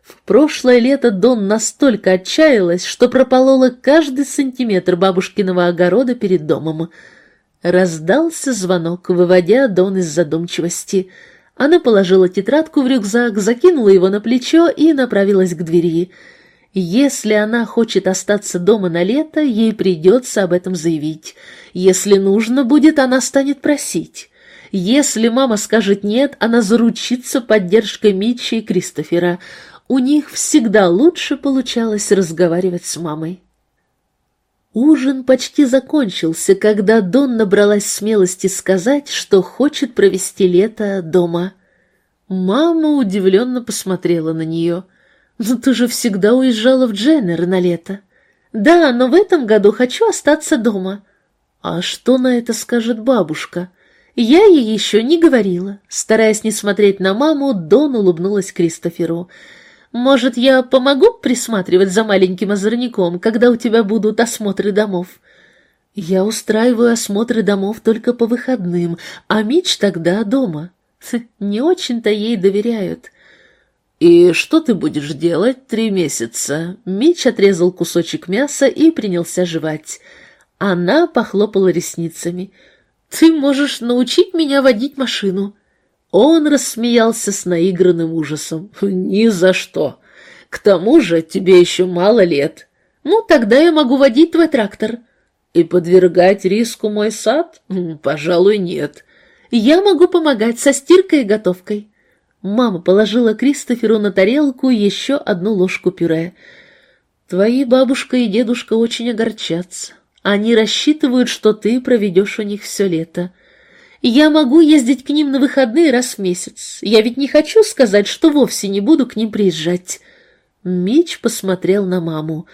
В прошлое лето Дон настолько отчаялась, что прополола каждый сантиметр бабушкиного огорода перед домом. Раздался звонок, выводя Дон из задумчивости. Она положила тетрадку в рюкзак, закинула его на плечо и направилась к двери. Если она хочет остаться дома на лето, ей придется об этом заявить. Если нужно будет, она станет просить. Если мама скажет «нет», она заручится поддержкой Митча и Кристофера у них всегда лучше получалось разговаривать с мамой. Ужин почти закончился, когда Дон набралась смелости сказать, что хочет провести лето дома. Мама удивленно посмотрела на нее. «Но ты же всегда уезжала в Дженнер на лето». «Да, но в этом году хочу остаться дома». «А что на это скажет бабушка?» «Я ей еще не говорила». Стараясь не смотреть на маму, Дон улыбнулась Кристоферу. Может, я помогу присматривать за маленьким озорником, когда у тебя будут осмотры домов? Я устраиваю осмотры домов только по выходным, а Мич тогда дома. Не очень-то ей доверяют. «И что ты будешь делать три месяца?» Мич отрезал кусочек мяса и принялся жевать. Она похлопала ресницами. «Ты можешь научить меня водить машину». Он рассмеялся с наигранным ужасом. «Ни за что! К тому же тебе еще мало лет. Ну, тогда я могу водить твой трактор». «И подвергать риску мой сад? Пожалуй, нет. Я могу помогать со стиркой и готовкой». Мама положила Кристоферу на тарелку еще одну ложку пюре. «Твои бабушка и дедушка очень огорчатся. Они рассчитывают, что ты проведешь у них все лето. Я могу ездить к ним на выходные раз в месяц. Я ведь не хочу сказать, что вовсе не буду к ним приезжать». Мич посмотрел на маму.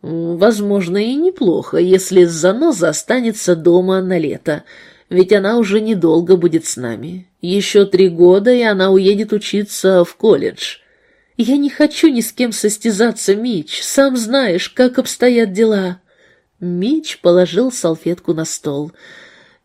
«Возможно, и неплохо, если заноза останется дома на лето, ведь она уже недолго будет с нами. Еще три года, и она уедет учиться в колледж». «Я не хочу ни с кем состязаться, Мич, сам знаешь, как обстоят дела». Мич положил салфетку на стол. «Я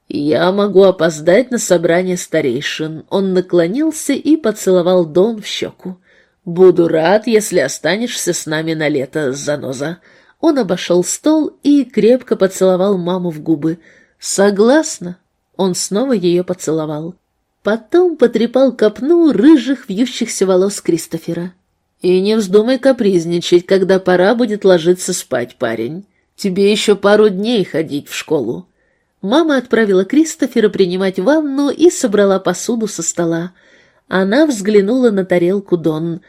«Я могу опоздать на собрание старейшин». Он наклонился и поцеловал Дон в щеку. «Буду рад, если останешься с нами на лето, заноза». Он обошел стол и крепко поцеловал маму в губы. «Согласна». Он снова ее поцеловал. Потом потрепал копну рыжих вьющихся волос Кристофера. «И не вздумай капризничать, когда пора будет ложиться спать, парень. Тебе еще пару дней ходить в школу». Мама отправила Кристофера принимать ванну и собрала посуду со стола. Она взглянула на тарелку Дон.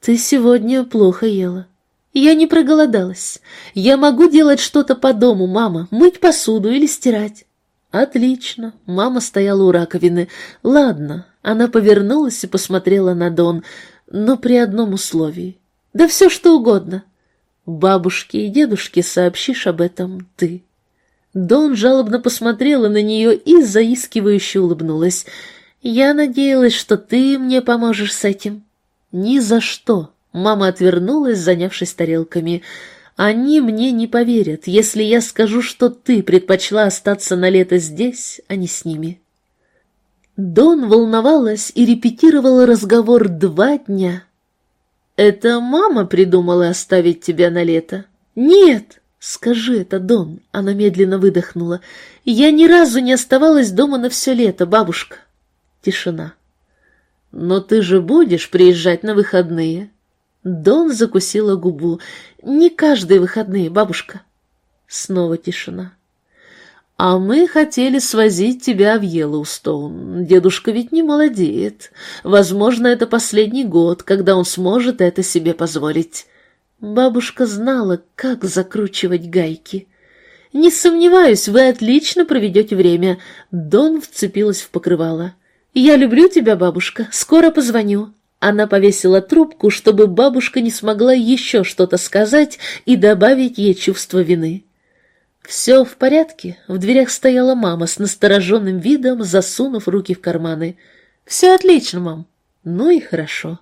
«Ты сегодня плохо ела». «Я не проголодалась. Я могу делать что-то по дому, мама, мыть посуду или стирать». «Отлично». Мама стояла у раковины. «Ладно». Она повернулась и посмотрела на Дон, но при одном условии. «Да все что угодно». «Бабушке и дедушке сообщишь об этом ты». Дон жалобно посмотрела на нее и заискивающе улыбнулась. «Я надеялась, что ты мне поможешь с этим». «Ни за что!» Мама отвернулась, занявшись тарелками. «Они мне не поверят, если я скажу, что ты предпочла остаться на лето здесь, а не с ними». Дон волновалась и репетировала разговор два дня. «Это мама придумала оставить тебя на лето?» «Нет!» «Скажи это, Дон!» — она медленно выдохнула. «Я ни разу не оставалась дома на все лето, бабушка!» Тишина. «Но ты же будешь приезжать на выходные?» Дон закусила губу. «Не каждые выходные, бабушка!» Снова тишина. «А мы хотели свозить тебя в Йеллоустоун. Дедушка ведь не молодеет. Возможно, это последний год, когда он сможет это себе позволить. Бабушка знала, как закручивать гайки. «Не сомневаюсь, вы отлично проведете время». Дон вцепилась в покрывало. «Я люблю тебя, бабушка. Скоро позвоню». Она повесила трубку, чтобы бабушка не смогла еще что-то сказать и добавить ей чувство вины. «Все в порядке?» В дверях стояла мама с настороженным видом, засунув руки в карманы. «Все отлично, мам». «Ну и хорошо».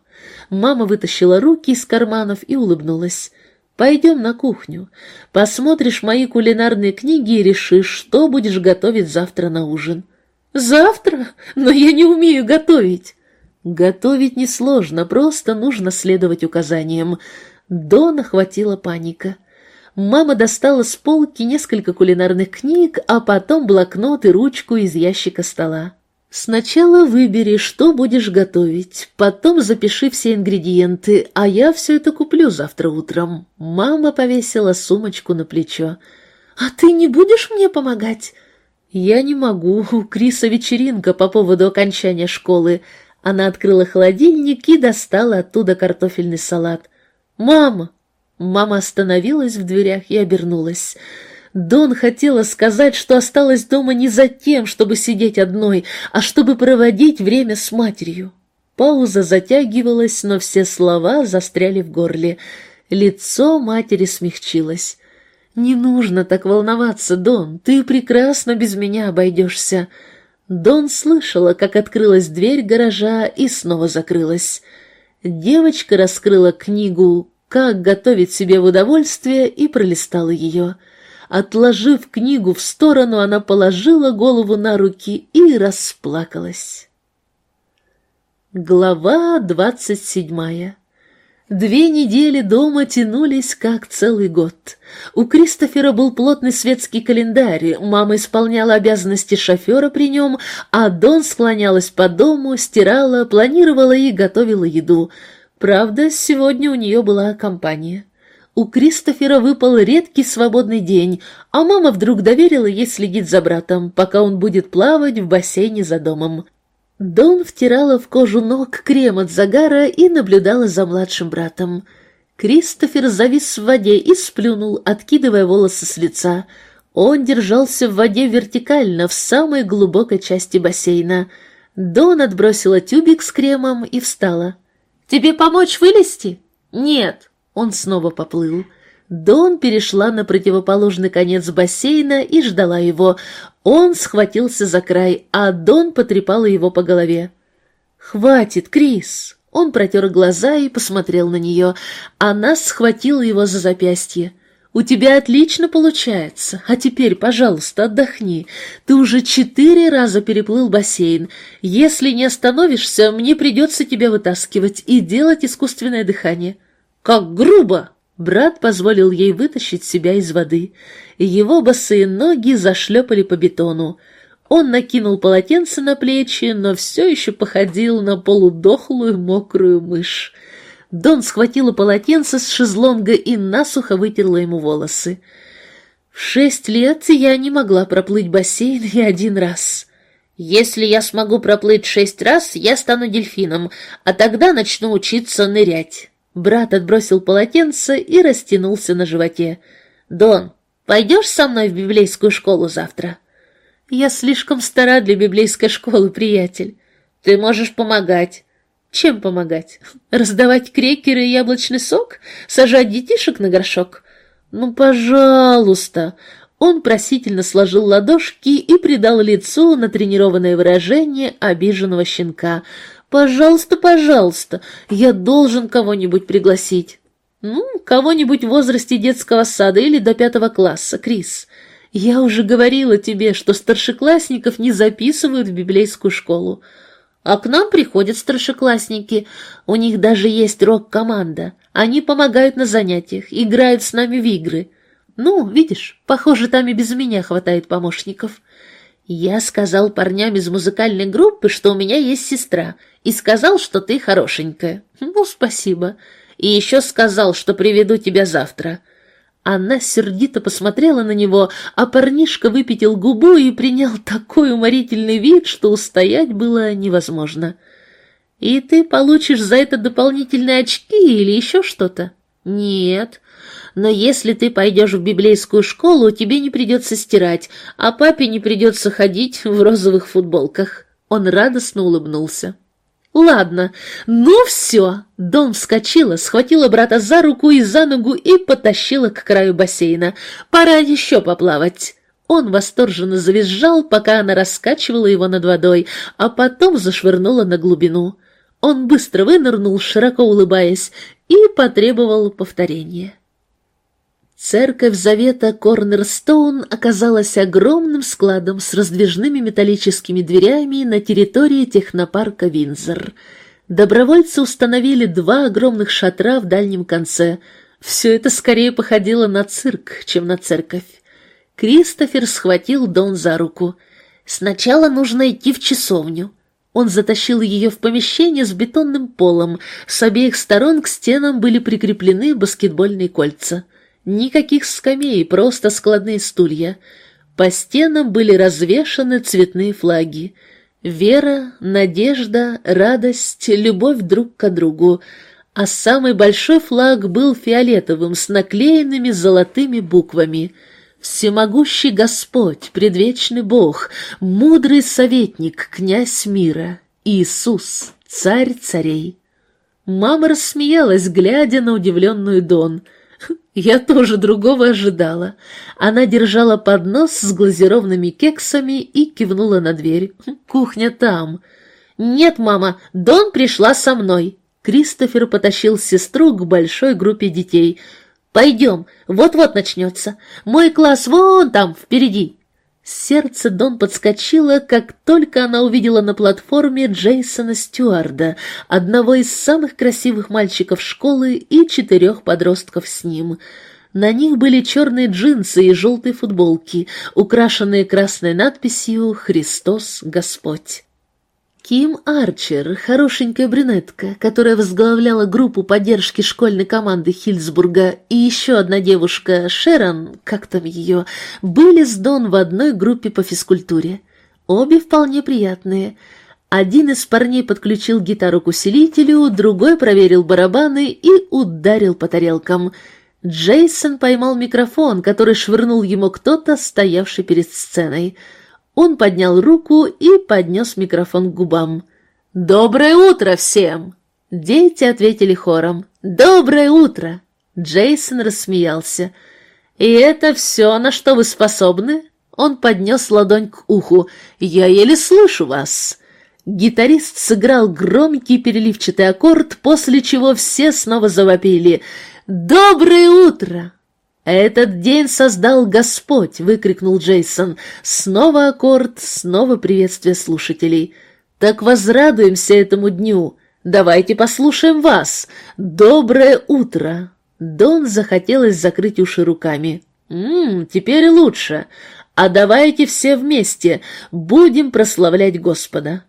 Мама вытащила руки из карманов и улыбнулась. Пойдем на кухню. Посмотришь мои кулинарные книги и решишь, что будешь готовить завтра на ужин. Завтра? Но я не умею готовить. Готовить несложно, просто нужно следовать указаниям. Дона хватила паника. Мама достала с полки несколько кулинарных книг, а потом блокнот и ручку из ящика стола. Сначала выбери, что будешь готовить, потом запиши все ингредиенты, а я все это куплю завтра утром. Мама повесила сумочку на плечо. А ты не будешь мне помогать? Я не могу, у Криса вечеринка по поводу окончания школы. Она открыла холодильник и достала оттуда картофельный салат. «Мама!» Мама остановилась в дверях и обернулась. Дон хотела сказать, что осталась дома не за тем, чтобы сидеть одной, а чтобы проводить время с матерью. Пауза затягивалась, но все слова застряли в горле. Лицо матери смягчилось. «Не нужно так волноваться, Дон, ты прекрасно без меня обойдешься». Дон слышала, как открылась дверь гаража и снова закрылась. Девочка раскрыла книгу «Как готовить себе в удовольствие» и пролистала ее. Отложив книгу в сторону, она положила голову на руки и расплакалась. Глава двадцать седьмая Две недели дома тянулись как целый год. У Кристофера был плотный светский календарь, мама исполняла обязанности шофера при нем, а Дон склонялась по дому, стирала, планировала и готовила еду. Правда, сегодня у нее была компания. У Кристофера выпал редкий свободный день, а мама вдруг доверила ей следить за братом, пока он будет плавать в бассейне за домом. Дон втирала в кожу ног крем от загара и наблюдала за младшим братом. Кристофер завис в воде и сплюнул, откидывая волосы с лица. Он держался в воде вертикально, в самой глубокой части бассейна. Дон отбросила тюбик с кремом и встала. «Тебе помочь вылезти?» «Нет», он снова поплыл. Дон перешла на противоположный конец бассейна и ждала его. Он схватился за край, а Дон потрепала его по голове. «Хватит, Крис!» Он протер глаза и посмотрел на нее. Она схватила его за запястье. «У тебя отлично получается. А теперь, пожалуйста, отдохни. Ты уже четыре раза переплыл бассейн. Если не остановишься, мне придется тебя вытаскивать и делать искусственное дыхание». «Как грубо!» Брат позволил ей вытащить себя из воды. Его босые ноги зашлепали по бетону. Он накинул полотенце на плечи, но все еще походил на полудохлую мокрую мышь. Дон схватила полотенце с шезлонга и насухо вытерла ему волосы. В шесть лет я не могла проплыть бассейн и один раз. Если я смогу проплыть шесть раз, я стану дельфином, а тогда начну учиться нырять. Брат отбросил полотенце и растянулся на животе. «Дон, пойдешь со мной в библейскую школу завтра?» «Я слишком стара для библейской школы, приятель. Ты можешь помогать». «Чем помогать? Раздавать крекеры и яблочный сок? Сажать детишек на горшок?» «Ну, пожалуйста!» Он просительно сложил ладошки и придал лицу натренированное выражение обиженного щенка. «Пожалуйста, пожалуйста, я должен кого-нибудь пригласить». «Ну, кого-нибудь в возрасте детского сада или до пятого класса, Крис. Я уже говорила тебе, что старшеклассников не записывают в библейскую школу. А к нам приходят старшеклассники. У них даже есть рок-команда. Они помогают на занятиях, играют с нами в игры. Ну, видишь, похоже, там и без меня хватает помощников». Я сказал парням из музыкальной группы, что у меня есть сестра, и сказал, что ты хорошенькая. Ну, спасибо. И еще сказал, что приведу тебя завтра. Она сердито посмотрела на него, а парнишка выпятил губу и принял такой уморительный вид, что устоять было невозможно. «И ты получишь за это дополнительные очки или еще что-то?» «Нет, но если ты пойдешь в библейскую школу, тебе не придется стирать, а папе не придется ходить в розовых футболках». Он радостно улыбнулся. «Ладно, ну все!» Дон вскочила, схватила брата за руку и за ногу и потащила к краю бассейна. «Пора еще поплавать!» Он восторженно завизжал, пока она раскачивала его над водой, а потом зашвырнула на глубину. Он быстро вынырнул, широко улыбаясь, и потребовал повторения. Церковь Завета Корнерстоун оказалась огромным складом с раздвижными металлическими дверями на территории технопарка Винзор. Добровольцы установили два огромных шатра в дальнем конце. Все это скорее походило на цирк, чем на церковь. Кристофер схватил Дон за руку. «Сначала нужно идти в часовню». Он затащил ее в помещение с бетонным полом. С обеих сторон к стенам были прикреплены баскетбольные кольца. Никаких скамей, просто складные стулья. По стенам были развешаны цветные флаги. Вера, надежда, радость, любовь друг к другу. А самый большой флаг был фиолетовым с наклеенными золотыми буквами. «Всемогущий Господь, предвечный Бог, мудрый советник, князь мира, Иисус, царь царей». Мама рассмеялась, глядя на удивленную Дон — я тоже другого ожидала. Она держала поднос с глазированными кексами и кивнула на дверь. «Кухня там». «Нет, мама, Дон пришла со мной». Кристофер потащил сестру к большой группе детей. «Пойдем, вот-вот начнется. Мой класс вон там, впереди». Сердце Дон подскочило, как только она увидела на платформе Джейсона Стюарда, одного из самых красивых мальчиков школы и четырех подростков с ним. На них были черные джинсы и желтые футболки, украшенные красной надписью «Христос Господь». Ким Арчер, хорошенькая брюнетка, которая возглавляла группу поддержки школьной команды Хильсбурга, и еще одна девушка, Шерон, как там ее, были с Дон в одной группе по физкультуре. Обе вполне приятные. Один из парней подключил гитару к усилителю, другой проверил барабаны и ударил по тарелкам. Джейсон поймал микрофон, который швырнул ему кто-то, стоявший перед сценой. Он поднял руку и поднес микрофон к губам. «Доброе утро всем!» Дети ответили хором. «Доброе утро!» Джейсон рассмеялся. «И это все, на что вы способны?» Он поднес ладонь к уху. «Я еле слышу вас!» Гитарист сыграл громкий переливчатый аккорд, после чего все снова завопили. «Доброе утро!» «Этот день создал Господь!» — выкрикнул Джейсон. Снова аккорд, снова приветствие слушателей. «Так возрадуемся этому дню! Давайте послушаем вас! Доброе утро!» Дон захотелось закрыть уши руками. «Ммм, теперь лучше! А давайте все вместе будем прославлять Господа!»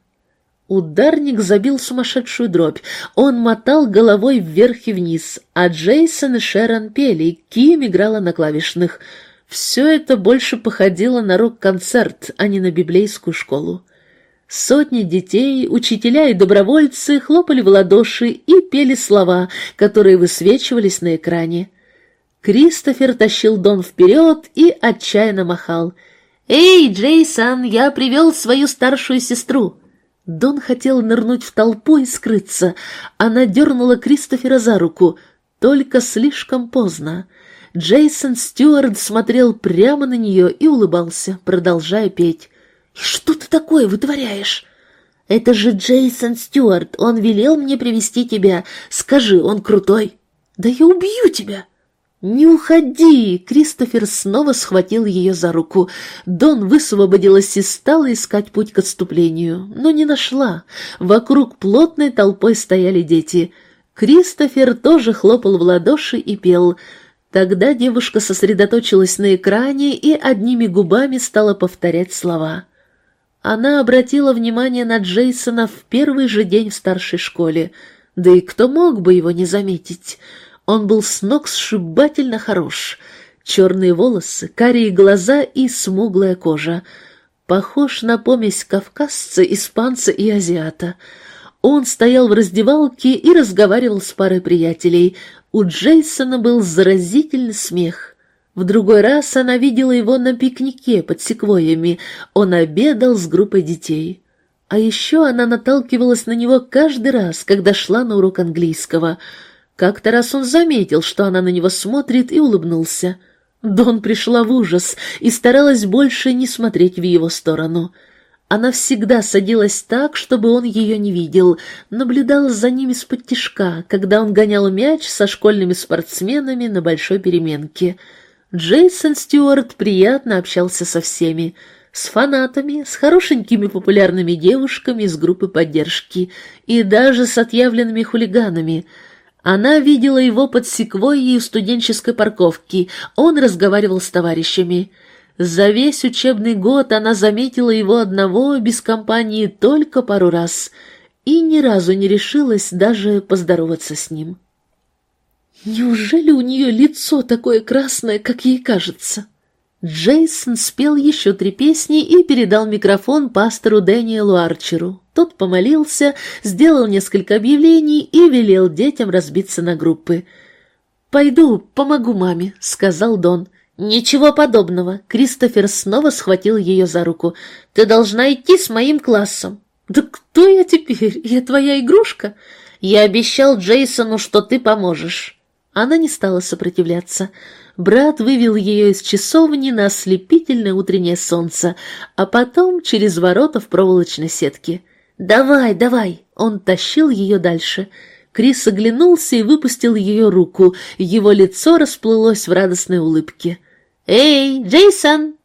Ударник забил сумасшедшую дробь. Он мотал головой вверх и вниз, а Джейсон и Шерон пели, Ким играла на клавишных. Все это больше походило на рок-концерт, а не на библейскую школу. Сотни детей, учителя и добровольцы хлопали в ладоши и пели слова, которые высвечивались на экране. Кристофер тащил Дон вперед и отчаянно махал. «Эй, Джейсон, я привел свою старшую сестру!» Дон хотел нырнуть в толпу и скрыться. Она дернула Кристофера за руку, только слишком поздно. Джейсон Стюарт смотрел прямо на нее и улыбался, продолжая петь. «И что ты такое вытворяешь?» «Это же Джейсон Стюарт, он велел мне привести тебя. Скажи, он крутой?» «Да я убью тебя!» «Не уходи!» Кристофер снова схватил ее за руку. Дон высвободилась и стала искать путь к отступлению, но не нашла. Вокруг плотной толпой стояли дети. Кристофер тоже хлопал в ладоши и пел. Тогда девушка сосредоточилась на экране и одними губами стала повторять слова. Она обратила внимание на Джейсона в первый же день в старшей школе. Да и кто мог бы его не заметить? Он был с ног сшибательно хорош. Черные волосы, карие глаза и смуглая кожа. Похож на помесь кавказца, испанца и азиата. Он стоял в раздевалке и разговаривал с парой приятелей. У Джейсона был заразительный смех. В другой раз она видела его на пикнике под секвоями. Он обедал с группой детей. А еще она наталкивалась на него каждый раз, когда шла на урок английского. Как-то раз он заметил, что она на него смотрит, и улыбнулся. Дон пришла в ужас и старалась больше не смотреть в его сторону. Она всегда садилась так, чтобы он ее не видел, наблюдала за ними с-под тишка, когда он гонял мяч со школьными спортсменами на большой переменке. Джейсон Стюарт приятно общался со всеми, с фанатами, с хорошенькими популярными девушками из группы поддержки и даже с отъявленными хулиганами — она видела его под секвойей у студенческой парковки, он разговаривал с товарищами. За весь учебный год она заметила его одного без компании только пару раз и ни разу не решилась даже поздороваться с ним. Неужели у нее лицо такое красное, как ей кажется? Джейсон спел еще три песни и передал микрофон пастору Дэниелу Арчеру. Тот помолился, сделал несколько объявлений и велел детям разбиться на группы. «Пойду, помогу маме», — сказал Дон. «Ничего подобного». Кристофер снова схватил ее за руку. «Ты должна идти с моим классом». «Да кто я теперь? Я твоя игрушка?» «Я обещал Джейсону, что ты поможешь». Она не стала сопротивляться брат вывел ее из часовни на ослепительное утреннее солнце, а потом через ворота в проволочной сетке. «Давай, давай!» Он тащил ее дальше. Крис оглянулся и выпустил ее руку. Его лицо расплылось в радостной улыбке. «Эй, Джейсон!»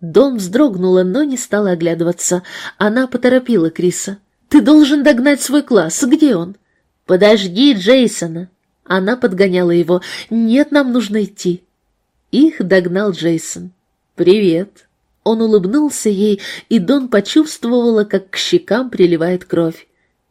Дон вздрогнула, но не стала оглядываться. Она поторопила Криса. «Ты должен догнать свой класс. Где он?» «Подожди Джейсона!» Она подгоняла его. «Нет, нам нужно идти». Их догнал Джейсон. «Привет». Он улыбнулся ей, и Дон почувствовала, как к щекам приливает кровь.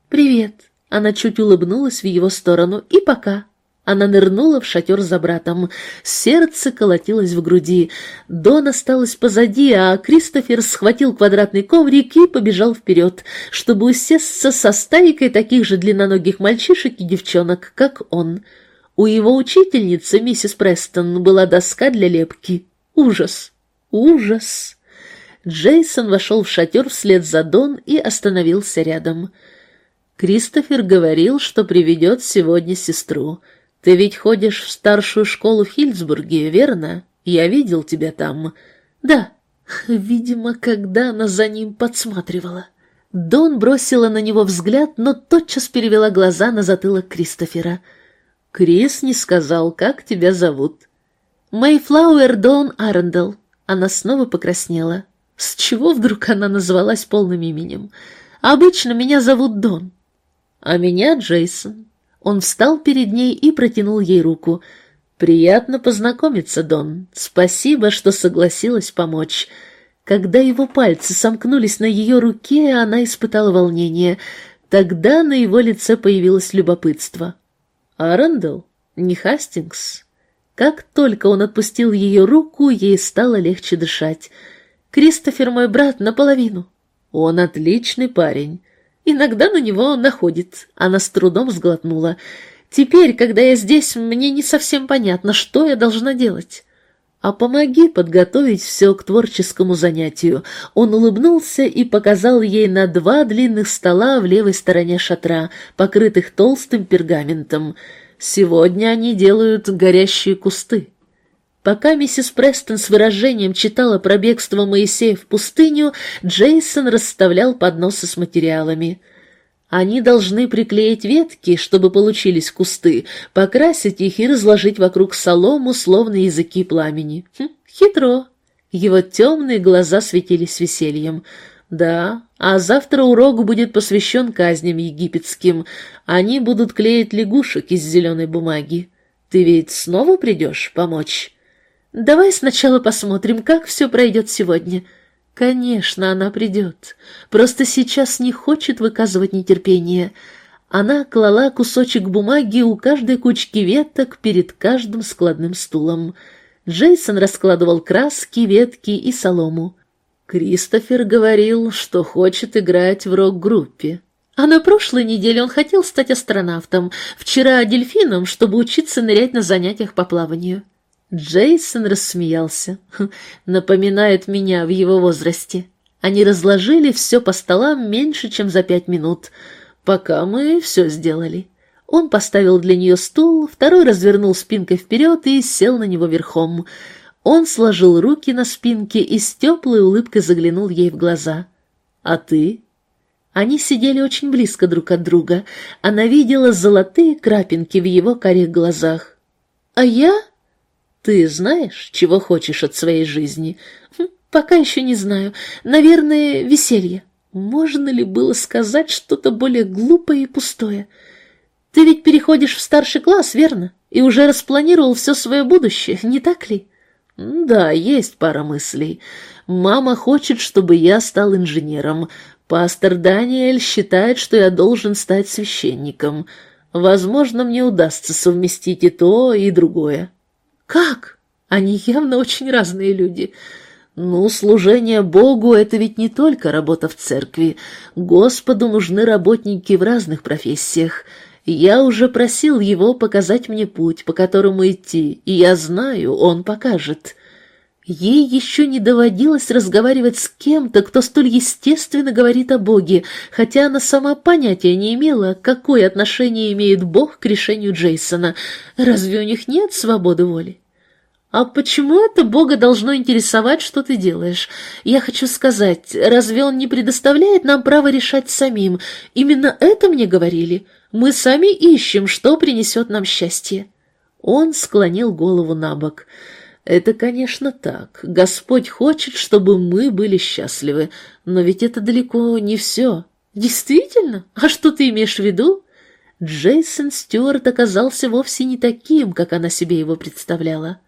«Привет». Она чуть улыбнулась в его сторону. «И пока». Она нырнула в шатер за братом. Сердце колотилось в груди. Дон осталась позади, а Кристофер схватил квадратный коврик и побежал вперед, чтобы усесться со стайкой таких же длинноногих мальчишек и девчонок, как он. У его учительницы, миссис Престон, была доска для лепки. Ужас! Ужас! Джейсон вошел в шатер вслед за Дон и остановился рядом. Кристофер говорил, что приведет сегодня сестру. Ты ведь ходишь в старшую школу в Хильсбурге, верно? Я видел тебя там. Да, видимо, когда она за ним подсматривала. Дон бросила на него взгляд, но тотчас перевела глаза на затылок Кристофера — Крис не сказал, как тебя зовут. Мэйфлауэр Дон Арендел. Она снова покраснела. С чего вдруг она назвалась полным именем? Обычно меня зовут Дон. А меня Джейсон. Он встал перед ней и протянул ей руку. «Приятно познакомиться, Дон. Спасибо, что согласилась помочь». Когда его пальцы сомкнулись на ее руке, она испытала волнение. Тогда на его лице появилось любопытство. Арендел, не Хастингс. Как только он отпустил ее руку, ей стало легче дышать. Кристофер мой брат наполовину. Он отличный парень. Иногда на него он находит. Она с трудом сглотнула. Теперь, когда я здесь, мне не совсем понятно, что я должна делать. А помоги подготовить все к творческому занятию. Он улыбнулся и показал ей на два длинных стола в левой стороне шатра, покрытых толстым пергаментом. Сегодня они делают горящие кусты. Пока миссис Престон с выражением читала про бегство Моисея в пустыню, Джейсон расставлял подносы с материалами — они должны приклеить ветки, чтобы получились кусты, покрасить их и разложить вокруг солому, словно языки пламени. Хм, хитро. Его темные глаза светились весельем. Да, а завтра урок будет посвящен казням египетским. Они будут клеить лягушек из зеленой бумаги. Ты ведь снова придешь помочь? Давай сначала посмотрим, как все пройдет сегодня. Конечно, она придет. Просто сейчас не хочет выказывать нетерпение. Она клала кусочек бумаги у каждой кучки веток перед каждым складным стулом. Джейсон раскладывал краски, ветки и солому. Кристофер говорил, что хочет играть в рок-группе. А на прошлой неделе он хотел стать астронавтом, вчера дельфином, чтобы учиться нырять на занятиях по плаванию. Джейсон рассмеялся. «Хм, напоминает меня в его возрасте. Они разложили все по столам меньше, чем за пять минут, пока мы все сделали. Он поставил для нее стул, второй развернул спинкой вперед и сел на него верхом. Он сложил руки на спинке и с теплой улыбкой заглянул ей в глаза. «А ты?» Они сидели очень близко друг от друга. Она видела золотые крапинки в его карих глазах. «А я?» «Ты знаешь, чего хочешь от своей жизни?» «Хм, «Пока еще не знаю. Наверное, веселье. Можно ли было сказать что-то более глупое и пустое?» Ты ведь переходишь в старший класс, верно? И уже распланировал все свое будущее, не так ли? Да, есть пара мыслей. Мама хочет, чтобы я стал инженером. Пастор Даниэль считает, что я должен стать священником. Возможно, мне удастся совместить и то, и другое. Как? Они явно очень разные люди. Ну, служение Богу — это ведь не только работа в церкви. Господу нужны работники в разных профессиях — я уже просил его показать мне путь, по которому идти, и я знаю, он покажет. Ей еще не доводилось разговаривать с кем-то, кто столь естественно говорит о Боге, хотя она сама понятия не имела, какое отношение имеет Бог к решению Джейсона. Разве у них нет свободы воли? «А почему это Бога должно интересовать, что ты делаешь? Я хочу сказать, разве Он не предоставляет нам право решать самим? Именно это мне говорили. Мы сами ищем, что принесет нам счастье». Он склонил голову на бок. «Это, конечно, так. Господь хочет, чтобы мы были счастливы, но ведь это далеко не все». «Действительно? А что ты имеешь в виду?» Джейсон Стюарт оказался вовсе не таким, как она себе его представляла.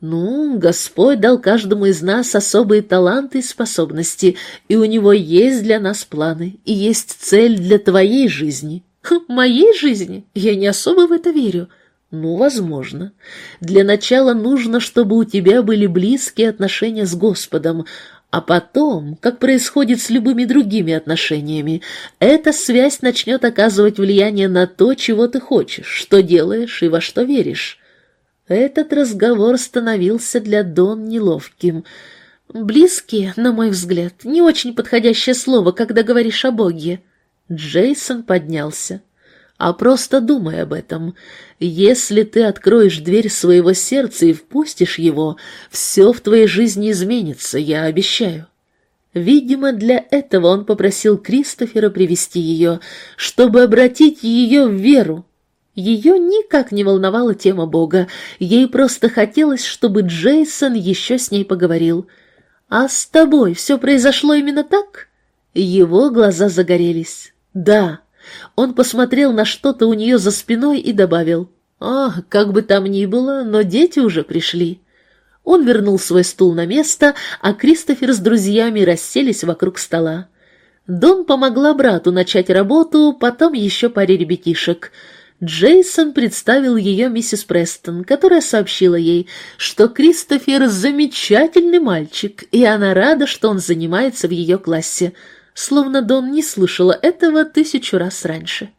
Ну, Господь дал каждому из нас особые таланты и способности, и у Него есть для нас планы, и есть цель для твоей жизни. Хм, моей жизни? Я не особо в это верю. Ну, возможно. Для начала нужно, чтобы у тебя были близкие отношения с Господом, а потом, как происходит с любыми другими отношениями, эта связь начнет оказывать влияние на то, чего ты хочешь, что делаешь и во что веришь. Этот разговор становился для Дон неловким. «Близкие, на мой взгляд, не очень подходящее слово, когда говоришь о Боге». Джейсон поднялся. «А просто думай об этом. Если ты откроешь дверь своего сердца и впустишь его, все в твоей жизни изменится, я обещаю». Видимо, для этого он попросил Кристофера привести ее, чтобы обратить ее в веру, ее никак не волновала тема Бога, ей просто хотелось, чтобы Джейсон еще с ней поговорил. «А с тобой все произошло именно так?» Его глаза загорелись. «Да». Он посмотрел на что-то у нее за спиной и добавил. «А, как бы там ни было, но дети уже пришли». Он вернул свой стул на место, а Кристофер с друзьями расселись вокруг стола. Дон помогла брату начать работу, потом еще паре ребятишек — Джейсон представил ее миссис Престон, которая сообщила ей, что Кристофер замечательный мальчик, и она рада, что он занимается в ее классе, словно Дон не слышала этого тысячу раз раньше.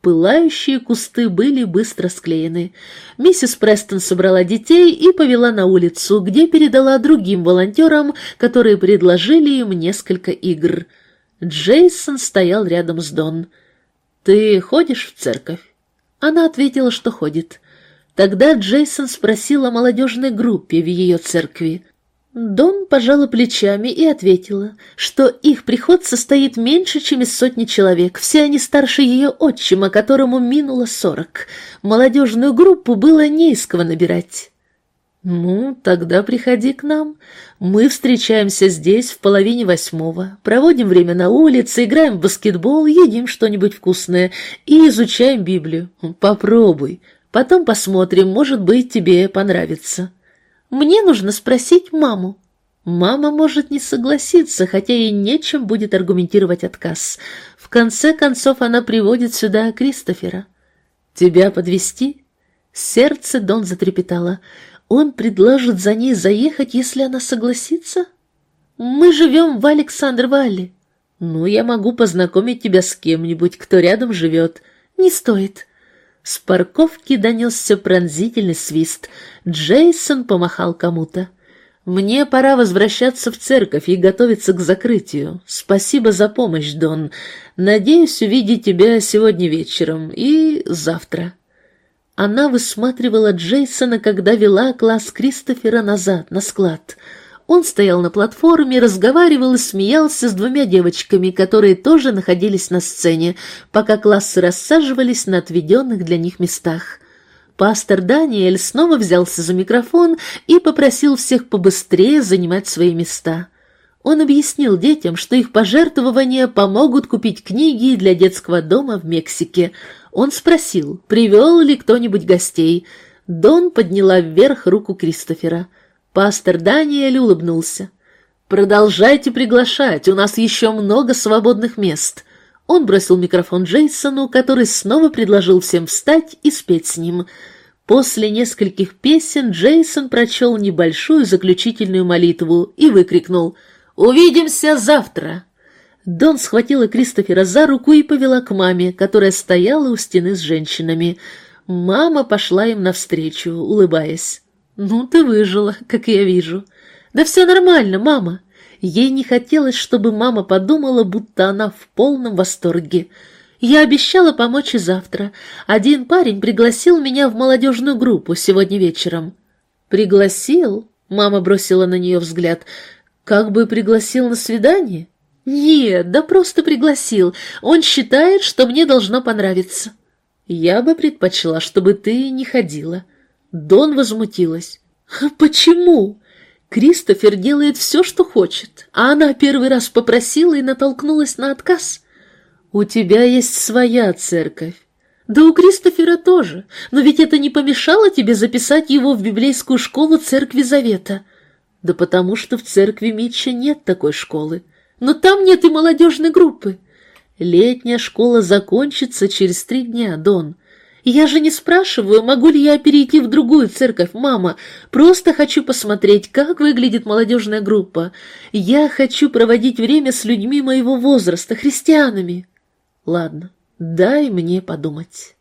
Пылающие кусты были быстро склеены. Миссис Престон собрала детей и повела на улицу, где передала другим волонтерам, которые предложили им несколько игр. Джейсон стоял рядом с Дон. «Ты ходишь в церковь?» Она ответила, что ходит. Тогда Джейсон спросил о молодежной группе в ее церкви. Дон пожала плечами и ответила, что их приход состоит меньше, чем из сотни человек. Все они старше ее отчима, которому минуло сорок. Молодежную группу было не из кого набирать. «Ну, тогда приходи к нам. Мы встречаемся здесь в половине восьмого, проводим время на улице, играем в баскетбол, едим что-нибудь вкусное и изучаем Библию. Попробуй. Потом посмотрим, может быть, тебе понравится. Мне нужно спросить маму». Мама может не согласиться, хотя ей нечем будет аргументировать отказ. В конце концов, она приводит сюда Кристофера. «Тебя подвести? Сердце Дон затрепетало. Он предложит за ней заехать, если она согласится? Мы живем в Александр-Валле. «Ну, я могу познакомить тебя с кем-нибудь, кто рядом живет». «Не стоит». С парковки донесся пронзительный свист. Джейсон помахал кому-то. «Мне пора возвращаться в церковь и готовиться к закрытию. Спасибо за помощь, Дон. Надеюсь увидеть тебя сегодня вечером и завтра». Она высматривала Джейсона, когда вела класс Кристофера назад, на склад. Он стоял на платформе, разговаривал и смеялся с двумя девочками, которые тоже находились на сцене, пока классы рассаживались на отведенных для них местах. Пастор Даниэль снова взялся за микрофон и попросил всех побыстрее занимать свои места. Он объяснил детям, что их пожертвования помогут купить книги для детского дома в Мексике. Он спросил, привел ли кто-нибудь гостей. Дон подняла вверх руку Кристофера. Пастор Даниэль улыбнулся. «Продолжайте приглашать, у нас еще много свободных мест». Он бросил микрофон Джейсону, который снова предложил всем встать и спеть с ним. После нескольких песен Джейсон прочел небольшую заключительную молитву и выкрикнул «Увидимся завтра!». Дон схватила Кристофера за руку и повела к маме, которая стояла у стены с женщинами. Мама пошла им навстречу, улыбаясь. «Ну, ты выжила, как я вижу». «Да все нормально, мама». Ей не хотелось, чтобы мама подумала, будто она в полном восторге. Я обещала помочь и завтра. Один парень пригласил меня в молодежную группу сегодня вечером. «Пригласил?» — мама бросила на нее взгляд. «Как бы пригласил на свидание?» «Нет, да просто пригласил. Он считает, что мне должно понравиться». «Я бы предпочла, чтобы ты не ходила». Дон возмутилась. «Почему?» Кристофер делает все, что хочет, а она первый раз попросила и натолкнулась на отказ. «У тебя есть своя церковь». «Да у Кристофера тоже, но ведь это не помешало тебе записать его в библейскую школу Церкви Завета». «Да потому что в церкви Митча нет такой школы. Но там нет и молодежной группы». «Летняя школа закончится через три дня, Дон. Я же не спрашиваю, могу ли я перейти в другую церковь, мама. Просто хочу посмотреть, как выглядит молодежная группа. Я хочу проводить время с людьми моего возраста, христианами. Ладно, дай мне подумать.